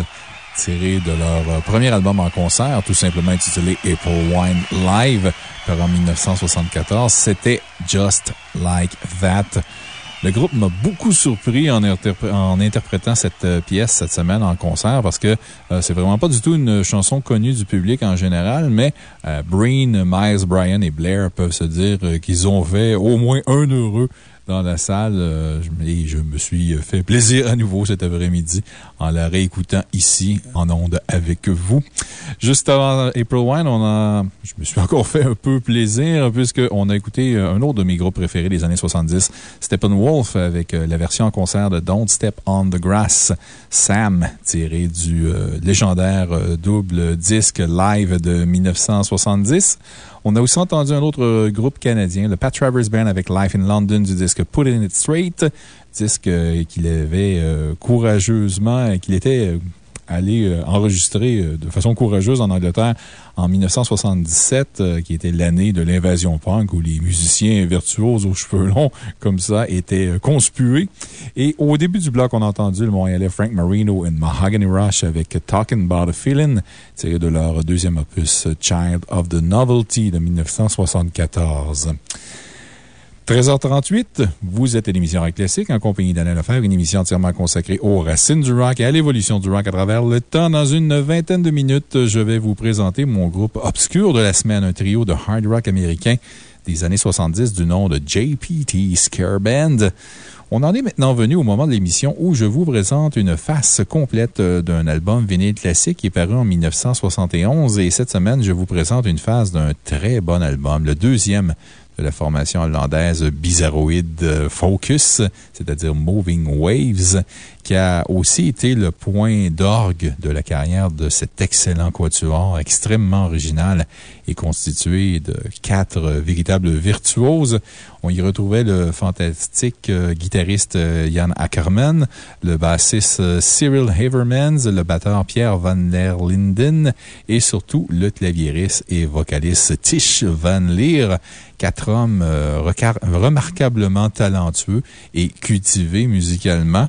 tirée de leur euh, premier album en concert, tout simplement intitulé April Wine Live, paru en 1974. C'était Just Like That. Le groupe m'a beaucoup surpris en, interpré- en interprétant cette euh, pièce cette semaine en concert parce que euh, c'est vraiment pas du tout une chanson connue du public en général, mais Breen, Miles, Brian et Blair peuvent se dire qu'ils ont fait au moins un heureux dans la salle euh, et je me suis fait plaisir à nouveau cet après-midi en la réécoutant ici en onde avec vous. Juste avant April Wine, on a, je me suis encore fait un peu plaisir puisqu'on a écouté euh, un autre de mes groupes préférés des années 70, Steppenwolf, avec euh, la version en concert de Don't Step on the Grass, Sam, tiré du légendaire double disque live de 1970. On a aussi entendu un autre euh, groupe canadien, le Pat Travers Band avec Life in London du disque Put It Straight, disque euh, qu'il avait euh, courageusement, qu'il était allé euh, enregistrer euh, de façon courageuse en Angleterre en 1977, euh, qui était l'année de l'invasion punk où les musiciens virtuoses aux cheveux longs comme ça étaient conspués. Et au début du bloc, on a entendu le Montréalais Frank Marino et Mahogany Rush avec Talking About a Feeling, tiré de leur deuxième opus Child of the Novelty de 1974. 13h38, vous êtes à l'émission Rock Classique en compagnie d'Alain Lefebvre, une émission entièrement consacrée aux racines du rock et à l'évolution du rock à travers le temps. Dans une vingtaine de minutes, je vais vous présenter mon groupe obscur de la semaine, un trio de hard rock américain des années 70 du nom de JPT Scare Band. On en est maintenant venu au moment de l'émission où je vous présente une face complète euh, d'un album vinyle classique qui est paru en 1971 et cette semaine, je vous présente une phase d'un très bon album, le deuxième la formation hollandaise Bizarroid euh, Focus, c'est-à-dire Moving Waves, qui a aussi été le point d'orgue de la carrière de cet excellent quatuor extrêmement original et constitué de quatre véritables virtuoses. On y retrouvait le fantastique euh, guitariste euh, Jan Ackerman, le bassiste euh, Cyril Havermans, le batteur Pierre Van der Linden et surtout le claviériste et vocaliste Tish Van Leer. Quatre hommes remarquablement talentueux et cultivés musicalement.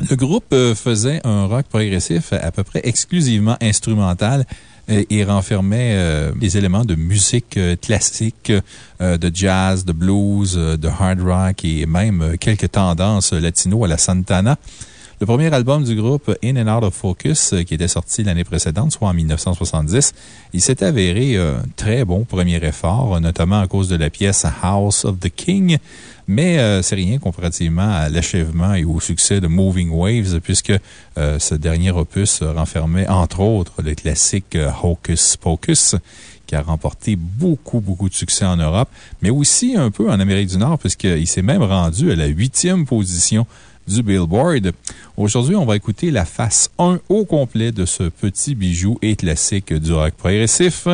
Le groupe faisait un rock progressif à peu près exclusivement instrumental et renfermait euh, des éléments de musique euh, classique, euh, de jazz, de blues, de hard rock et même quelques tendances latino à la Santana. Le premier album du groupe In and Out of Focus, qui était sorti l'année précédente, soit en 1970, il s'est avéré un très bon premier effort, notamment à cause de la pièce House of the King. Mais euh, c'est rien comparativement à l'achèvement et au succès de Moving Waves, puisque euh, ce dernier opus renfermait, entre autres, le classique euh, Hocus Pocus, qui a remporté beaucoup, beaucoup de succès en Europe, mais aussi un peu en Amérique du Nord, puisqu'il s'est même rendu à la huitième position du Billboard. Aujourd'hui, on va écouter la face 1 au complet de ce petit bijou et classique du rock progressif.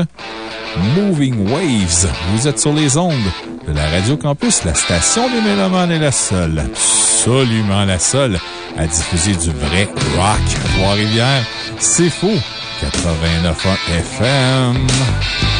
Moving Waves. Vous êtes sur les ondes de la Radio Campus. La station des Mélomanes est la seule, absolument la seule, à diffuser du vrai rock à Trois-Rivières. C'est faux. 89 FM.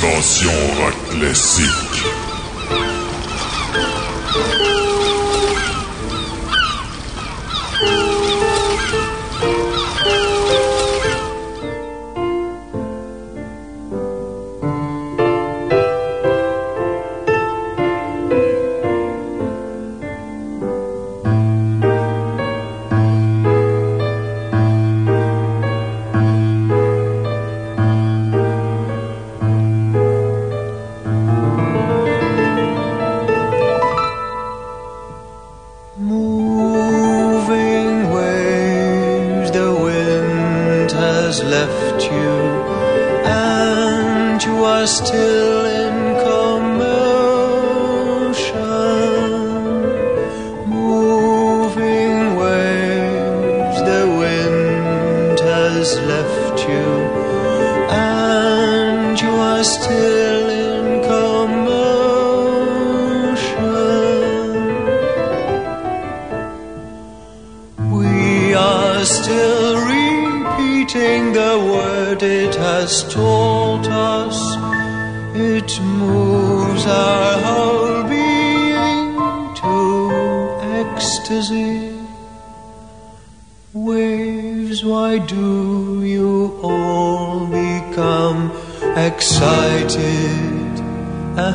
Dimension Love.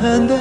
And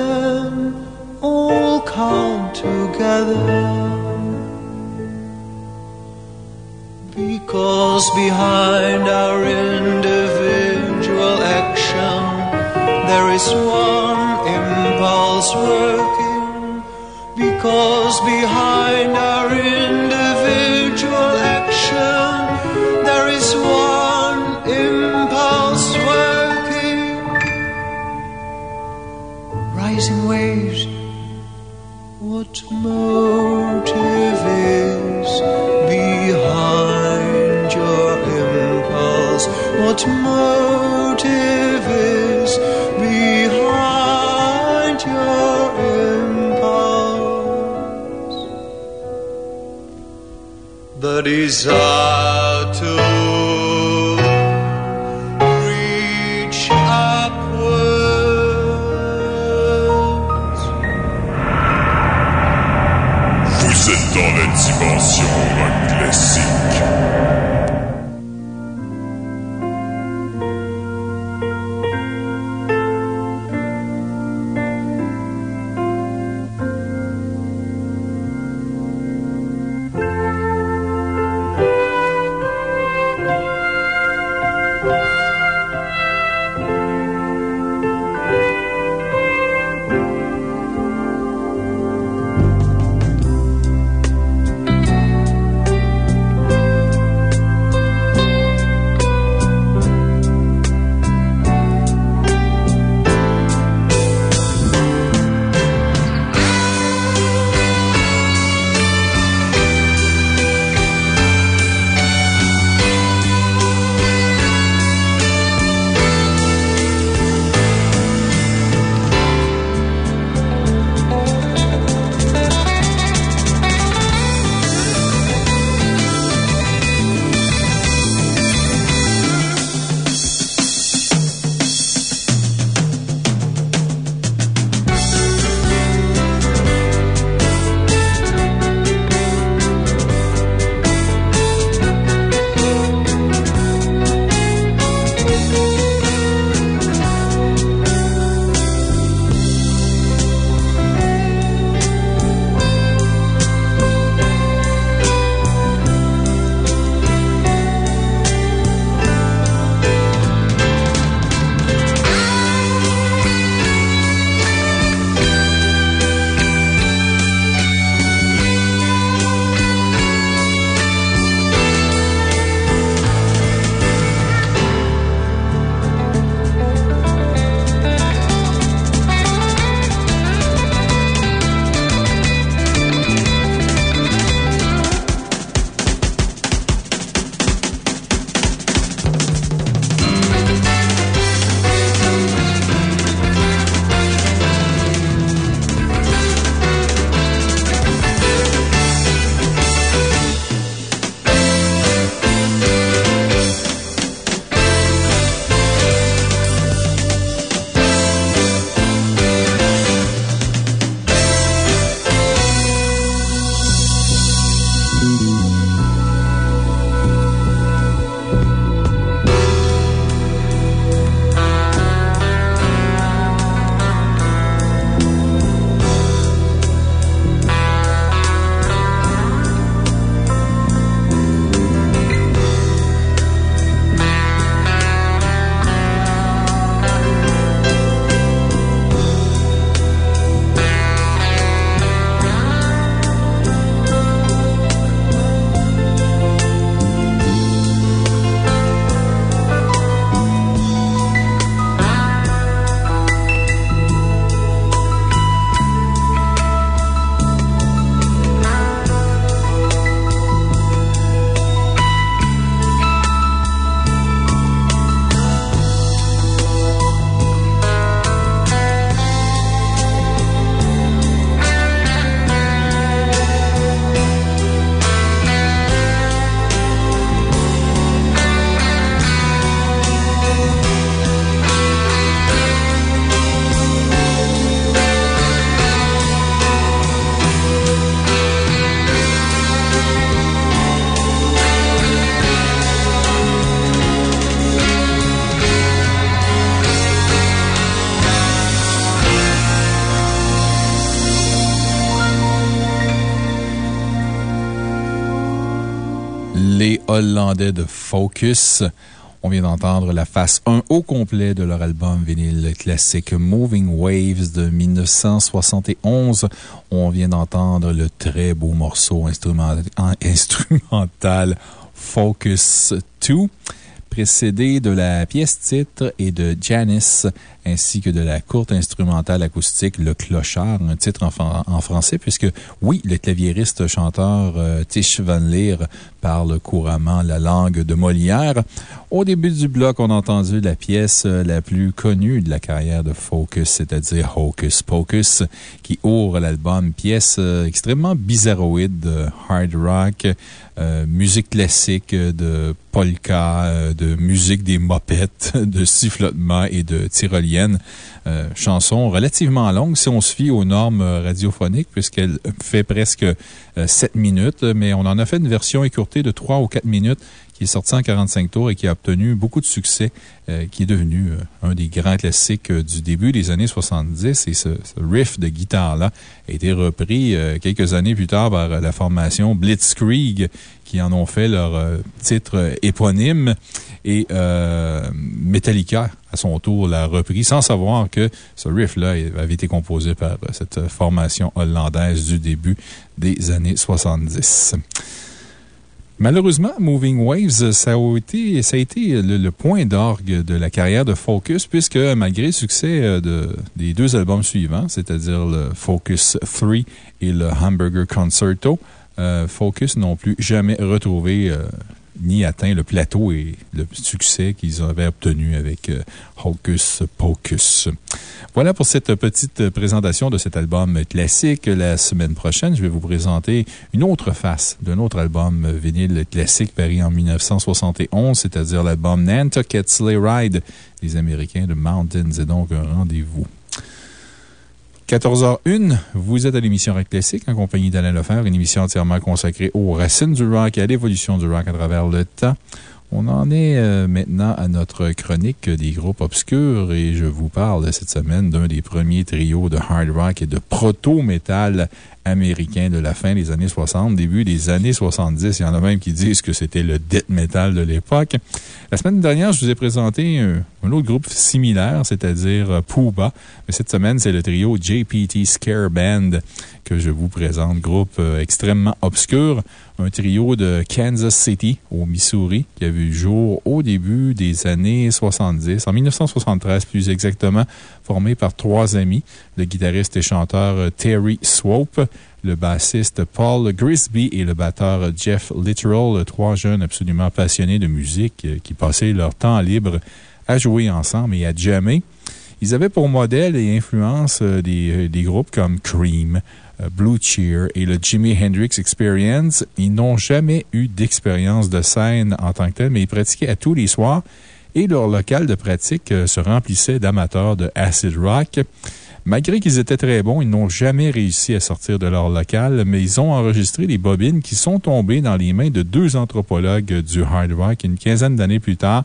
De Focus. On vient d'entendre la face 1 au complet de leur album vinyle classique Moving Waves de 1971. On vient d'entendre le très beau morceau instrumental Focus 2 précédé de la pièce titre et de Janice, ainsi que de la courte instrumentale acoustique Le Clochard, un titre en, français, puisque oui, le claviériste chanteur euh, Tish Van Leer parle couramment la langue de Molière. Au début du bloc, on a entendu la pièce euh, la plus connue de la carrière de Focus, c'est-à-dire Hocus Pocus, qui ouvre l'album, pièce euh, extrêmement bizarroïde de hard rock, musique classique de polka, de musique des mopettes, de sifflotement et de tyrolienne. Euh, chanson relativement longue si on se fie aux normes radiophoniques, puisqu'elle fait presque 7 euh, minutes, mais on en a fait une version écourtée de 3 ou 4 minutes qui est sorti en 45 tours et qui a obtenu beaucoup de succès, euh, qui est devenu un des grands classiques du début des années 70. Et ce, riff de guitare-là a été repris quelques années plus tard par la formation Blitzkrieg, qui en ont fait leur titre éponyme. Et Metallica à son tour l'a repris sans savoir que ce riff-là avait été composé par cette formation hollandaise du début des années 70. Malheureusement, Moving Waves, ça a été, ça a été le, point d'orgue de la carrière de Focus, puisque malgré le succès euh, de, des deux albums suivants, c'est-à-dire le Focus 3 et le Hamburger Concerto, euh, Focus n'ont plus jamais retrouvé euh, ni atteint le plateau et le succès qu'ils avaient obtenu avec euh, Hocus Pocus. Voilà pour cette petite présentation de cet album classique. La semaine prochaine, je vais vous présenter une autre face d'un autre album vinyle classique paru en 1971, c'est-à-dire l'album Nantucket Sleigh Ride des Américains de Mountains. Et donc, un rendez-vous 14h01, vous êtes à l'émission Rock Classique en compagnie d'Alain Lefebvre, une émission entièrement consacrée aux racines du rock et à l'évolution du rock à travers le temps. On en est euh, maintenant à notre chronique des groupes obscurs et je vous parle cette semaine d'un des premiers trios de hard rock et de proto-metal américain de la fin des années 60, début des années 70. Il y en a même qui disent que c'était le death metal de l'époque. La semaine dernière, je vous ai présenté un, autre groupe similaire, c'est-à-dire euh, Pooba. Mais cette semaine, c'est le trio JPT Scare Band que je vous présente. Groupe euh, extrêmement obscur. Un trio de Kansas City, au Missouri, qui a vu le jour au début des années 70, en 1973 plus exactement, formé par trois amis, le guitariste et chanteur euh, Terry Swope, le bassiste Paul Grisby et le batteur Jeff Literal, trois jeunes absolument passionnés de musique euh, qui passaient leur temps libre à jouer ensemble et à jammer. Ils avaient pour modèle et influence euh, des, des groupes comme Cream, Blue Cheer et le Jimi Hendrix Experience. Ils n'ont jamais eu d'expérience de scène en tant que tel, mais ils pratiquaient à tous les soirs et leur local de pratique euh, se remplissait d'amateurs de acid rock. Malgré qu'ils étaient très bons, ils n'ont jamais réussi à sortir de leur local, mais ils ont enregistré des bobines qui sont tombées dans les mains de deux anthropologues du hard rock une quinzaine d'années plus tard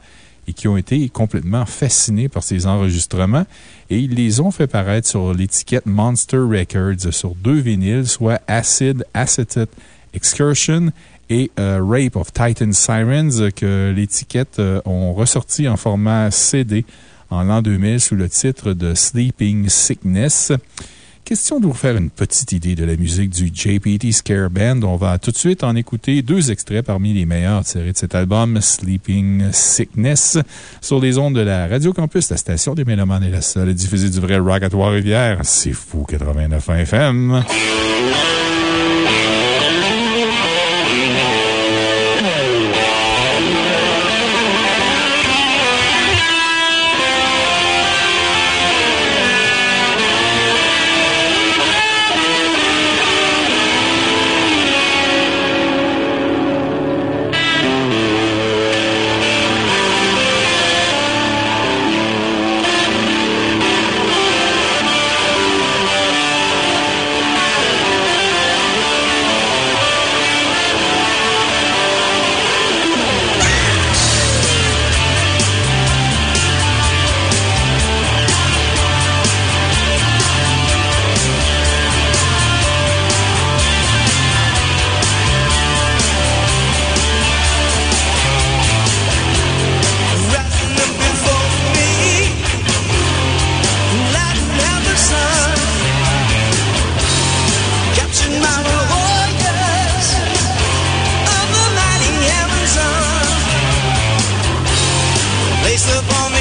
et qui ont été complètement fascinés par ces enregistrements et ils les ont fait paraître sur l'étiquette Monster Records sur deux vinyles, soit Acid Acetate Excursion et euh, Rape of Titan Sirens, que l'étiquette euh, ont ressorti en format CD en l'an 2000 sous le titre de Sleeping Sickness. Question de vous faire une petite idée de la musique du JPT Scare Band. On va tout de suite en écouter deux extraits parmi les meilleurs tirés de cet album, Sleeping Sickness, sur les ondes de la Radio Campus, la station des Mélomanes et la seule diffusée du vrai rock à Trois-Rivières. C'est fou, 89 FM. lace up on me.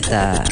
17 heures.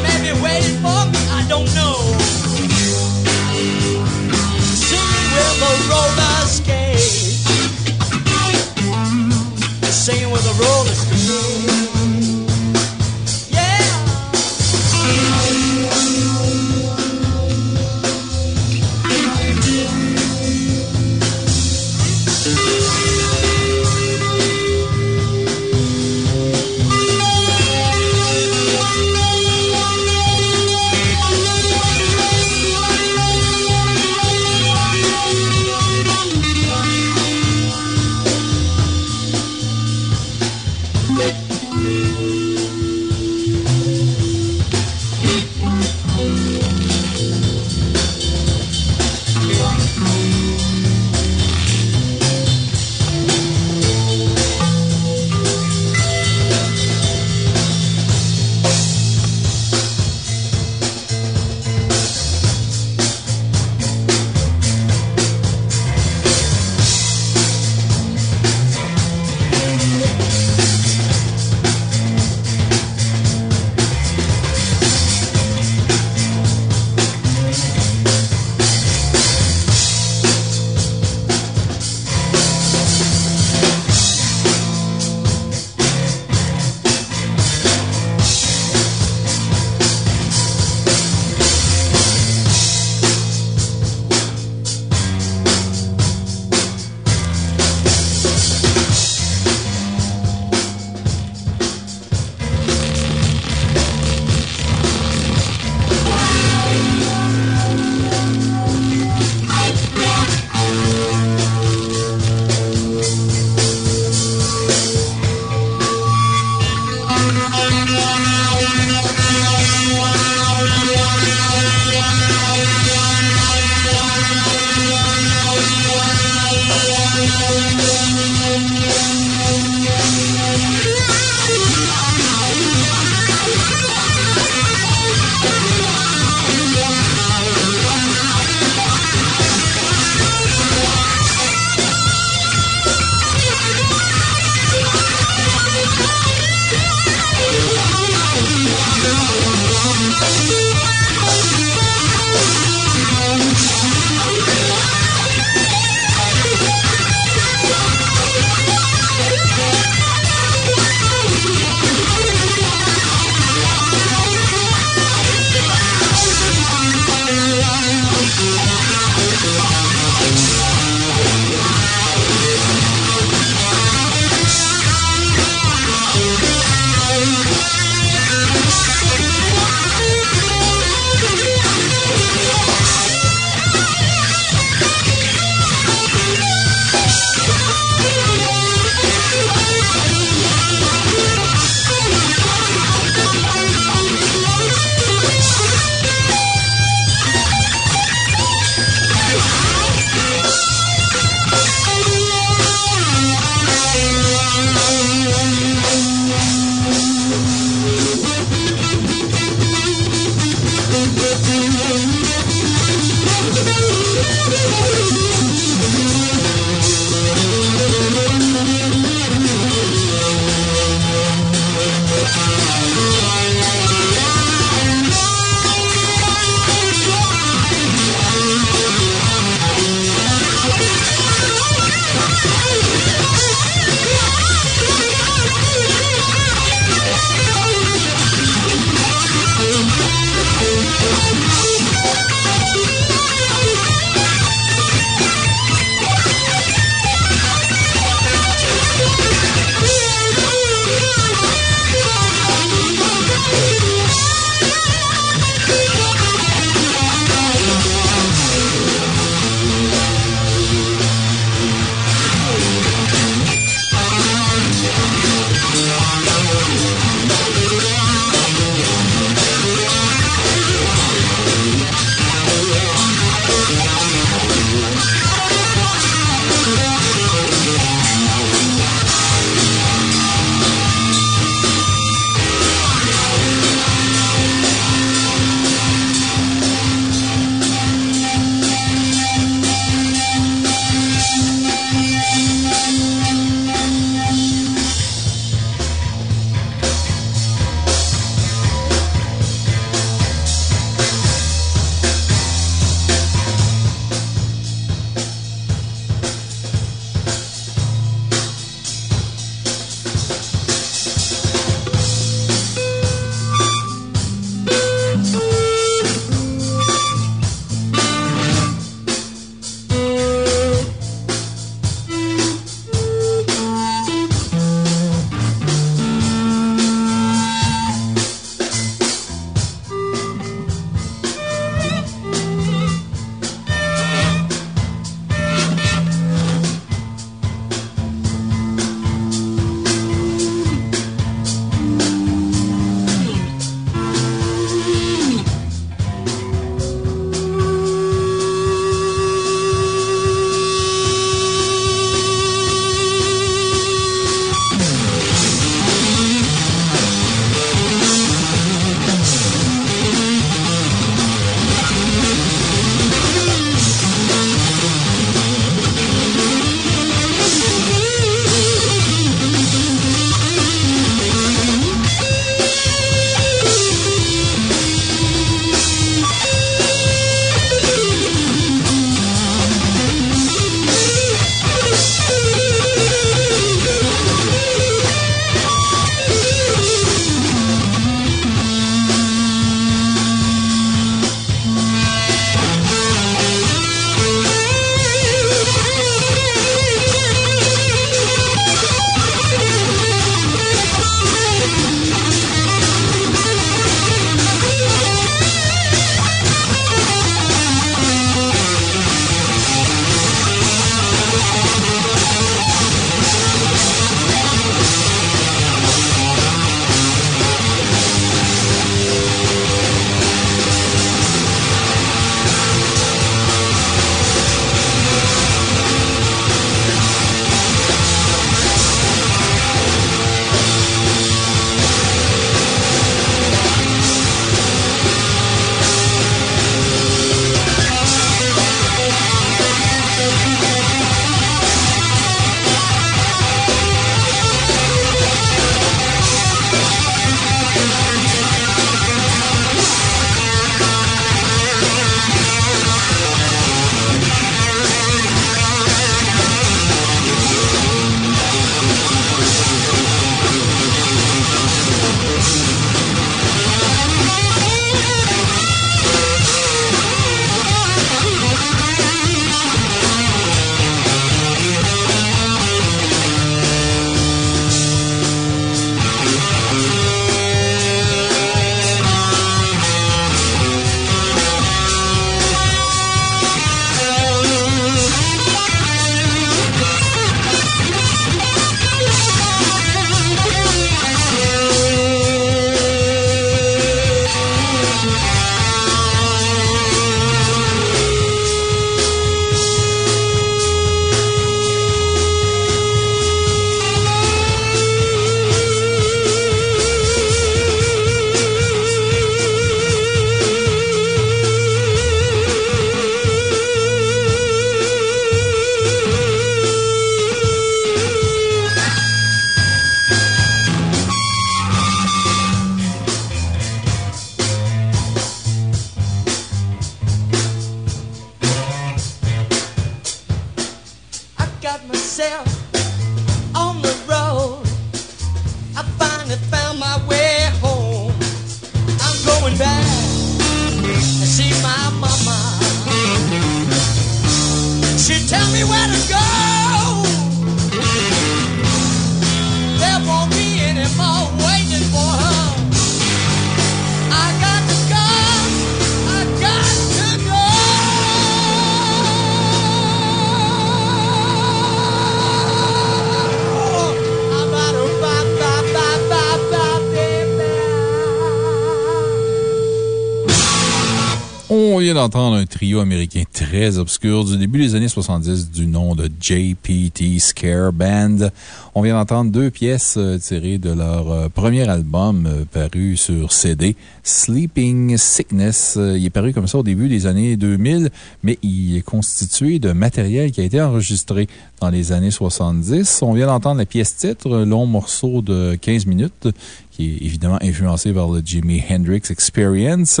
Trio américain très obscur du début des années 70 du nom de JPT Scare Band. On vient d'entendre deux pièces euh, tirées de leur euh, premier album euh, paru sur CD, Sleeping Sickness. Il est paru comme ça au début des années 2000, mais il est constitué de matériel qui a été enregistré dans les années 70. On vient d'entendre la pièce titre, long morceau de 15 minutes, qui est évidemment influencé par le Jimi Hendrix Experience.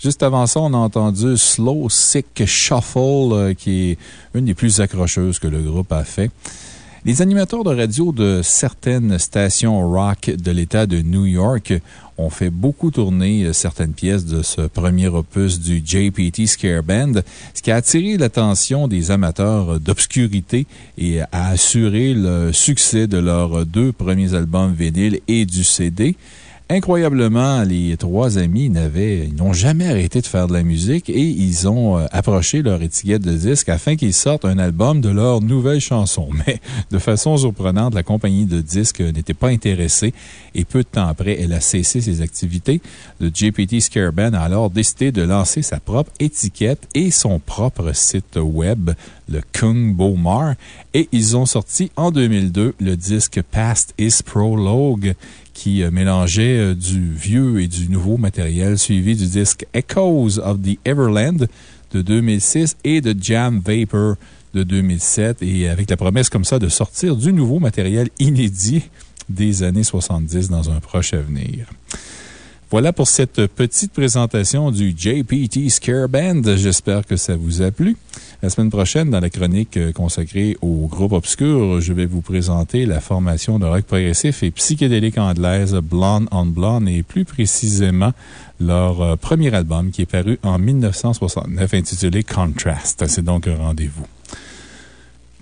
Juste avant ça, on a entendu Slow Sick Shuffle, qui est une des plus accrocheuses que le groupe a fait. Les animateurs de radio de certaines stations rock de l'État de New York ont fait beaucoup tourner euh, certaines pièces de ce premier opus du JPT Scare Band, ce qui a attiré l'attention des amateurs d'obscurité et a assuré le succès de leurs deux premiers albums vinyles et du CD. Incroyablement, les trois amis n'avaient, n'ont jamais arrêté de faire de la musique et ils ont euh, approché leur étiquette de disque afin qu'ils sortent un album de leur nouvelle chanson. Mais de façon surprenante, la compagnie de disques n'était pas intéressée et peu de temps après, elle a cessé ses activités. Le JPT Scare Band a alors décidé de lancer sa propre étiquette et son propre site web, le Kung Bomar, et ils ont sorti en 2002 le disque Past is Prologue qui euh, mélangeait euh, du vieux et du nouveau matériel, suivi du disque Echoes of the Everland de 2006 et de Jam Vapor de 2007, et avec la promesse comme ça de sortir du nouveau matériel inédit des années 70 dans un proche avenir. Voilà pour cette petite présentation du JPT Scare Band. J'espère que ça vous a plu. La semaine prochaine, dans la chronique euh, consacrée au groupe obscur, je vais vous présenter la formation de rock progressif et psychédélique anglaise Blonde on Blonde et plus précisément leur euh, premier album qui est paru en 1969 intitulé Contrast. C'est donc un rendez-vous.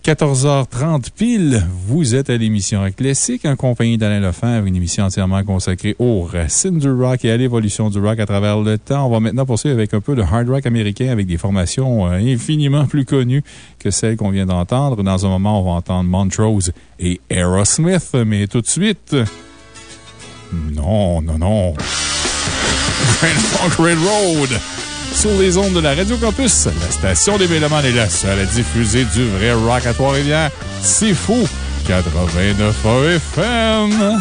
14h30 pile, vous êtes à l'émission Classique en compagnie d'Alain Lefebvre, une émission entièrement consacrée aux racines du rock et à l'évolution du rock à travers le temps. On va maintenant poursuivre avec un peu de hard rock américain avec des formations euh, infiniment plus connues que celles qu'on vient d'entendre. Dans un moment, on va entendre Montrose et Aerosmith, mais tout de suite. Non, non, non. Grand Funk Railroad! Sur les ondes de la Radio Campus, la station des Mélomanes est la seule à diffuser du vrai rock à Trois-Rivières. C'est fou! 89 FM!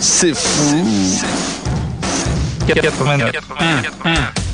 C'est fou. 80, 80, 80.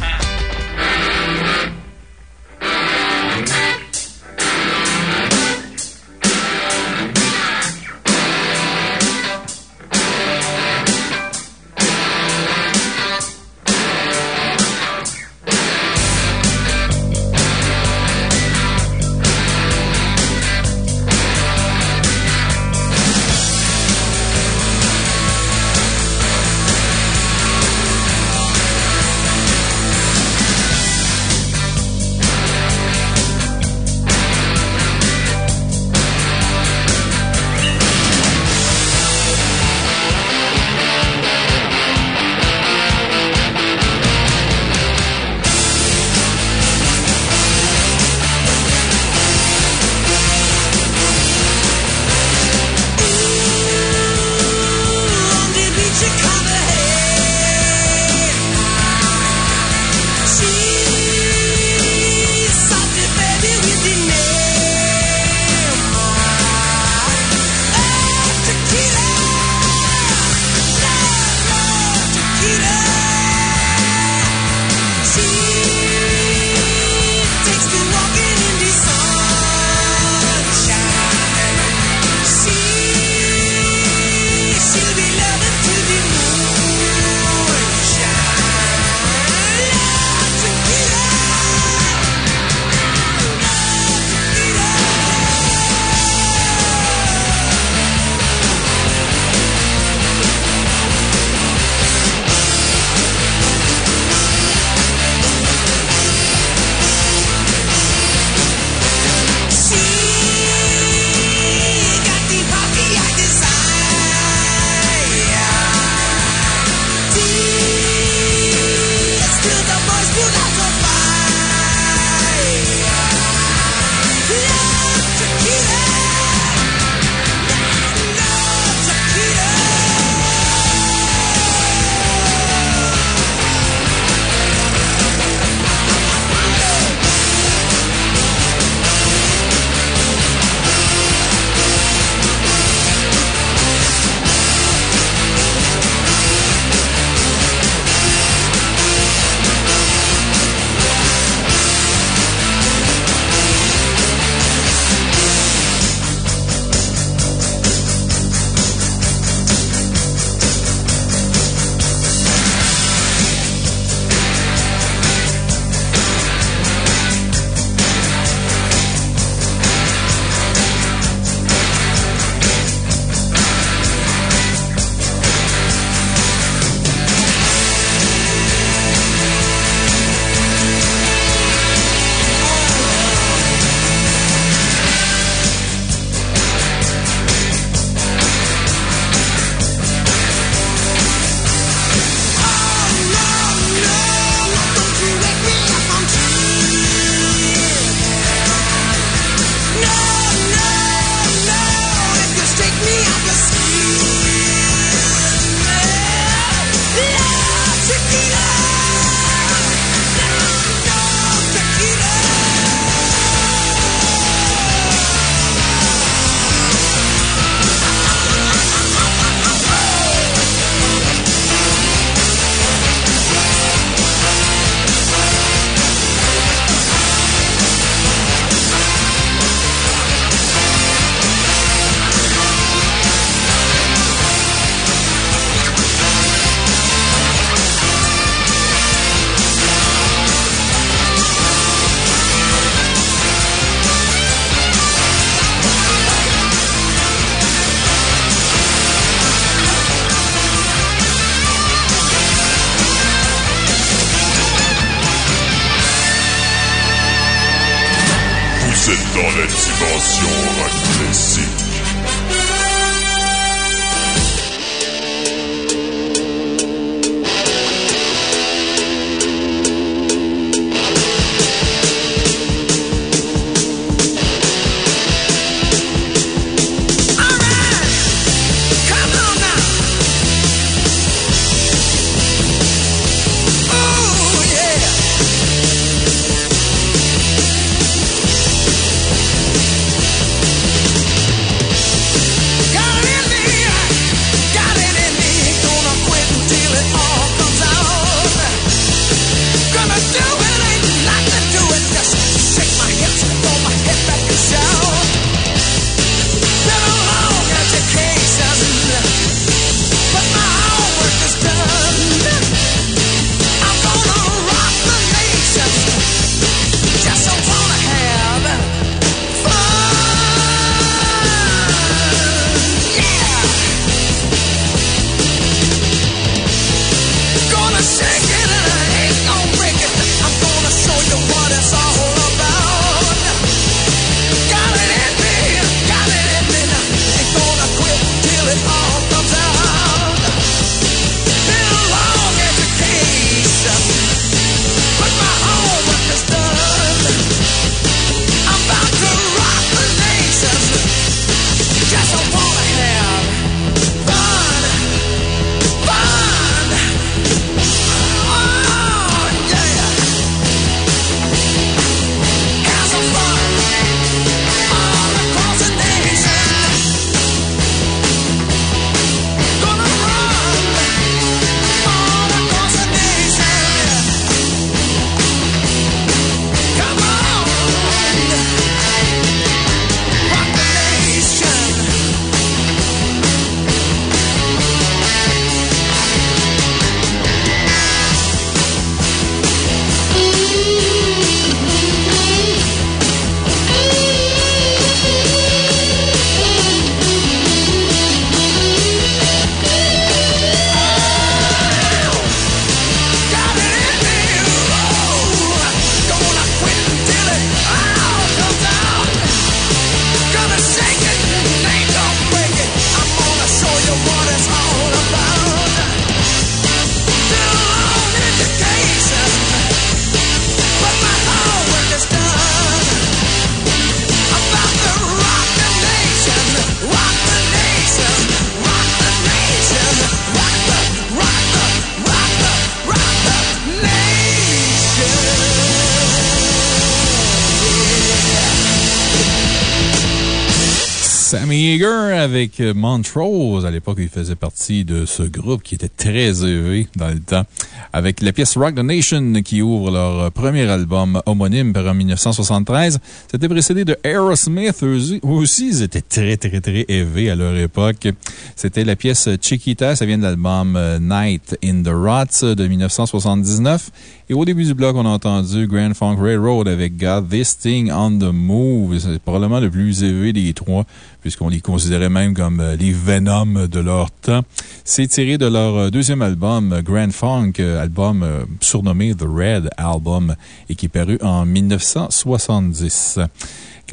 Montrose. À l'époque, il faisait partie de ce groupe qui était très élevé dans le temps. Avec la pièce Rock the Nation qui ouvre leur premier album homonyme par en 1973. C'était précédé de Aerosmith. Aussi, ils étaient très, très, très élevés à leur époque. C'était la pièce Chiquita. Ça vient de l'album euh, Night in the Rots de 1979. Et au début du bloc, on a entendu Grand Funk Railroad avec Got This Thing on the Move. C'est probablement le plus élevé des trois, puisqu'on les considérait même comme euh, les Venom de leur temps. C'est tiré de leur euh, deuxième album, Grand Funk, euh, album surnommé The Red Album, et qui est paru en 1970.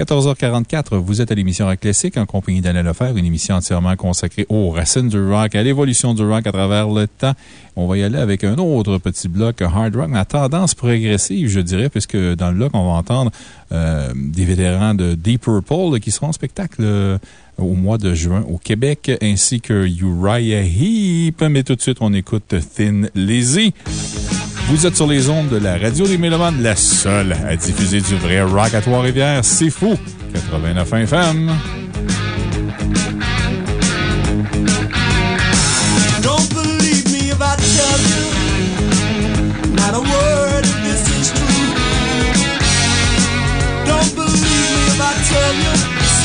14h44, vous êtes à l'émission Rock Classique en compagnie d'Alain Lefer, une émission entièrement consacrée aux racines du rock, à l'évolution du rock à travers le temps. On va y aller avec un autre petit bloc hard rock, mais à tendance progressive, je dirais, puisque dans le bloc, on va entendre euh, des vétérans de Deep Purple qui seront en spectacle euh, au mois de juin au Québec, ainsi que Uriah Heep. Mais tout de suite, on écoute Thin Lizzy. Vous êtes sur les ondes de la radio des Mélomanes, la seule à diffuser du vrai rock à Trois-Rivières. C'est fou! 89 FM.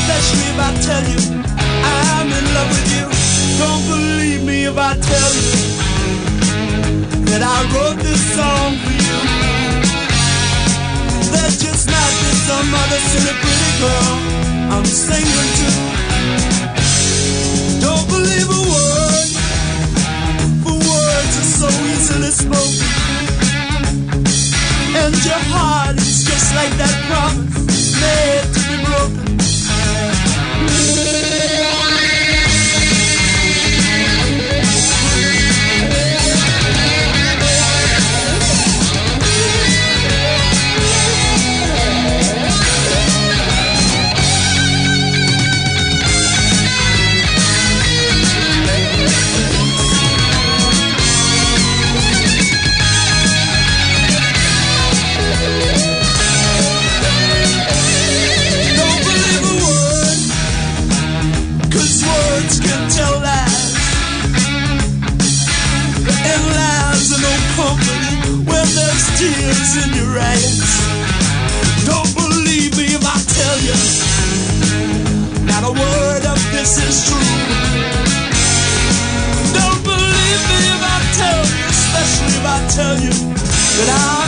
Especially if I tell you I'm in love with you. Don't believe me if I tell you that I wrote this song for you. There's just not this some other silly pretty girl I'm singing to. Don't believe a word, for words are so easily spoken. And your heart is just like that promise made to be broken. Don't believe me if I tell you. Not a word of this is true. Don't believe me if I tell you, especially if I tell you that I.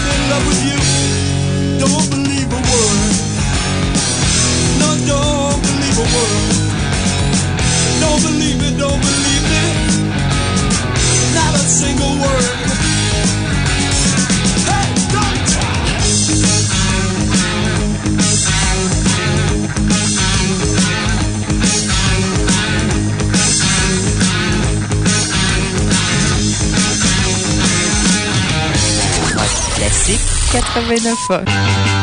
89 ans.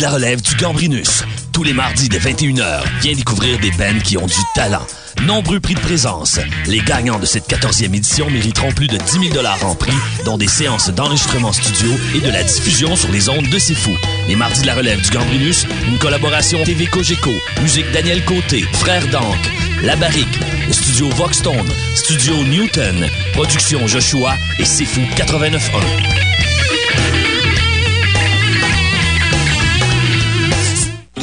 De la relève du Gambrinus. Tous les mardis dès 21h, viens découvrir des bands qui ont du talent. Nombreux prix de présence. Les gagnants de cette 14e édition mériteront plus de 10 000 en prix, dont des séances d'enregistrement studio et de la diffusion sur les ondes de C'est. Les mardis de la relève du Gambrinus, une collaboration TV Cogeco, musique Daniel Côté, Frère Dank, La Barrique, studio Voxstone, studio Newton, production Joshua et C'est Fou 89.1.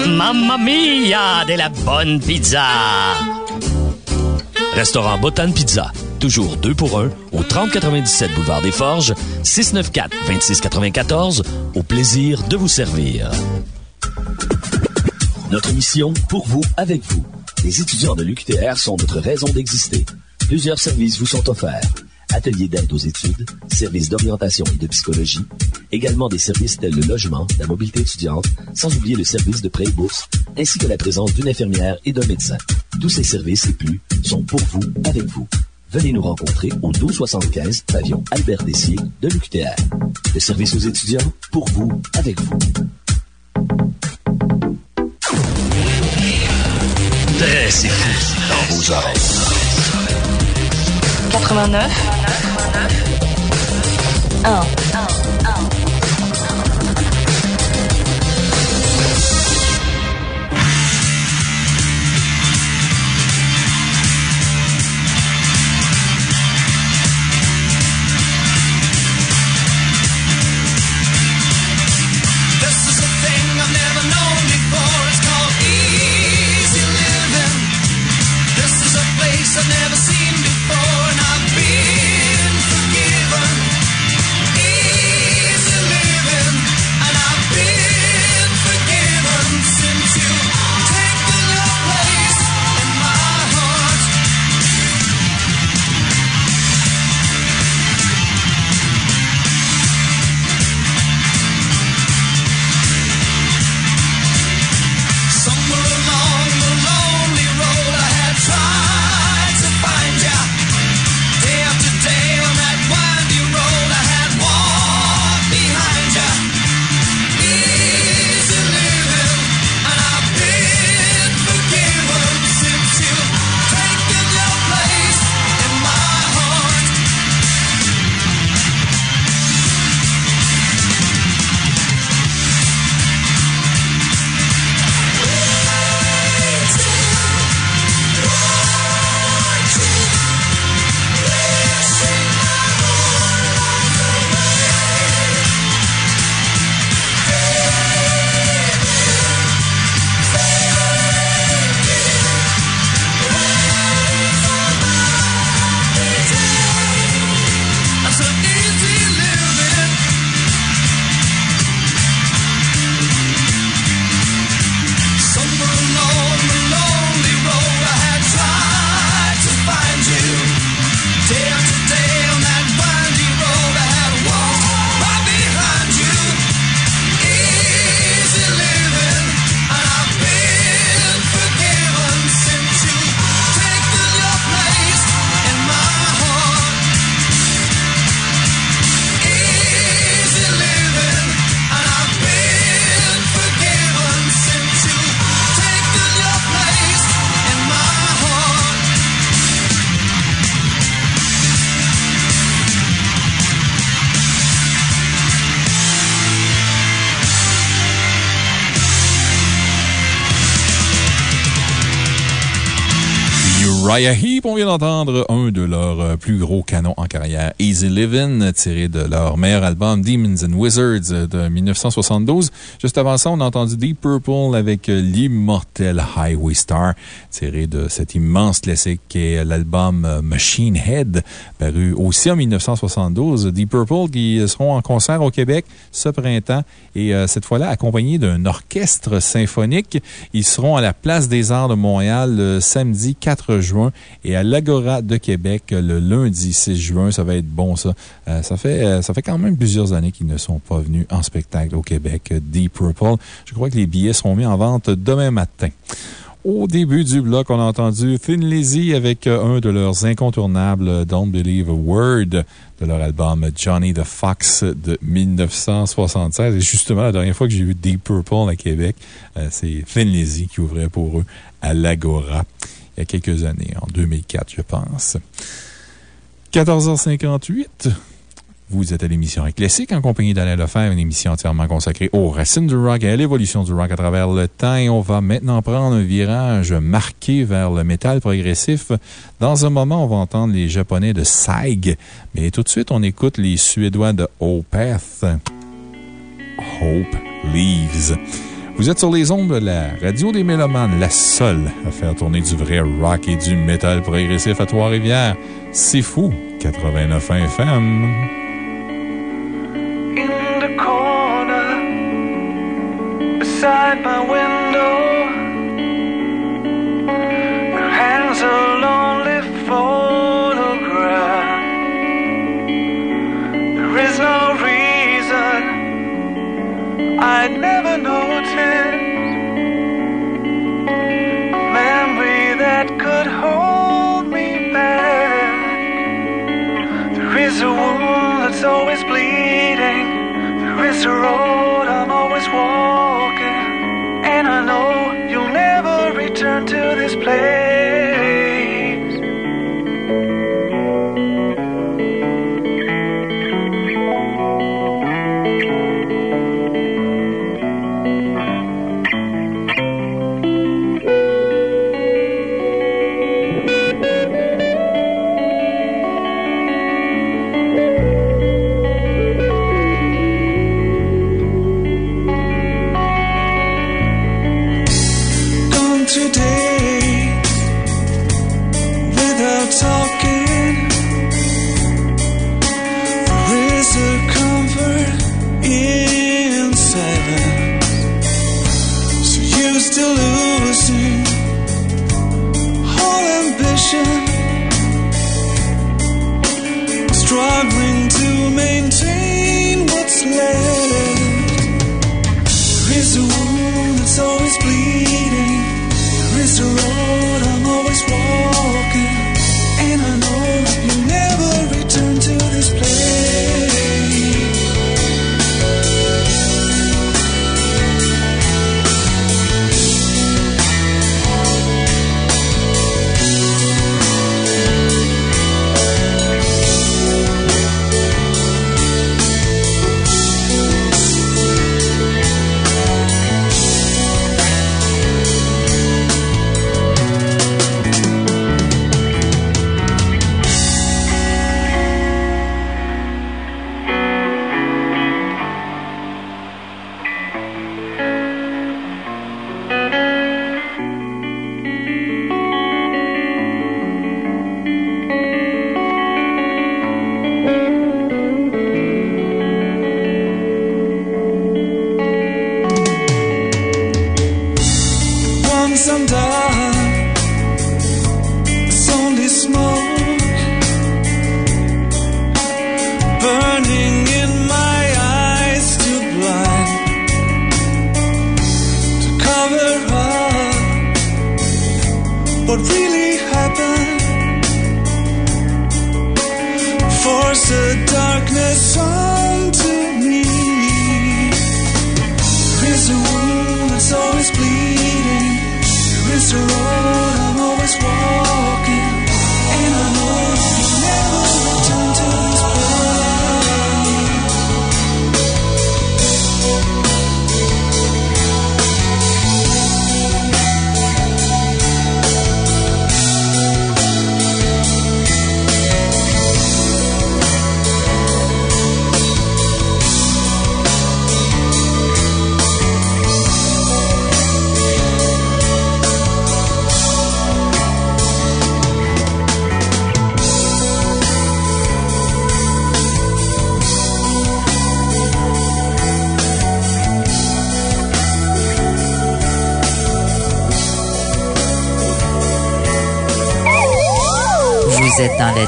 Mamma mia, de la bonne pizza! Restaurant Botan Pizza. Toujours deux pour un au 3097 Boulevard des Forges, 694-2694. Au plaisir de vous servir. Notre mission, pour vous, avec vous. Les étudiants de l'UQTR sont notre raison d'exister. Plusieurs services vous sont offerts. Ateliers d'aide aux études, services d'orientation et de psychologie, également des services tels le logement, la mobilité étudiante, sans oublier le service de prêt et bourse, ainsi que la présence d'une infirmière et d'un médecin. Tous ces services et plus sont pour vous, avec vous. Venez nous rencontrer au 1275 pavillon Albert Dessier de l'UQTR. Le service aux étudiants, pour vous, avec vous. Très c'est fou dans vos oreilles. 89 1 Uriah Heep, on vient d'entendre un de leurs euh, plus gros canons en carrière, Easy Livin', tiré de leur meilleur album Demons and Wizards euh, de 1972. Juste avant ça, on a entendu Deep Purple avec euh, l'immortel Highway Star, tiré de cet immense classique qui l'album Machine Head, paru aussi en 1972. Deep Purple qui seront en concert au Québec ce printemps et cette fois-là accompagnés d'un orchestre symphonique. Ils seront à la Place des Arts de Montréal le samedi 4 juin et à l'Agora de Québec le lundi 6 juin. Ça va être bon, ça. Euh, ça, fait, euh, ça fait quand même plusieurs années qu'ils ne sont pas venus en spectacle au Québec. euh, Deep Purple. Je crois que les billets seront mis en vente demain matin. Au début du bloc, on a entendu Thin Lizzy avec un de leurs incontournables Don't Believe a Word de leur album Johnny the Fox de 1976. Et justement, la dernière fois que j'ai vu Deep Purple à Québec, c'est Thin Lizzy qui ouvrait pour eux à l'Agora il y a quelques années, en 2004, je pense. 14h58. Vous êtes à l'émission Rock Classique en compagnie d'Alain Lefebvre, une émission entièrement consacrée aux racines du rock et à l'évolution du rock à travers le temps. Et on va maintenant prendre un virage marqué vers le métal progressif. Dans un moment, on va entendre les Japonais de SAIG. Mais tout de suite, on écoute les Suédois de Opeth. Hope Leaves. Vous êtes sur les ondes de la radio des Mélomanes, la seule à faire tourner du vrai rock et du métal progressif à Trois-Rivières. C'est fou, 89 FM. beside my window. Always bleeding. There is a road I'm always walking. And I know you'll never return to this place.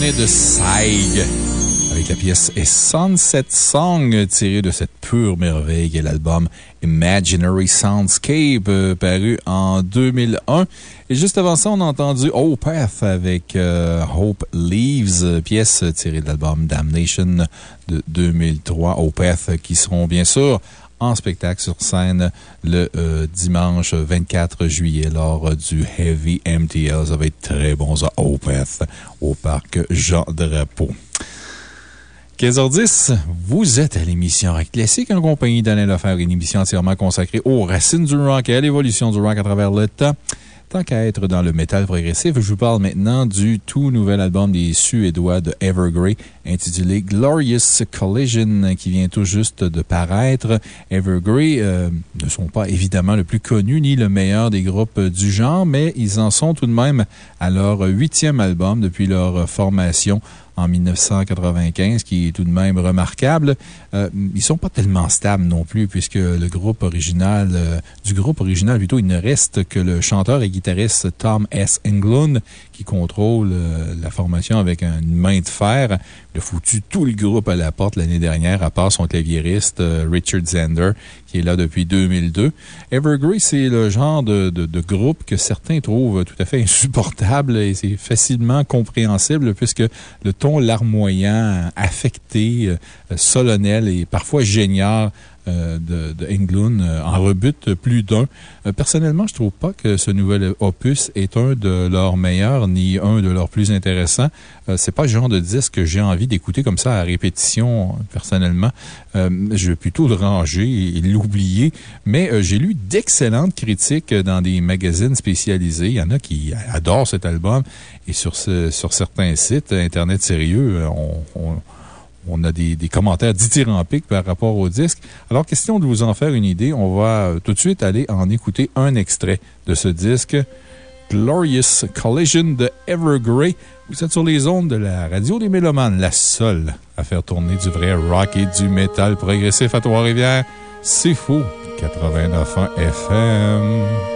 De Saig avec la pièce Sunset Song tirée de cette pure merveille qu'est l'album Imaginary Soundscape euh, paru en 2001. Et juste avant ça, on a entendu Opeth avec euh, Hope Leaves, pièce tirée de l'album Damnation de 2003. Opeth qui seront bien sûr en spectacle sur scène le euh, dimanche 24 juillet lors du Heavy MTL. Ça va être très bon, ça, Opeth, au parc Jean Drapeau. 15h10, vous êtes à l'émission Rock Classique en compagnie d'Alain Lefebvre, une émission entièrement consacrée aux racines du rock et à l'évolution du rock à travers le temps. Tant qu'à être dans le métal progressif, je vous parle maintenant du tout nouvel album des Suédois de Evergrey intitulé Glorious Collision qui vient tout juste de paraître. Evergrey euh, ne sont pas évidemment le plus connu ni le meilleur des groupes du genre, mais ils en sont tout de même à leur huitième album depuis leur formation en 1995, qui est tout de même remarquable. Euh, ils sont pas tellement stables non plus, puisque le groupe original, euh, du groupe original plutôt, il ne reste que le chanteur et guitariste Tom S. Englund, qui contrôle euh, la formation avec une main de fer. Il a foutu tout le groupe à la porte l'année dernière, à part son claviériste Richard Zander, qui est là depuis 2002. Evergrey, c'est le genre de, de, de, groupe que certains trouvent tout à fait insupportable et c'est facilement compréhensible puisque le larmoyant, affecté, solennel et parfois génial euh, de, de Englund euh, en rebute plus d'un. Euh, personnellement, je trouve pas que ce nouvel opus est un de leurs meilleurs ni un de leurs plus intéressants. C'est pas le genre de disque que j'ai envie d'écouter comme ça à répétition, personnellement. je vais plutôt le ranger et l'oublier. Mais j'ai lu d'excellentes critiques dans des magazines spécialisés. Il y en a qui adorent cet album. Et sur, ce, sur certains sites Internet sérieux, on, a des, des commentaires dithyrambiques par rapport au disque. Alors, question de vous en faire une idée, on va tout de suite aller en écouter un extrait de ce disque. Glorious Collision de Evergrey. Vous êtes sur les ondes de la radio des Mélomanes, la seule à faire tourner du vrai rock et du métal progressif à Trois-Rivières. C'est faux. 89.1 FM.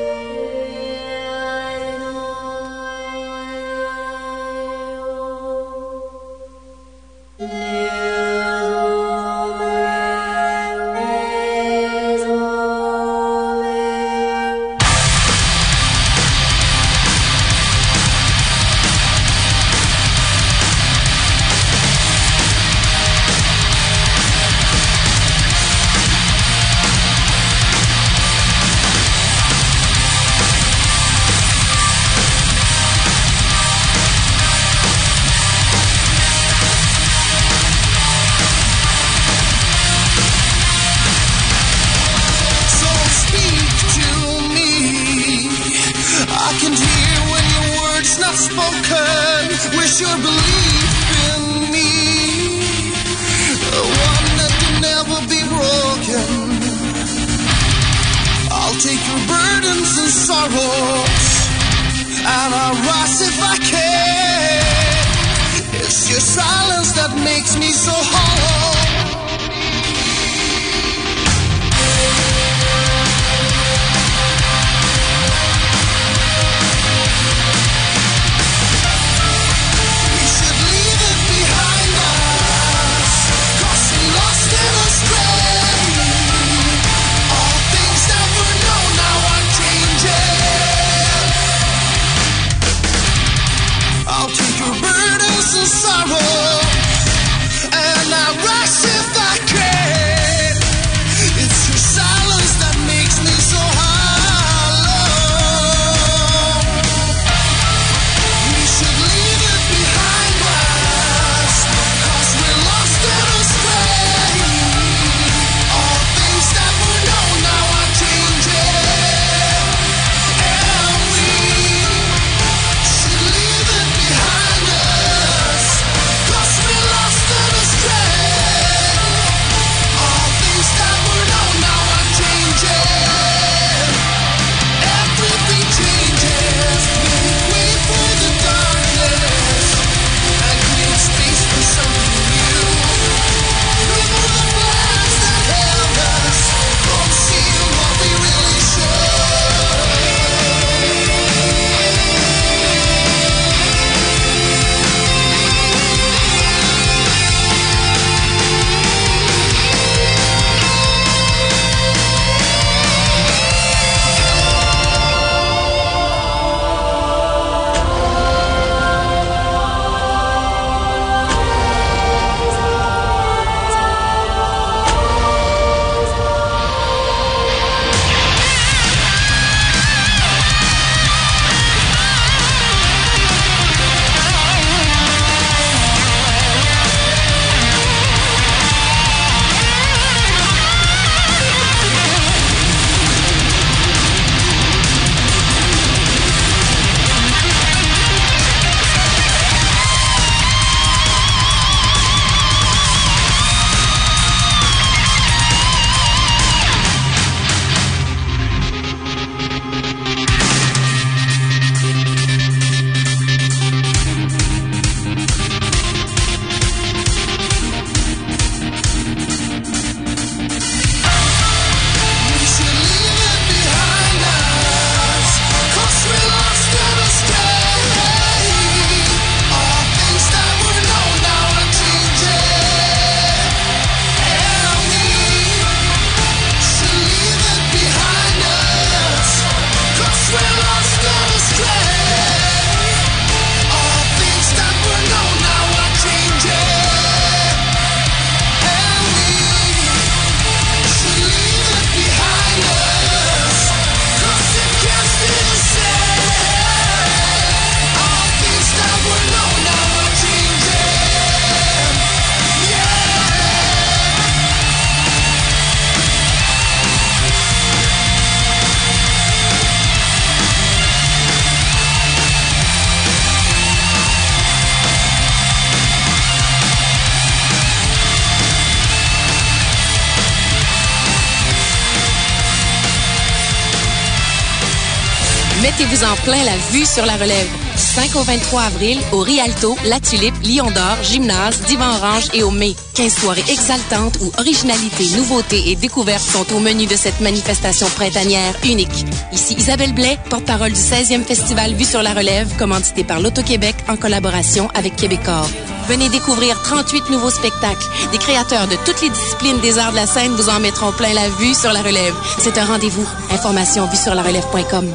Plein la vue sur la relève. Du 5 au 23 avril, au Rialto, La Tulipe, Lion d'Or, Gymnase, Divan Orange et au Mai. 15 soirées exaltantes où originalité, nouveauté et découverte sont au menu de cette manifestation printanière unique. Ici Isabelle Blais, porte-parole du 16e Festival Vue sur la relève, commandité par l'Auto-Québec en collaboration avec Québecor. Venez découvrir 38 nouveaux spectacles. Des créateurs de toutes les disciplines des arts de la scène vous en mettront plein la vue sur la relève. C'est un rendez-vous. Information vue sur la relève.com.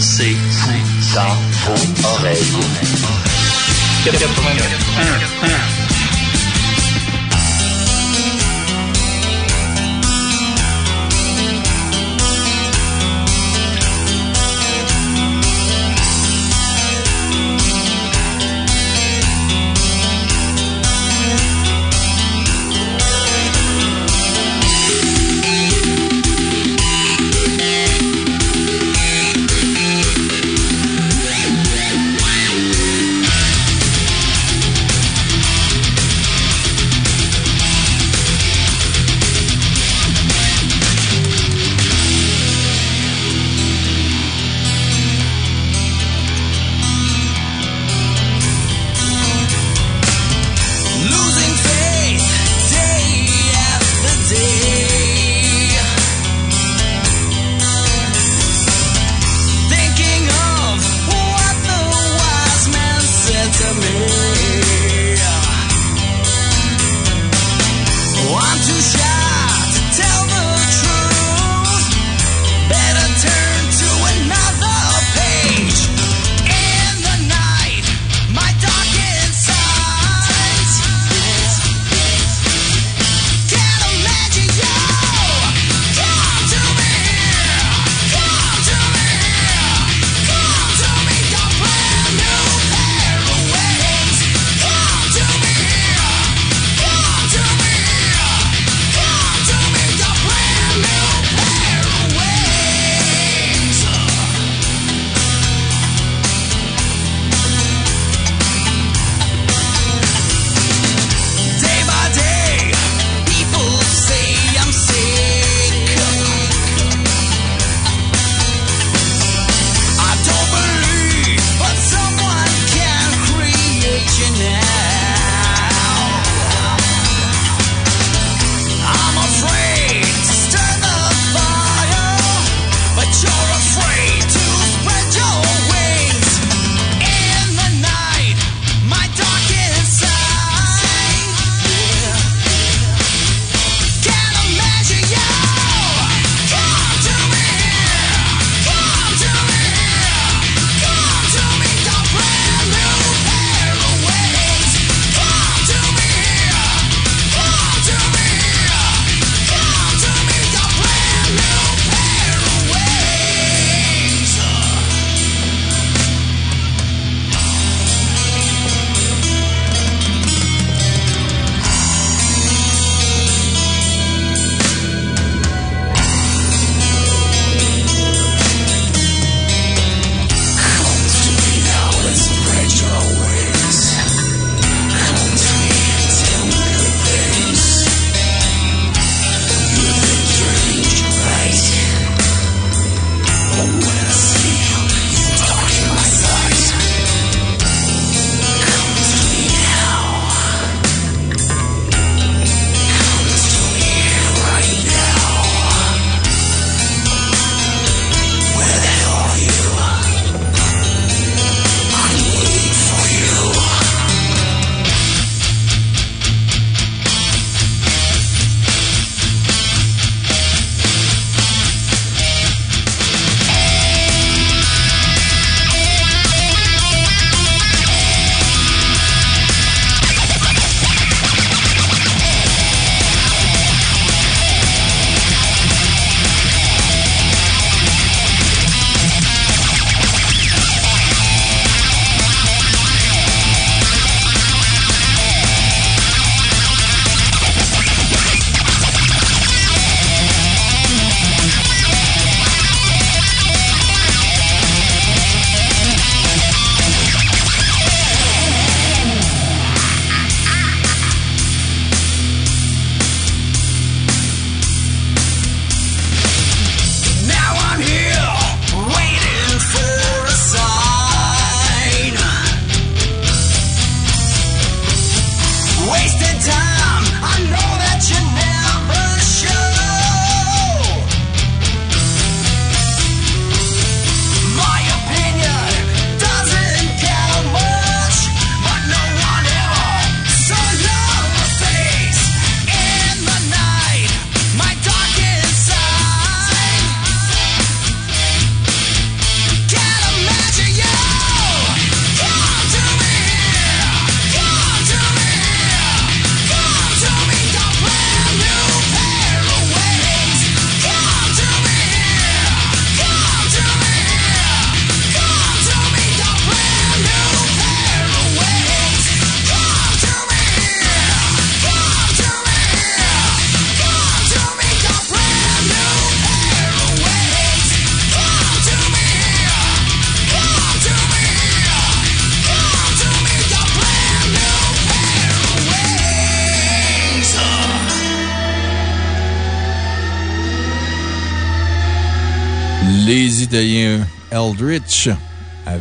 C'est fou dans vos oreilles.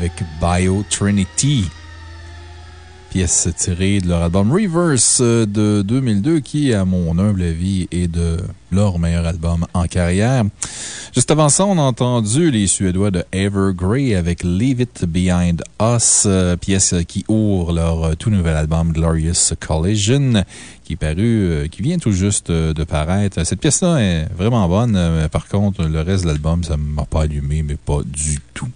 Avec Bio Trinity. Pièce tirée de leur album Reverse de 2002, qui, à mon humble avis, est de leur meilleur album en carrière. Juste avant ça, on a entendu les Suédois de Evergrey avec Leave It Behind Us, euh, pièce qui ouvre leur euh, tout nouvel album Glorious Collision, qui est paru, euh, qui vient tout juste euh, de paraître. Cette pièce-là est vraiment bonne. euh, Par contre, le reste de l'album, ça ne m'a pas allumé, mais pas du tout.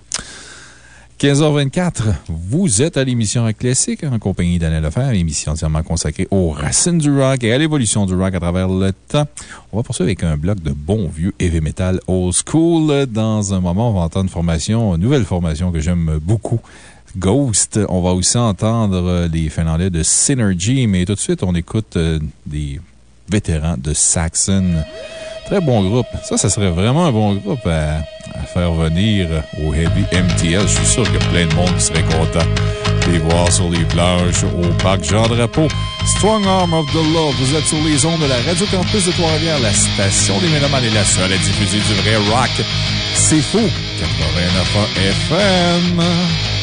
15h24, vous êtes à l'émission Classique en compagnie d'Anna Lefebvre, émission entièrement consacrée aux racines du rock et à l'évolution du rock à travers le temps. On va poursuivre avec un bloc de bon vieux heavy metal old school. Dans un moment, on va entendre une formation, une nouvelle formation que j'aime beaucoup. Ghost. On va aussi entendre euh, les Finlandais de Synergy, mais tout de suite, on écoute euh, des vétérans de Saxon. Très bon groupe. Ça, ça serait vraiment un bon groupe à, faire venir au Heavy MTL. Je suis sûr qu'il y a plein de monde serait content de les voir sur les plages au parc Jean-Drapeau. Strong Arm of the Love. Vous êtes sur les ondes de la Radio Campus de Trois-Rivières, la station des Mélomanes est la seule à diffuser du vrai rock. C'est faux. 89 FM.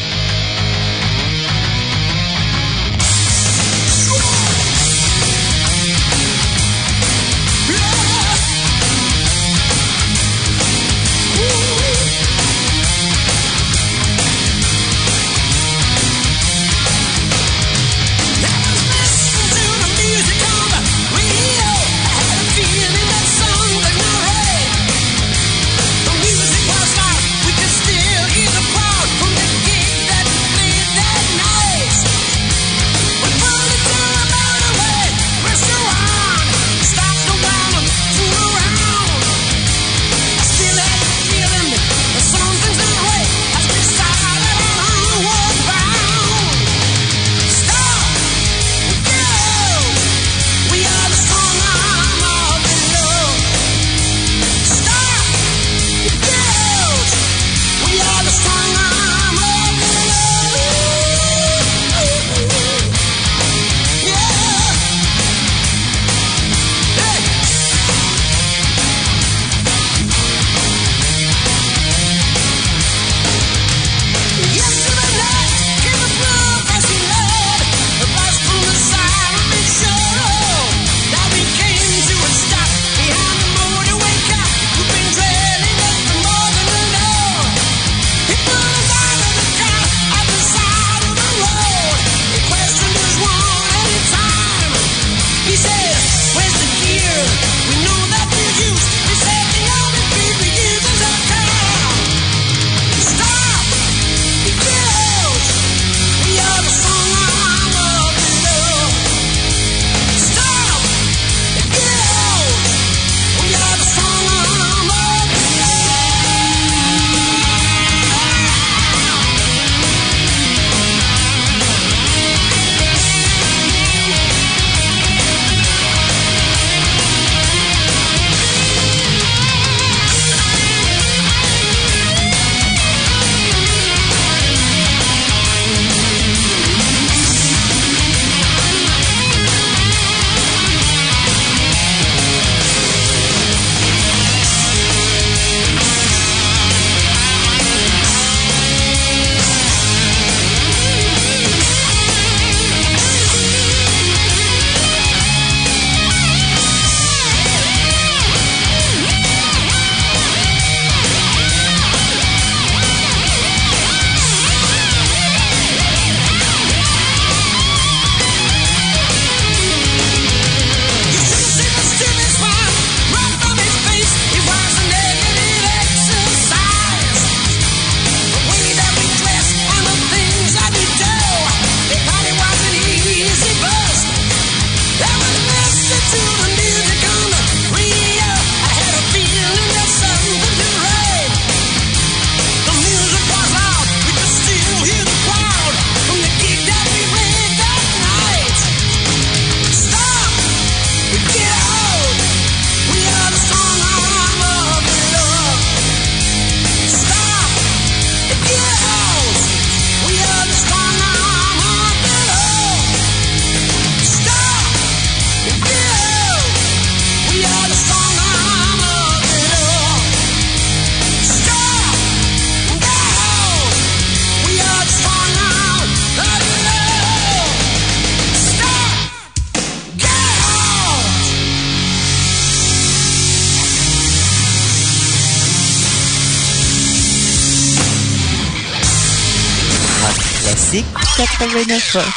89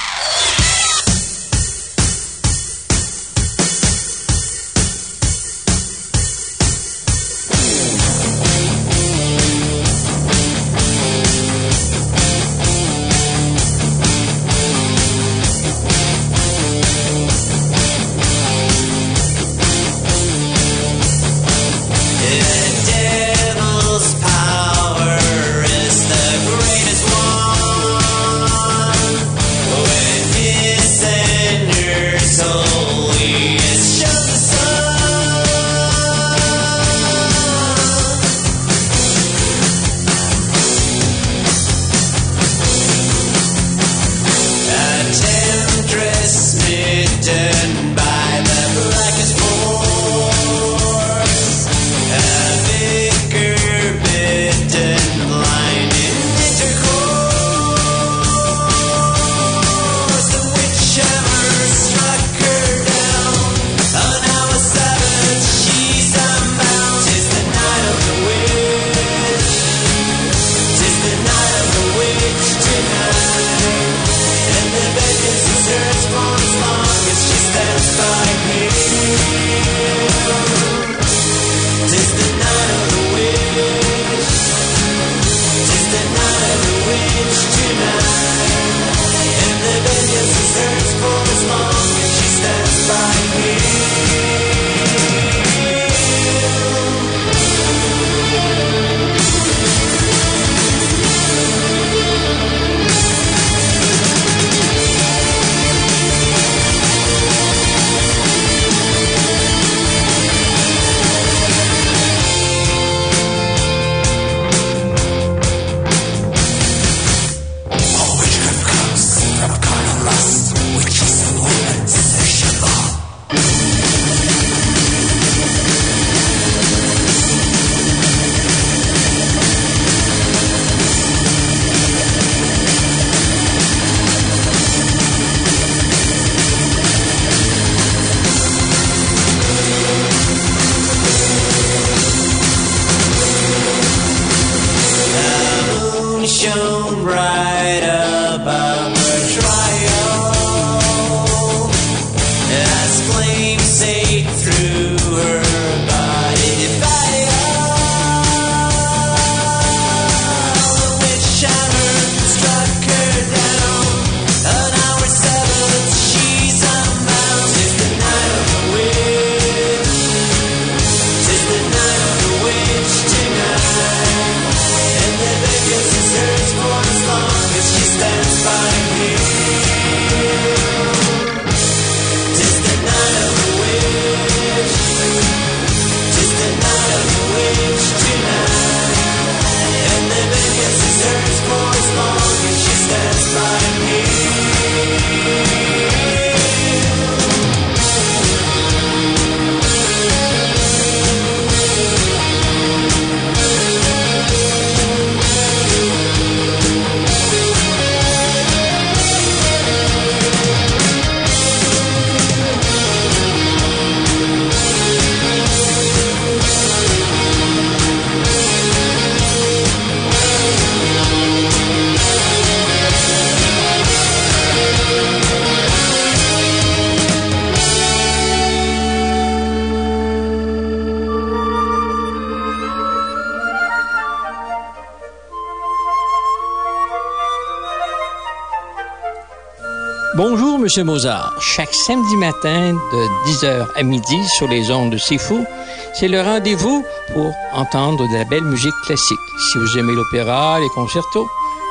Bonjour, Monsieur Mozart. Chaque samedi matin de 10h à midi sur les ondes de C'est Fou, c'est le rendez-vous pour entendre de la belle musique classique. Si vous aimez l'opéra, les concertos,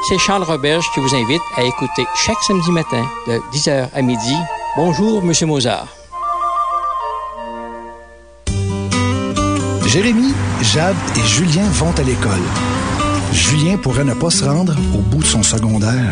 c'est Charles Roberge qui vous invite à écouter chaque samedi matin de 10h à midi. Bonjour, Monsieur Mozart. Jérémy, Jade et Julien vont à l'école. Julien pourrait ne pas se rendre au bout de son secondaire.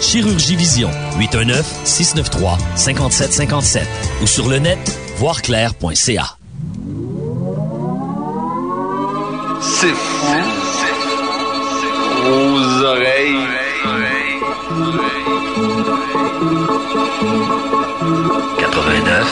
Chirurgie Vision. 819-693-5757. Ou sur le net, voirclair.ca. C'est fou. Aux oreilles. oreilles, oreilles, oreilles 89.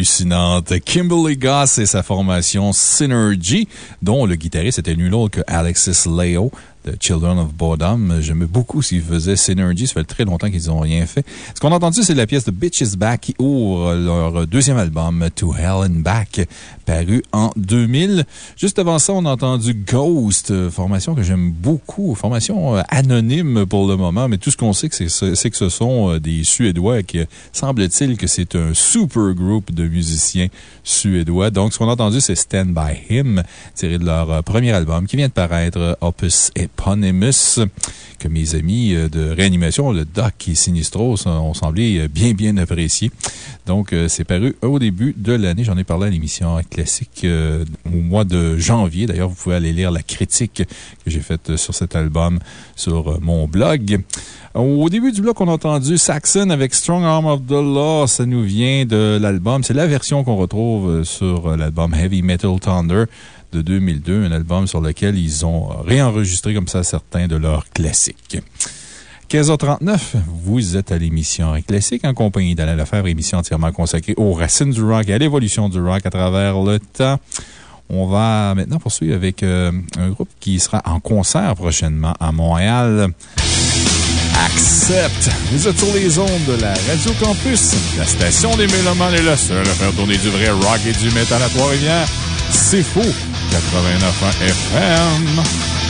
Voix Kimberly Goss et sa formation Synergy, dont le guitariste était nul autre que Alexis Leo, de Children of Bodom. J'aimais beaucoup qu'ils faisaient. Synergy, ça fait très longtemps qu'ils n'ont rien fait. Ce qu'on a entendu, c'est la pièce de Bitches Back qui ouvre leur deuxième album, To Hell and Back, paru en 2000. Juste avant ça, on a entendu Ghost, formation que j'aime beaucoup, formation euh, anonyme pour le moment, mais tout ce qu'on sait, c'est que ce sont euh, des Suédois que semble-t-il que c'est un super groupe de musiciens suédois. Donc, ce qu'on a entendu, c'est Stand By Him, tiré de leur euh, premier album qui vient de paraître, Opus Eponymous, que mes amis de réanimation, le Doc et Sinistros, ont semblé bien, bien apprécier. Donc, c'est paru au début de l'année. J'en ai parlé à l'émission classique au mois de janvier. D'ailleurs, vous pouvez aller lire la critique que j'ai faite sur cet album sur mon blog. Au début du bloc, on a entendu Saxon avec Strong Arm of the Law. Ça nous vient de l'album. C'est la version qu'on retrouve sur l'album Heavy Metal Thunder de 2002, un album sur lequel ils ont réenregistré comme ça certains de leurs classiques. 15h39, vous êtes à l'émission Classique en compagnie d'Alain Lefebvre, émission entièrement consacrée aux racines du rock et à l'évolution du rock à travers le temps. On va maintenant poursuivre avec euh, un groupe qui sera en concert prochainement à Montréal. Accept. Vous êtes sur les ondes de la Radio Campus. La station des Mélomanes est la seule à faire tourner du vrai rock et du métal à Trois-Rivières. C'est faux. 89 FM.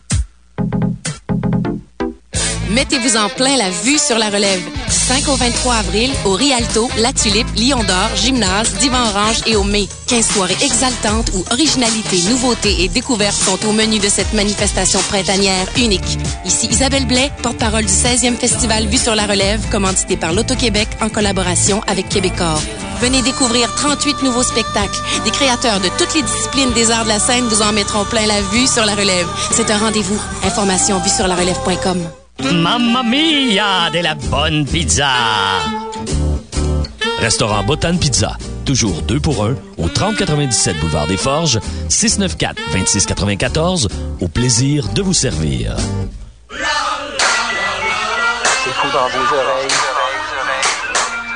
Mettez-vous en plein la vue sur la relève. Du 5 au 23 avril, au Rialto, La Tulipe, Lion d'Or, Gymnase, Divan Orange et au Mai. 15 soirées exaltantes où originalité, nouveauté et découverte sont au menu de cette manifestation printanière unique. Ici Isabelle Blais, porte-parole du 16e Festival Vue sur la relève, commandité par l'Auto-Québec en collaboration avec Québecor. Venez découvrir 38 nouveaux spectacles. Des créateurs de toutes les disciplines des arts de la scène vous en mettront plein la vue sur la relève. C'est un rendez-vous. Information vue sur la relève.com. Mamma mia de la bonne pizza! Restaurant Botan Pizza, toujours 2 pour 1 au 3097 boulevard des Forges, 694 2694, au plaisir de vous servir. C'est fou dans vos oreilles.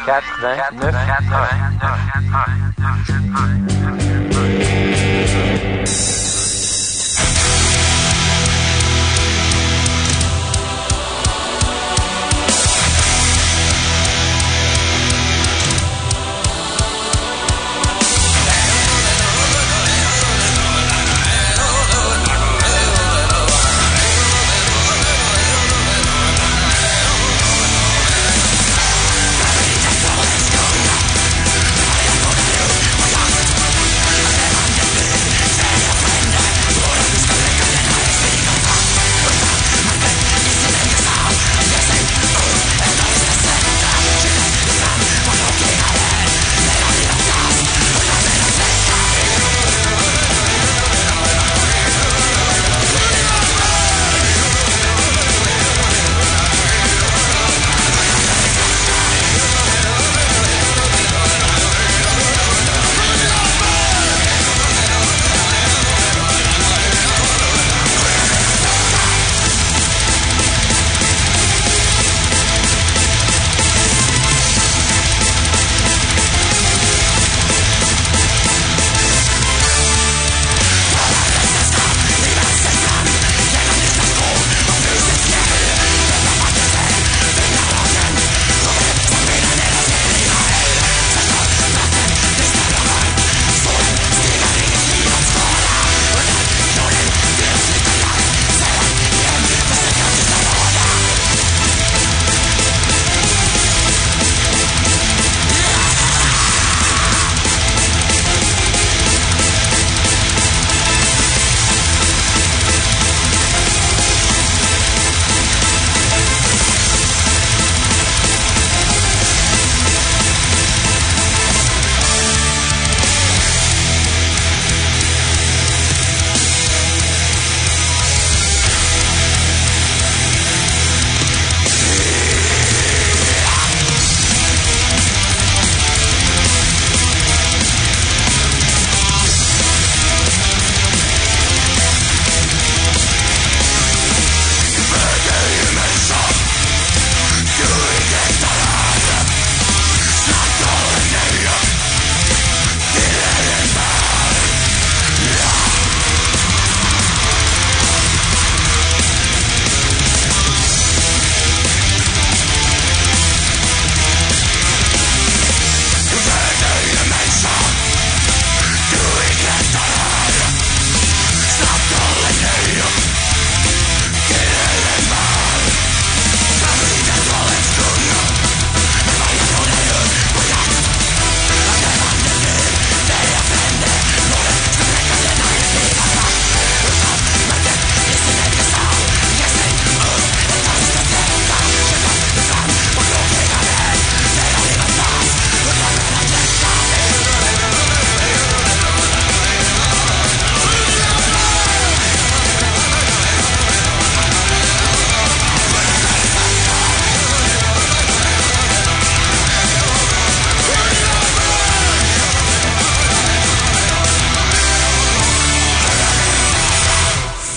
89 89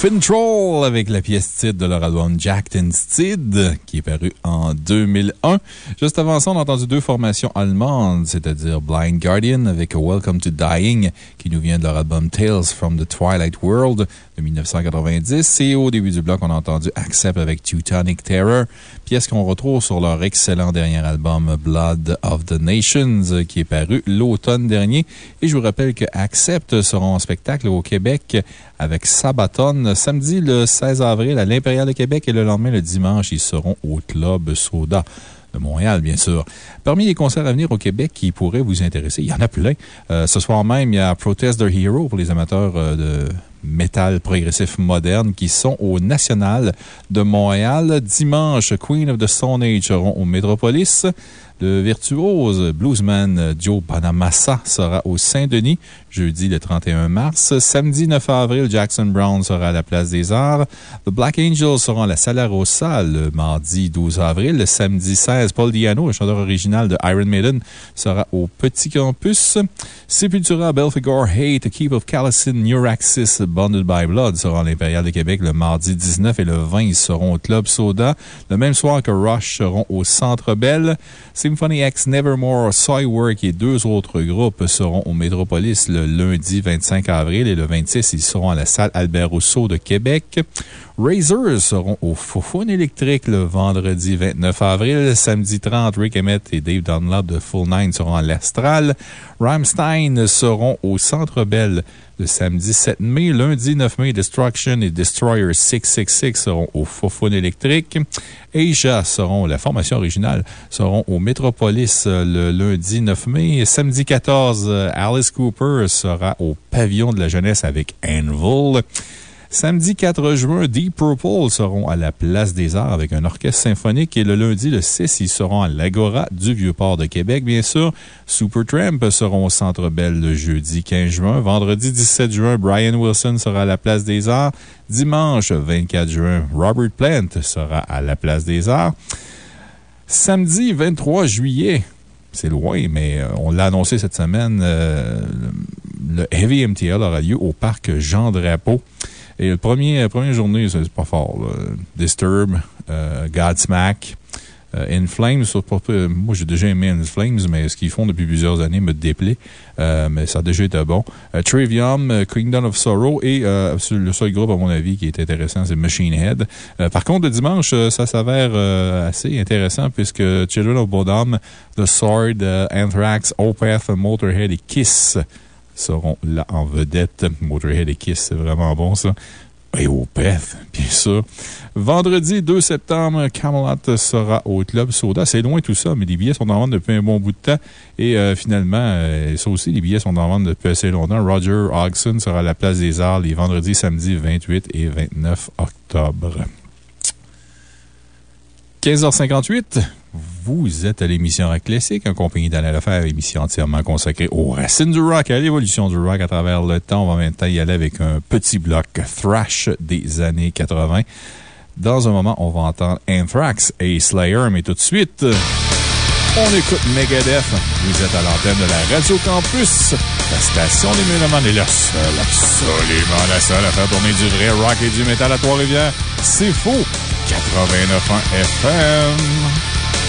Fintroll avec la pièce titre de leur album Jacked and Steed, qui est paru en 2001. Juste avant ça, on a entendu deux formations allemandes, c'est-à-dire Blind Guardian avec Welcome to Dying, qui nous vient de leur album Tales from the Twilight World de 1990. Et au début du bloc, on a entendu Accept avec Teutonic Terror, pièce qu'on retrouve sur leur excellent dernier album Blood of the Nations, qui est paru l'automne dernier. Et je vous rappelle que Accept seront en spectacle au Québec avec Sabaton samedi le 16 avril à l'Impérial de Québec et le lendemain, le dimanche, ils seront au Club Soda de Montréal, bien sûr. Parmi les concerts à venir au Québec qui pourraient vous intéresser, il y en a plein. Euh, ce soir même, il y a Protest the Hero pour les amateurs euh, de métal progressif moderne qui sont au National de Montréal. Dimanche, Queen of the Stone Age seront au Métropolis. Le virtuose bluesman Joe Panamassa sera au Saint-Denis jeudi le 31 mars. Samedi 9 avril, Jackson Brown sera à la Place des Arts. The Black Angels seront à la Sala Rossa le mardi 12 avril. Le samedi 16, Paul Diano, le chanteur original de Iron Maiden, sera au Petit Campus. Sepultura, Belphegor, Hate, Keep of Callison, Neuraxis, Bonded by Blood seront à l'Impérial de Québec le mardi 19 et le 20. Ils seront au Club Soda. Le même soir que Rush seront au Centre Bell. Symphony X, Nevermore, Soywork et deux autres groupes seront au Métropolis le lundi 25 avril et le 26, ils seront à la salle Albert Rousseau de Québec. Razors seront au Foufoune électrique le vendredi 29 avril. Samedi 30, Rick Emmett et Dave Dunlop de Full Nine seront à l'Astral. Rammstein seront au Centre Bell le samedi 7 mai. Lundi 9 mai, Destruction et Destroyer 666 seront au Foufoune électrique. Asia seront, la formation originale, seront au Metropolis euh, le lundi 9 mai. Samedi 14, euh, Alice Cooper sera au Pavillon de la Jeunesse avec Anvil. Samedi 4 juin, Deep Purple seront à la Place des Arts avec un orchestre symphonique et le lundi le 6, ils seront à l'Agora du Vieux-Port de Québec, bien sûr. Supertramp seront au Centre Bell le jeudi 15 juin. Vendredi 17 juin, Brian Wilson sera à la Place des Arts. Dimanche 24 juin, Robert Plant sera à la Place des Arts. Samedi 23 juillet, c'est loin, mais euh, on l'a annoncé cette semaine, euh, le Heavy MTL aura lieu au parc Jean Drapeau. Et la première, journée, c'est pas fort. Disturb, euh, Godsmack, euh, In Flames. pas- Moi, j'ai déjà aimé In Flames, mais ce qu'ils font depuis plusieurs années me déplaît. Euh, mais ça a déjà été bon. Euh, Trivium, euh, Kingdom of Sorrow et euh, le seul groupe, à mon avis, qui est intéressant, c'est Machine Head. Euh, par contre, le dimanche, euh, ça s'avère euh, assez intéressant puisque Children of Bodom, The Sword, euh, Anthrax, Opeth, Motorhead et Kiss seront là en vedette. Motorhead et Kiss, c'est vraiment bon, ça. Et Opeth, bien sûr. Vendredi 2 septembre, Camelot sera au Club Soda. C'est loin tout ça, mais les billets sont en vente depuis un bon bout de temps. Et euh, finalement, euh, ça aussi, les billets sont en vente depuis assez longtemps. Roger Hodgson sera à la Place des Arts les vendredis, samedis 28 et 29 octobre. 15h58, vous êtes à l'émission Rock Classique, en compagnie d'Alain Lefebvre, émission entièrement consacrée aux racines du rock et à l'évolution du rock à travers le temps. On va maintenant y aller avec un petit bloc thrash des années 80. Dans un moment, on va entendre Anthrax et Slayer, mais tout de suite, on écoute Megadeth. Vous êtes à l'antenne de la Radio Campus, la station des Mélomanes est la seule, absolument la seule à faire tourner du vrai rock et du métal à Trois-Rivières. C'est faux! 89.1 FM.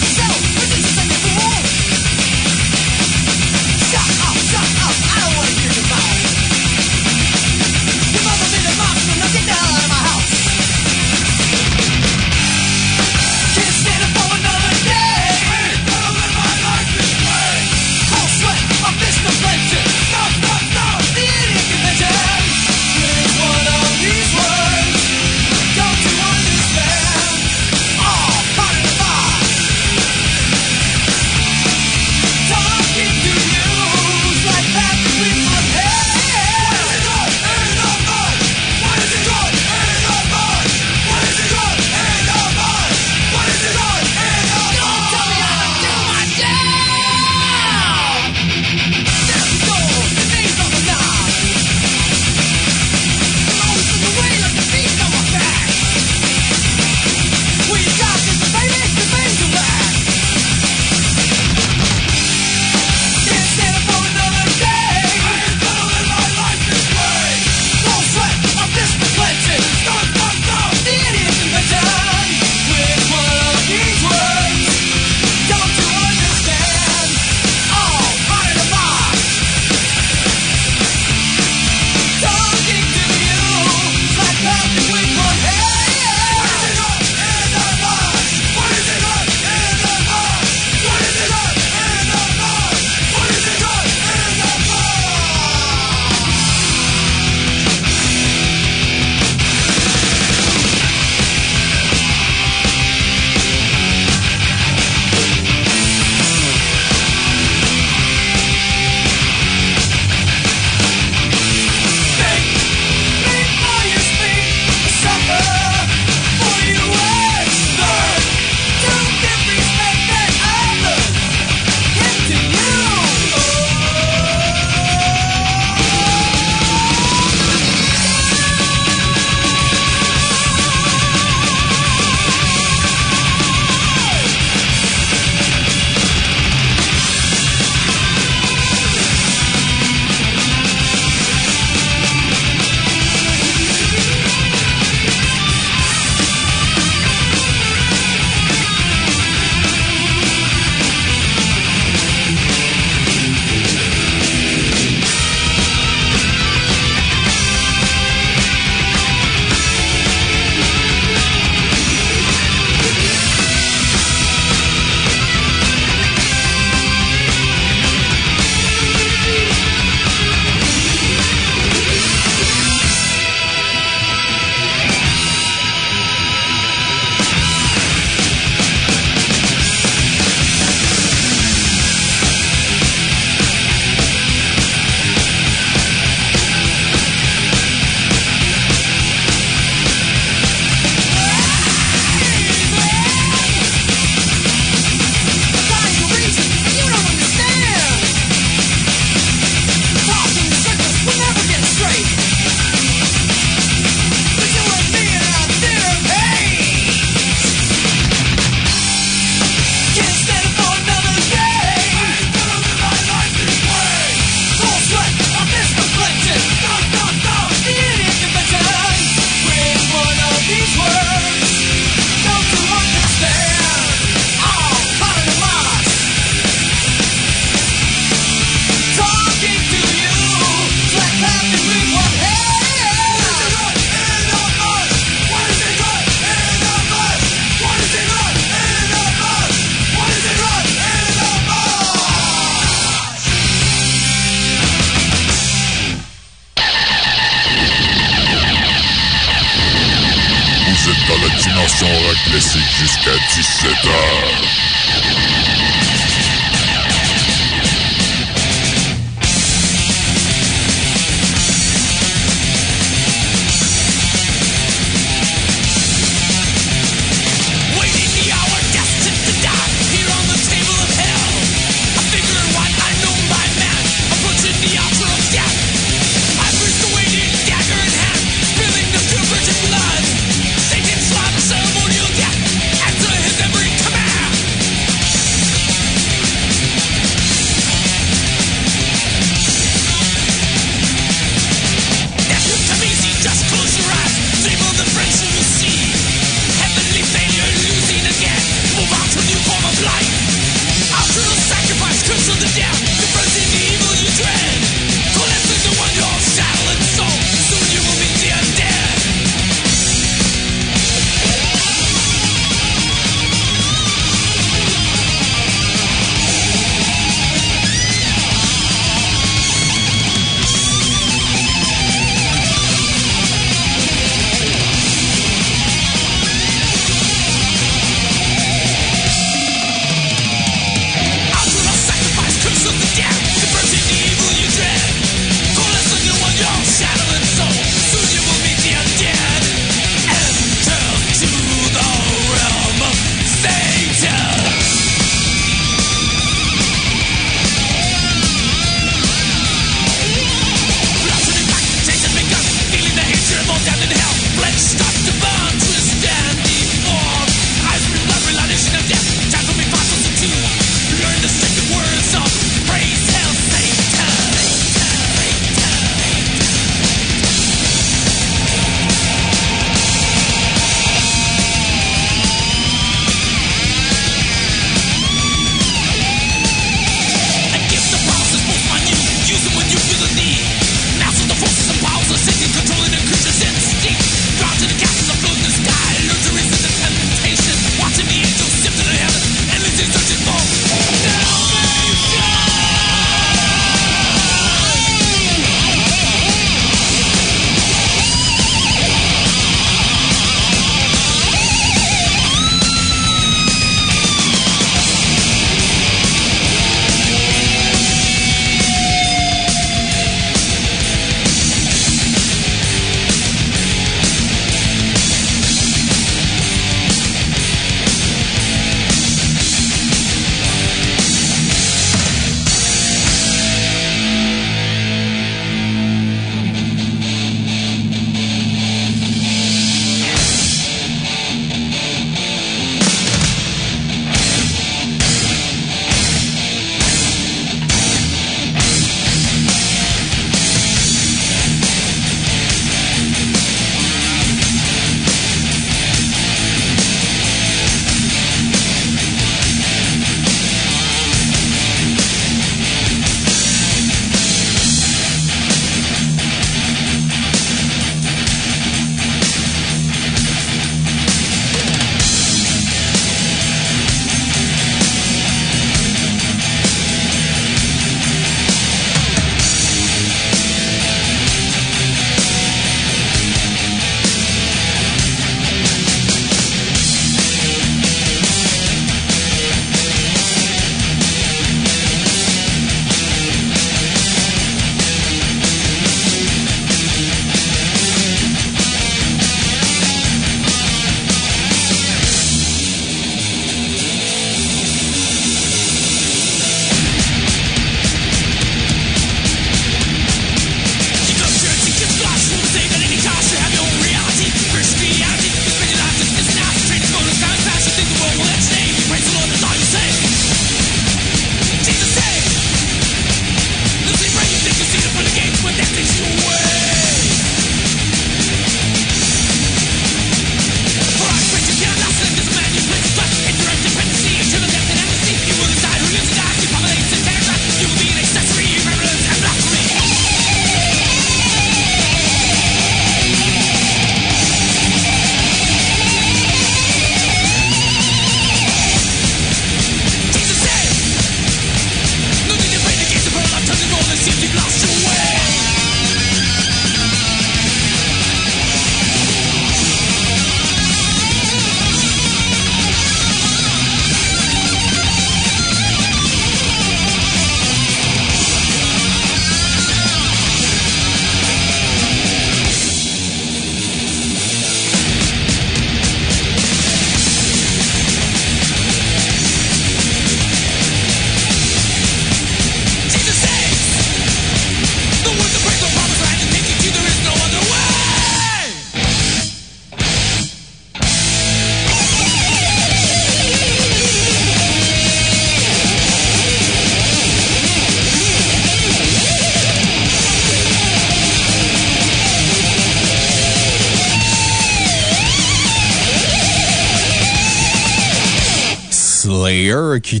Qui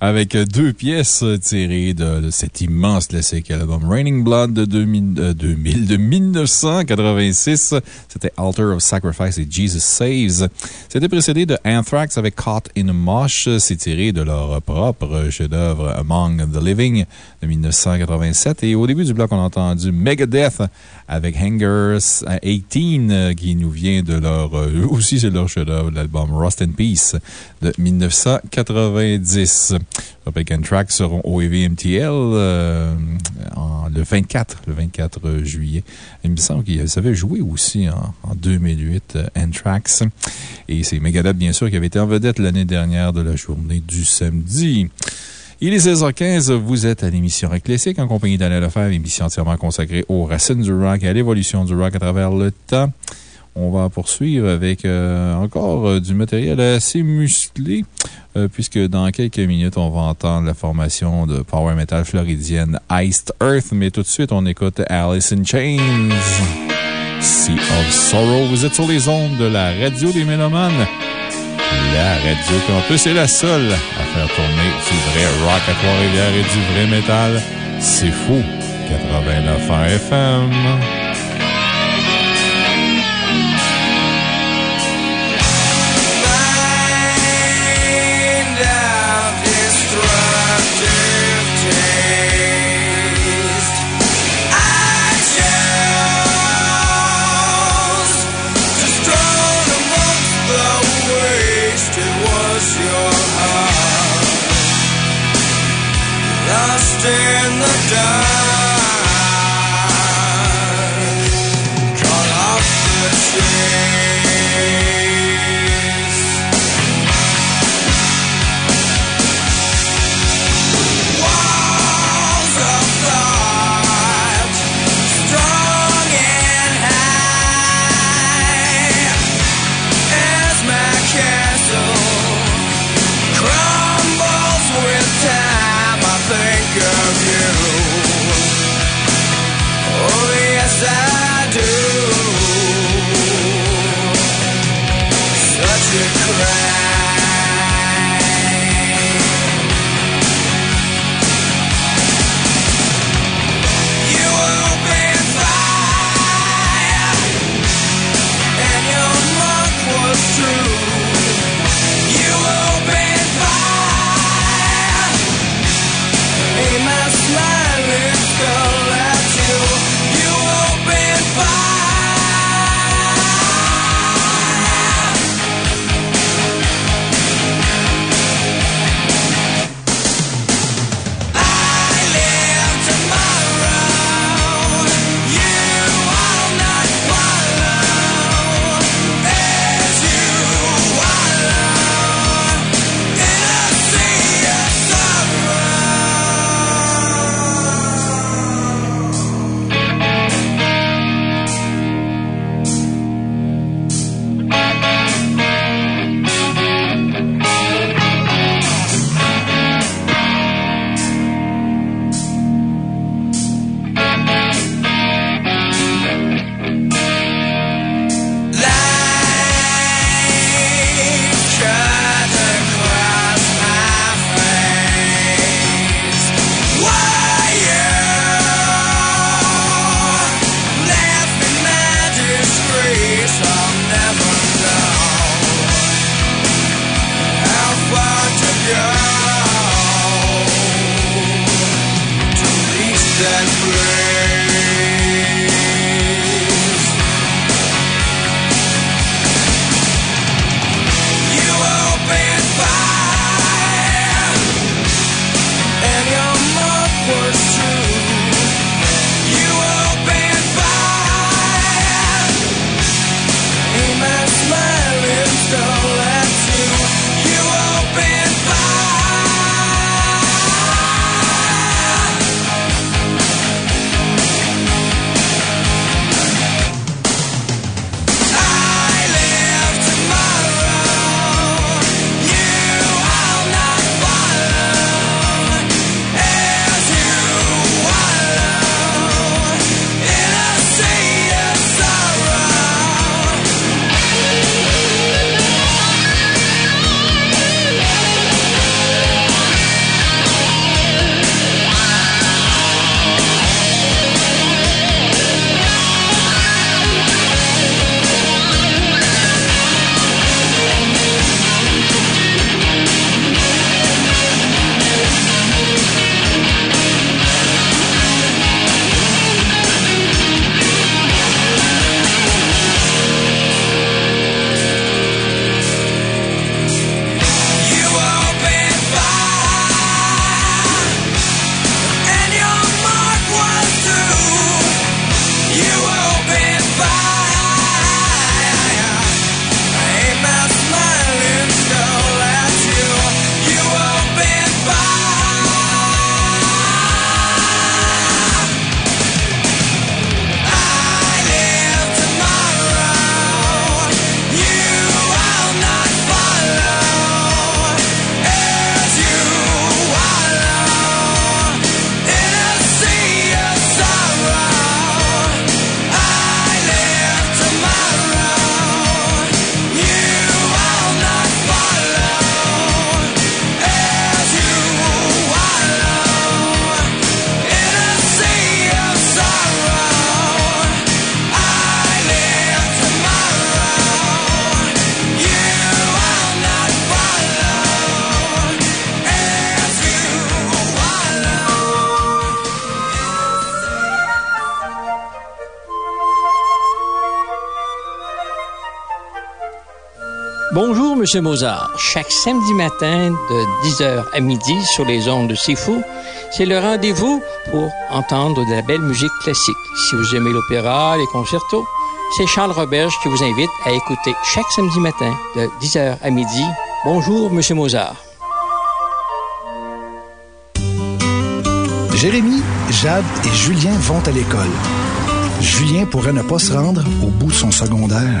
avec deux pièces tirées de, cet immense classique album Raining Blood de 2000, euh, 2000 de 1986. C'était Altar of Sacrifice et Jesus Saves. C'était précédé de Anthrax avec Caught in a Mosh. C'est tiré de leur propre chef-d'œuvre Among the Living de 1987. Et au début du bloc, on a entendu Megadeth avec Hangers 18 euh, qui nous vient de leur, euh, aussi c'est leur chef-d'œuvre, l'album Rust in Peace de 1990. Je rappelle qu'Anthrax seront au EVMTL en- le 24, le 24 juillet. Il me semble qu'ils avaient joué aussi en, en 2008, euh, Anthrax. Et c'est Megadeth, bien sûr, qui avait été en vedette l'année dernière de la journée du samedi. Il est 16h15, vous êtes à l'émission Rock Classique en compagnie d'Alain Lefebvre, émission entièrement consacrée aux racines du rock et à l'évolution du rock à travers le temps. On va poursuivre avec euh, encore euh, du matériel assez musclé, euh, puisque dans quelques minutes, on va entendre la formation de power metal floridienne Iced Earth. Mais tout de suite, on écoute Alice in Chains. Sea of Sorrow. Vous êtes sur les ondes de la radio des Mélomanes. La Radio Campus est la seule à faire tourner du vrai rock à Trois-Rivières et du vrai métal. C'est fou. 89 FM. Monsieur Mozart. Chaque samedi matin de 10h à midi sur les ondes de Fou, c'est le rendez-vous pour entendre de la belle musique classique. Si vous aimez l'opéra, les concertos, c'est Charles Roberge qui vous invite à écouter chaque samedi matin de 10h à midi. Bonjour, Monsieur Mozart. Jérémy, Jade et Julien vont à l'école. Julien pourrait ne pas se rendre au bout de son secondaire.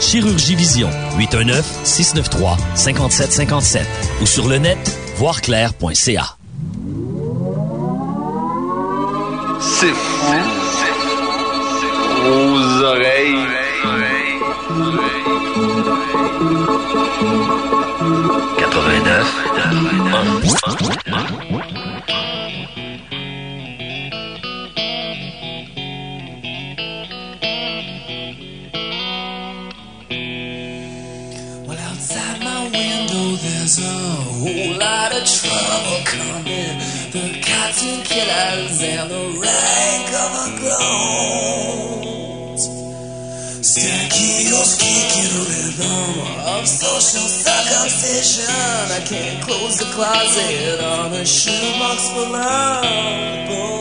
Chirurgie Vision, 819-693-5757 ou sur le net, voirclair.ca. C'est fou. Aux oreilles. oreilles. 89. 89. 89. A whole lot of trouble coming. The cartoon killers and the rank goons. Stachyos kicking rhythm of social circumcision. I can't close the closet on a shoebox full of bones.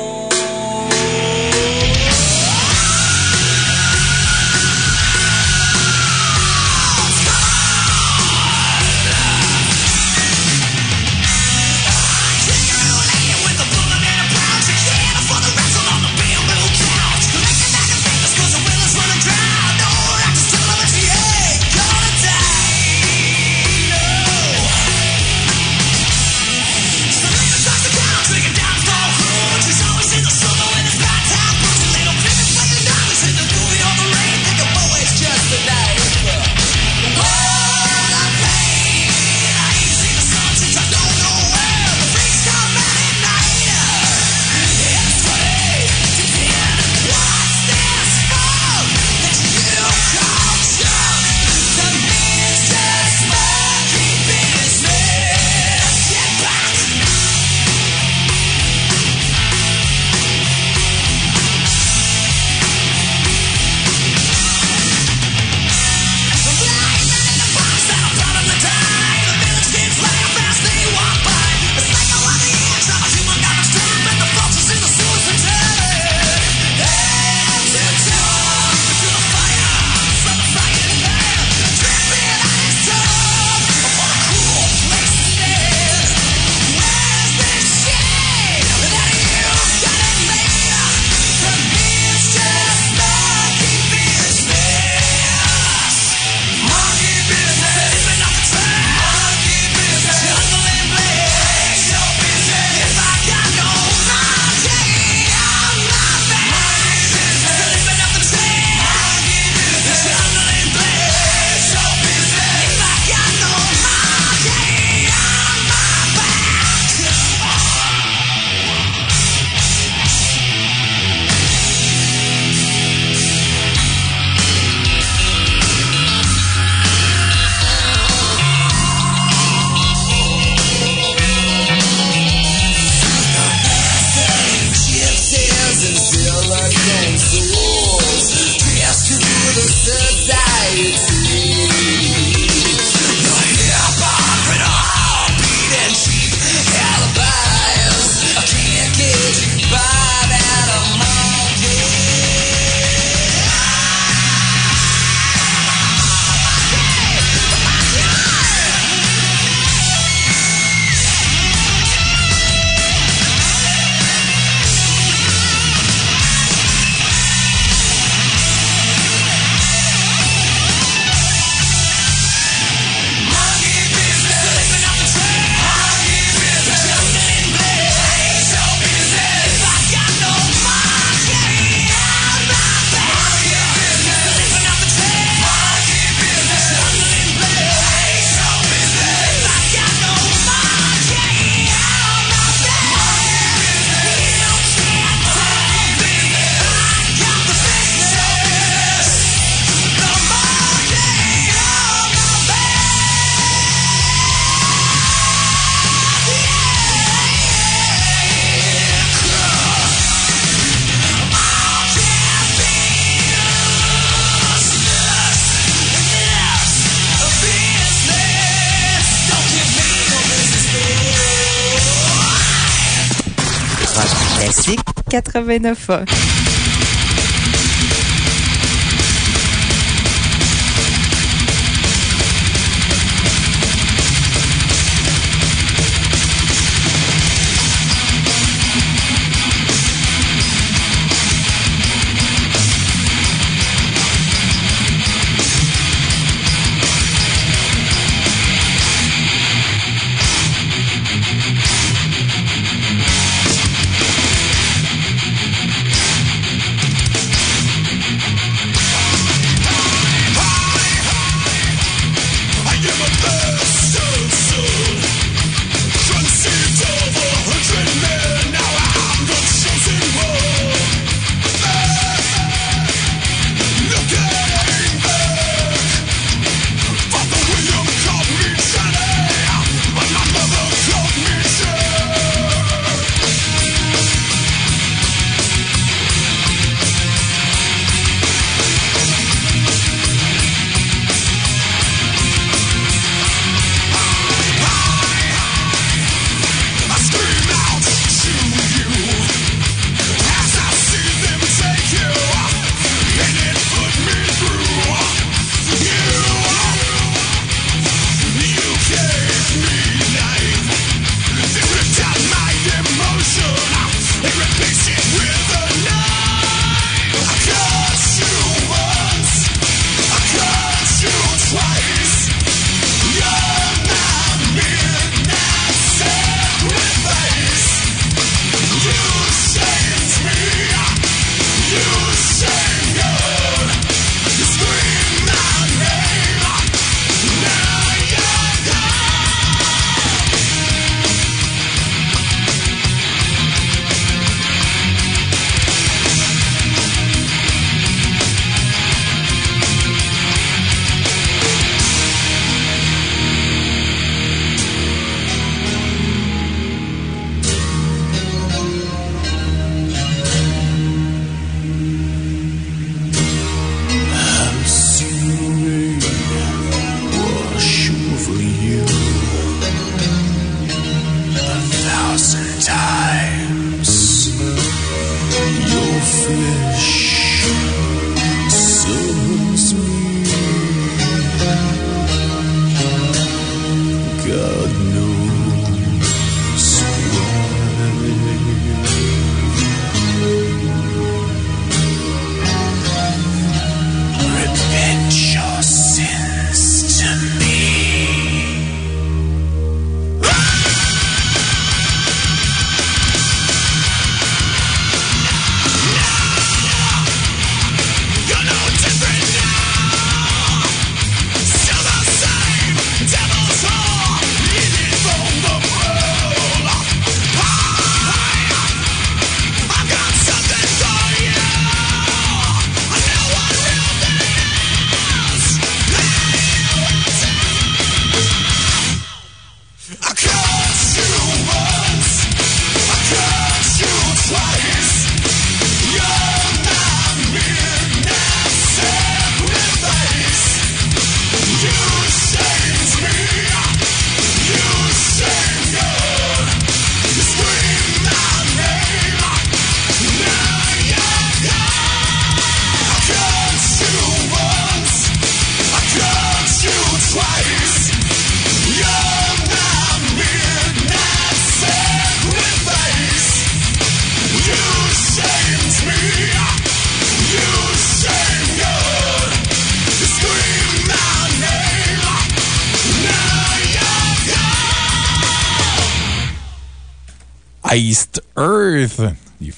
89.1. Wash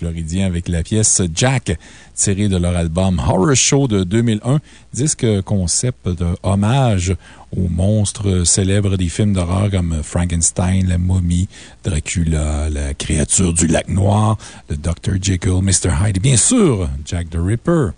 les Floridiens avec la pièce Jack, tirée de leur album Horror Show de 2001, disque concept de hommage aux monstres célèbres des films d'horreur comme Frankenstein, la momie, Dracula, la créature du lac noir, le Dr. Jekyll, Mr. Hyde et bien sûr Jack the Ripper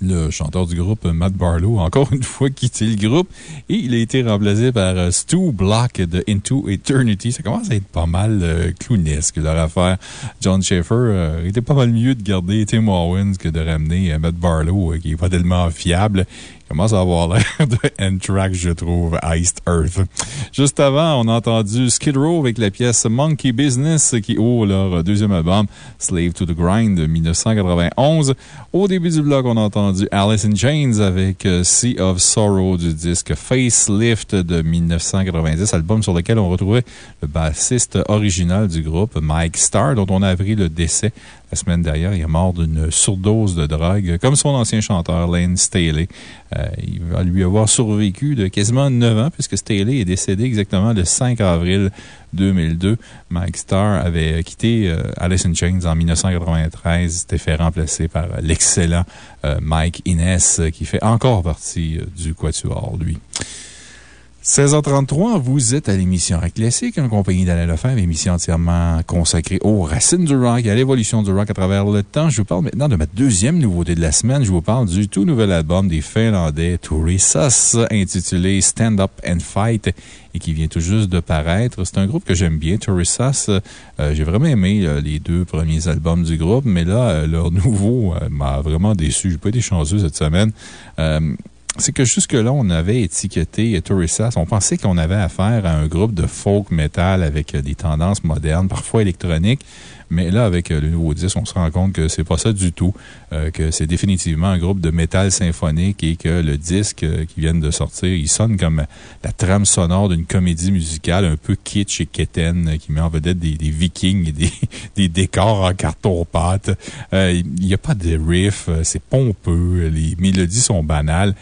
le chanteur du groupe Matt Barlow encore une fois quitté le groupe et il a été remplacé par euh, Stu Block de Into Eternity. Ça commence à être pas mal euh, clownesque leur affaire. John Schaeffer euh, était pas mal mieux de garder Tim Owens que de ramener euh, Matt Barlow, qui est pas tellement fiable. Commence à avoir l'air de N-Track, je trouve, Iced Earth? Juste avant, on a entendu Skid Row avec la pièce Monkey Business qui ouvre leur deuxième album, Slave to the Grind de 1991. Au début du bloc, on a entendu Alice in Chains avec euh, Sea of Sorrow du disque Facelift de 1990, album sur lequel on retrouvait le bassiste original du groupe, Mike Starr, dont on a appris le décès la semaine dernière. Il est mort d'une surdose de drogue, comme son ancien chanteur, Lane Staley. Euh, il va lui avoir survécu de quasiment 9 ans, puisque Staley est décédé exactement le 5 avril 2002. Mike Starr avait quitté euh, Alice in Chains en 1993. Il s'était fait remplacer par l'excellent euh, Mike Innes, qui fait encore partie euh, du Quatuor, lui. 16h33, vous êtes à l'émission Rock Classique en compagnie d'Alain Lefebvre, émission entièrement consacrée aux racines du rock et à l'évolution du rock à travers le temps. Je vous parle maintenant de ma deuxième nouveauté de la semaine. Je vous parle du tout nouvel album des Finlandais Tourisas intitulé Stand Up and Fight et qui vient tout juste de paraître. C'est un groupe que j'aime bien, Tourisas. Euh, J'ai vraiment aimé euh, les deux premiers albums du groupe, mais là, euh, leur nouveau m'a vraiment déçu. J'ai pas été chanceux cette semaine. Euh, c'est que jusque-là, on avait étiqueté Tourisas. On pensait qu'on avait affaire à un groupe de folk metal avec des tendances modernes, parfois électroniques. Mais là, avec le nouveau disque, on se rend compte que c'est pas ça du tout, euh, que c'est définitivement un groupe de métal symphonique et que le disque euh, qui vient de sortir, il sonne comme la trame sonore d'une comédie musicale un peu kitsch et quétaine euh, qui met en vedette des, vikings et des, décors en carton-pâte. Euh, Il n'y a pas de riff, euh, c'est pompeux, les mélodies sont banales.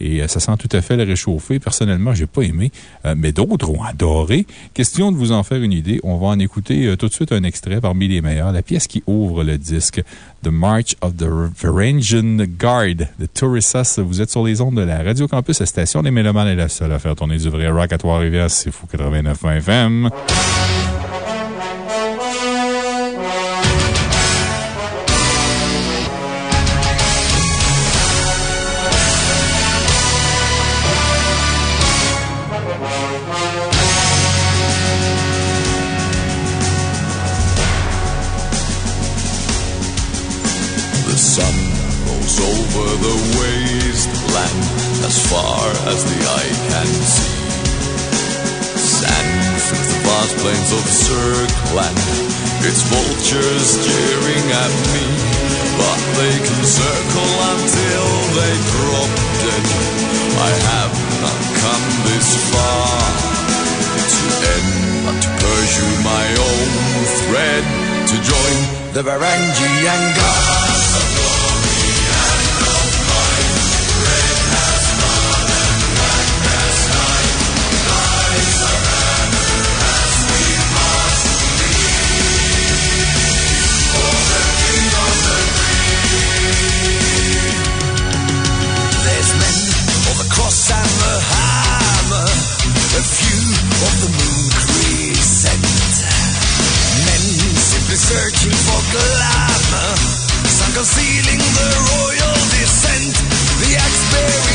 Et euh, ça sent tout à fait le réchauffer. Personnellement, j'ai pas aimé, euh, mais d'autres ont adoré. Question de vous en faire une idée, on va en écouter euh, tout de suite un extrait parmi les meilleurs. La pièce qui ouvre le disque, The March of the Varangian Guard de Touristas. Vous êtes sur les ondes de la Radio Campus, la station des Mélomanes est la seule à faire tourner du vrai rock à Trois-Rivières. C'est fou 89 FM. Vast plains of Circland, its vultures jeering at me. But they can circle until they drop dead. I have not come this far to end, but to pursue my own thread, to join the Varangian Guard. Of the moon crescent. Men simply searching for glamour, some concealing the royal descent. The axe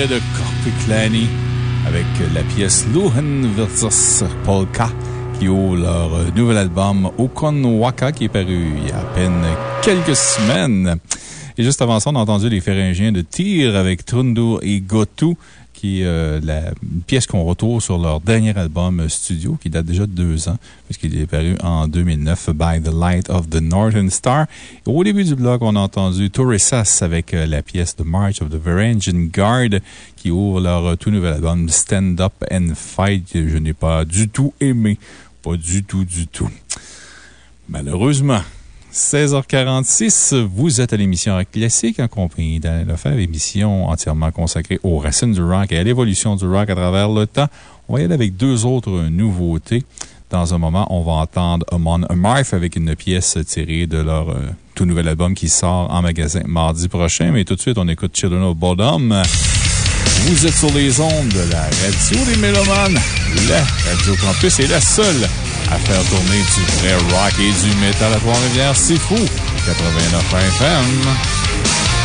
De Korpiklani avec la pièce Luhan versus Polka qui ouvre leur nouvel album Okon Waka qui est paru il y a à peine quelques semaines. Et juste avant ça, on a entendu les Féringiens de Tir avec Trundu et Gotu qui est euh, la pièce qu'on retrouve sur leur dernier album studio, qui date déjà de deux ans, puisqu'il est paru en 2009, By the Light of the Northern Star. Au début du blog, on a entendu Torresas avec euh, la pièce The March of the Varangian Guard, qui ouvre leur euh, tout nouvel album Stand Up and Fight, que je n'ai pas du tout aimé. Pas du tout, du tout. Malheureusement. 16h46, vous êtes à l'émission Rock Classique en compagnie d'Alain Lefebvre, émission entièrement consacrée aux racines du rock et à l'évolution du rock à travers le temps. On va y aller avec deux autres nouveautés. Dans un moment, on va entendre Amon Amarth avec une pièce tirée de leur euh, tout nouvel album qui sort en magasin mardi prochain. Mais tout de suite, on écoute Children of. Vous êtes sur les ondes de la radio des Mélomanes. La Radio Campus est la seule à faire tourner du vrai rock et du métal à Trois-Rivières. C'est fou! 89 FM.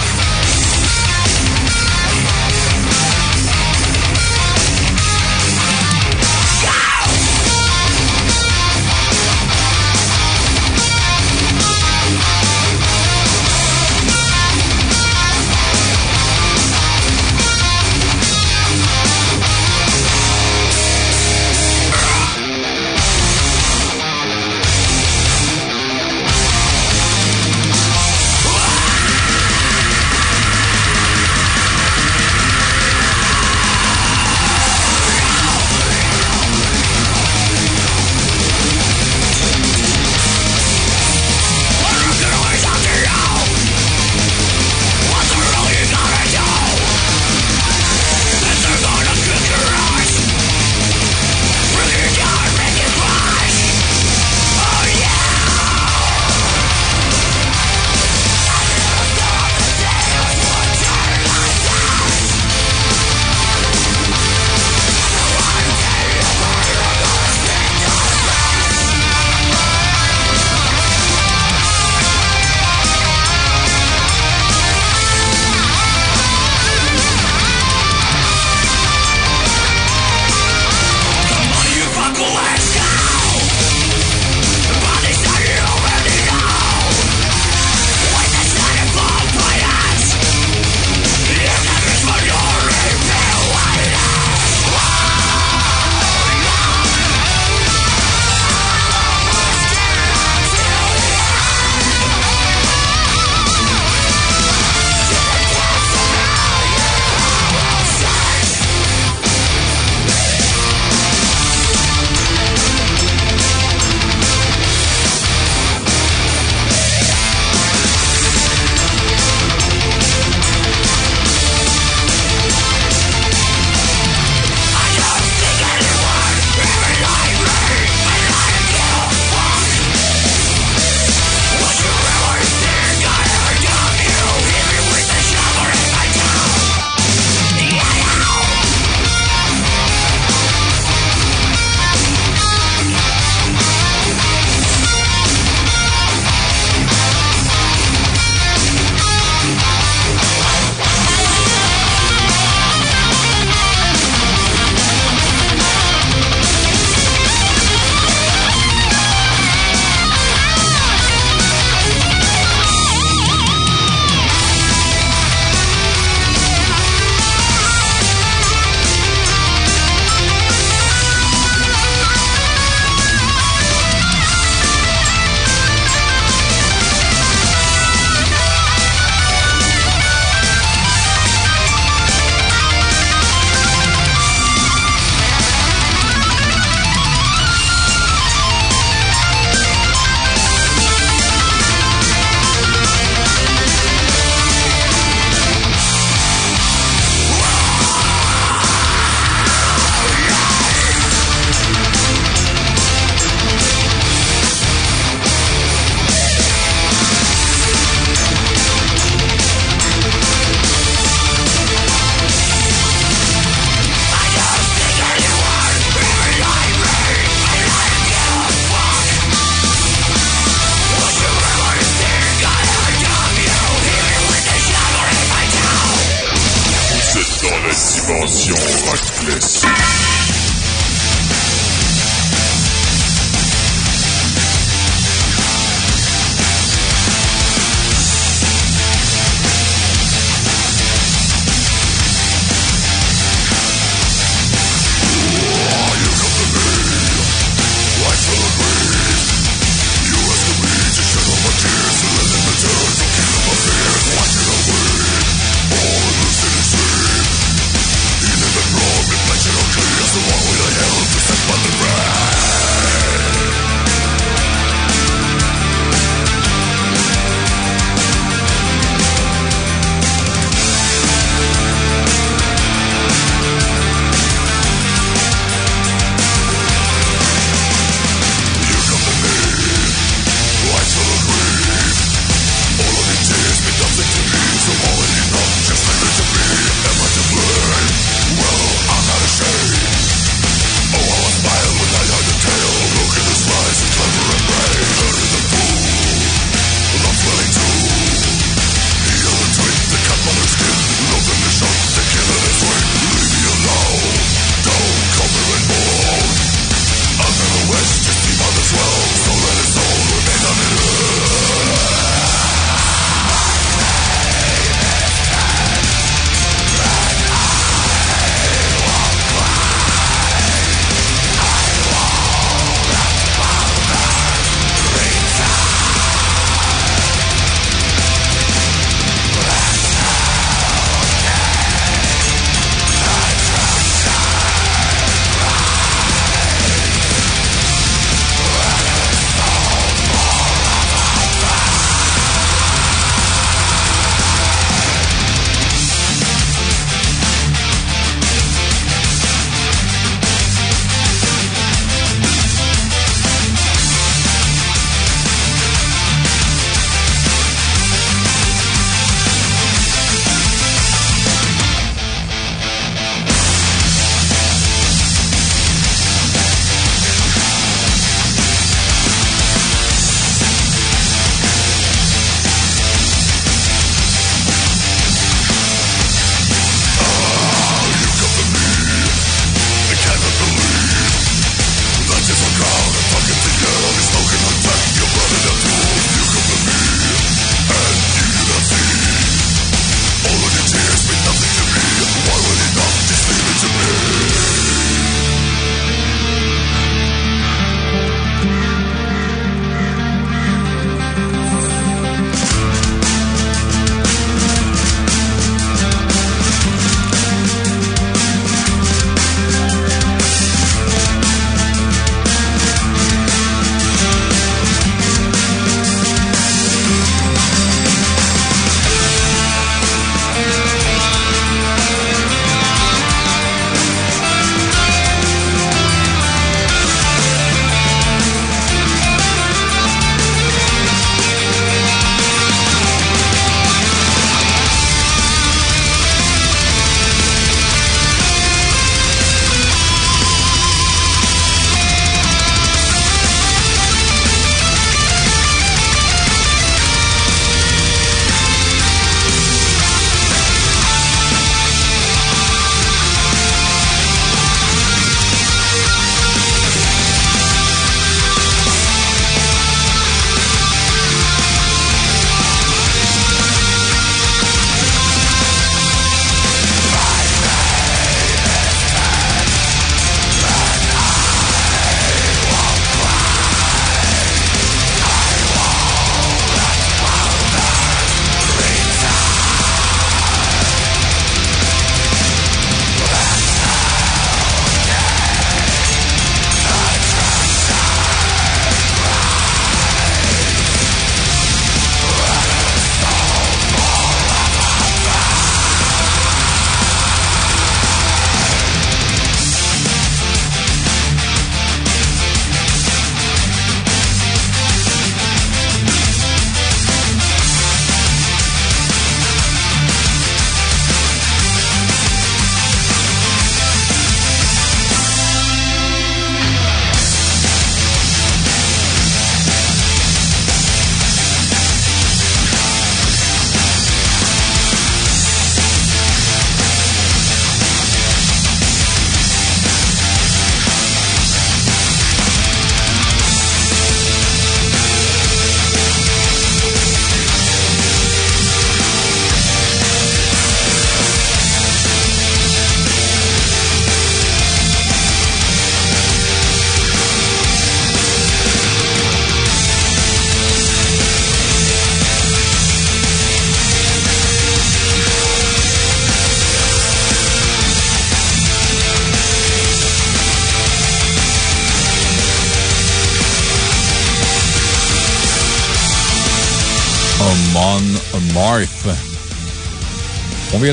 Rock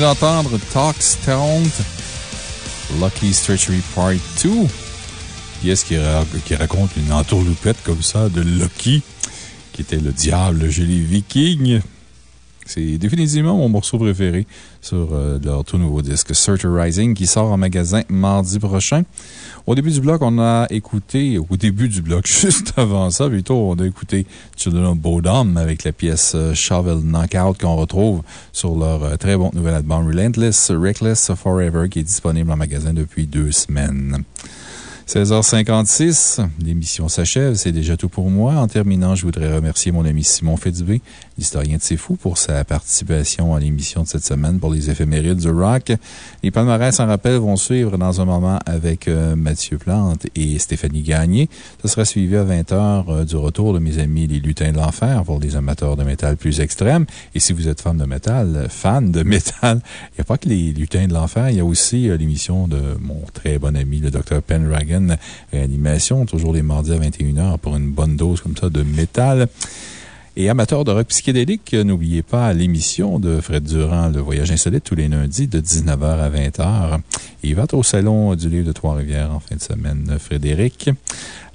d'entendre Talk Stoned, Lucky Treachery Part 2. Pièce qui, qui raconte une entourloupette comme ça de Lucky, qui était le diable chez les Vikings. C'est définitivement mon morceau préféré sur euh, leur tout nouveau disque Surter Rising qui sort en magasin mardi prochain. Au début du bloc, on a écouté, au début du bloc, juste avant ça, plutôt, on a écouté Children Bodom avec la pièce euh, Shovel Knockout qu'on retrouve sur leur euh, très bon nouvel album Relentless Reckless Forever qui est disponible en magasin depuis deux semaines. 16h56, l'émission s'achève. C'est déjà tout pour moi. En terminant, je voudrais remercier mon ami Simon Fitzbé, l'historien de C'est Fou, pour sa participation à l'émission de cette semaine pour les éphémérides du rock. Les palmarès en rappel vont suivre dans un moment avec euh, Mathieu Plante et Stéphanie Gagné. Ce sera suivi à 20h euh, du retour de mes amis les lutins de l'enfer pour les amateurs de métal plus extrêmes. Et si vous êtes fan de métal, fan de métal, il n'y a pas que les lutins de l'enfer, il y a aussi euh, l'émission de mon très bon ami, le Dr. Pendragon, réanimation, toujours les mardis à 21h pour une bonne dose comme ça de métal. Et amateurs de rock psychédélique, n'oubliez pas l'émission de Fred Durand, Le Voyage Insolite, tous les lundis de 19h à 20h. Il va au Salon du Livre de Trois-Rivières en fin de semaine, Frédéric.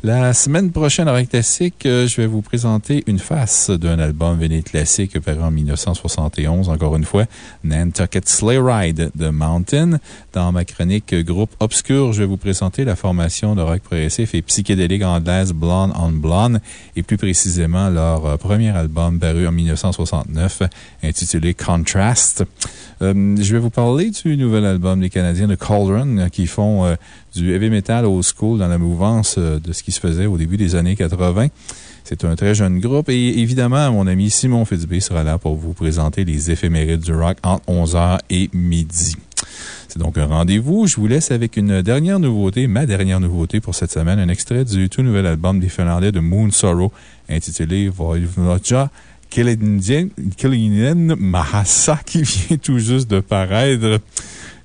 La semaine prochaine, Rock Classique, euh, je vais vous présenter une face d'un album véné classique paru en 1971. Encore une fois, Nantucket Sleigh Ride de Mountain. Dans ma chronique Groupe Obscur, je vais vous présenter la formation de rock progressif et psychédélique anglaise Blonde on Blonde et plus précisément leur euh, premier album paru en 1969 intitulé Contrast. Euh, je vais vous parler du nouvel album des Canadiens de Euh, qui font euh, du heavy metal old school dans la mouvance euh, de ce qui se faisait au début des années 80. C'est un très jeune groupe et évidemment, mon ami Simon Fitzbé sera là pour vous présenter les éphémérides du rock entre 11h et midi. C'est donc un rendez-vous. Je vous laisse avec une dernière nouveauté, ma dernière nouveauté pour cette semaine, un extrait du tout nouvel album des Finlandais de Moon Sorrow intitulé Voivnoja Kilinen Mahasa qui vient tout juste de paraître.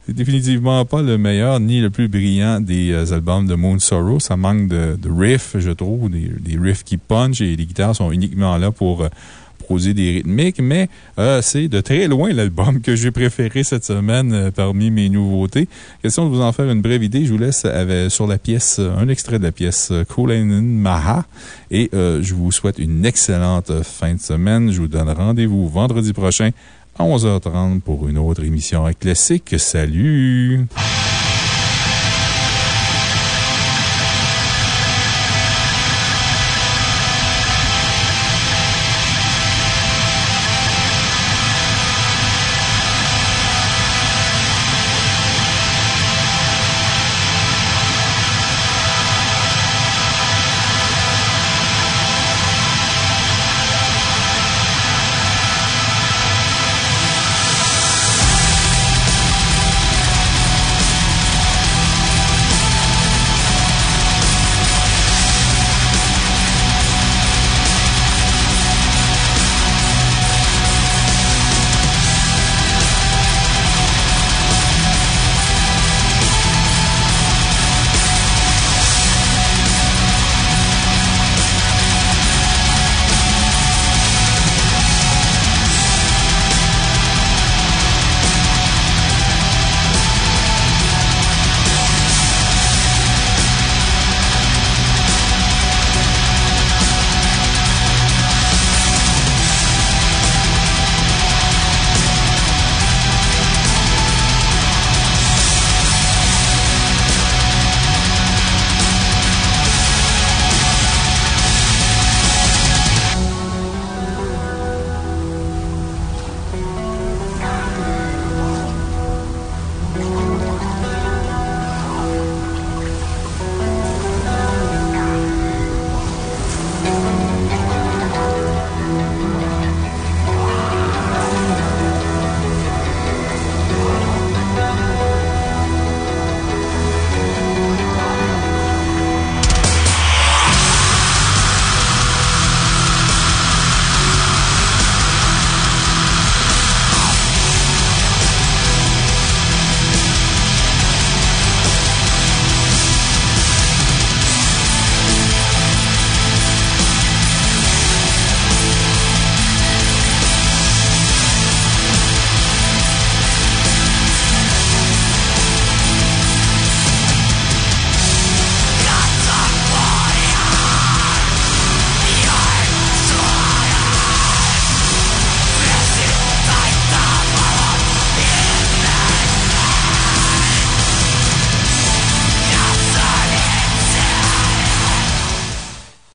C'est définitivement pas le meilleur ni le plus brillant des euh, albums de Moon Sorrow. Ça manque de, riffs, je trouve, des, riffs qui punch et les guitares sont uniquement là pour euh, poser des rythmiques, mais euh, c'est de très loin l'album que j'ai préféré cette semaine parmi mes nouveautés. Question de vous en faire une brève idée, je vous laisse avec, sur la pièce, un extrait de la pièce Kulainen Maha et je vous souhaite une excellente fin de semaine. Je vous donne rendez-vous vendredi prochain à 11h30 pour une autre émission classique. Salut!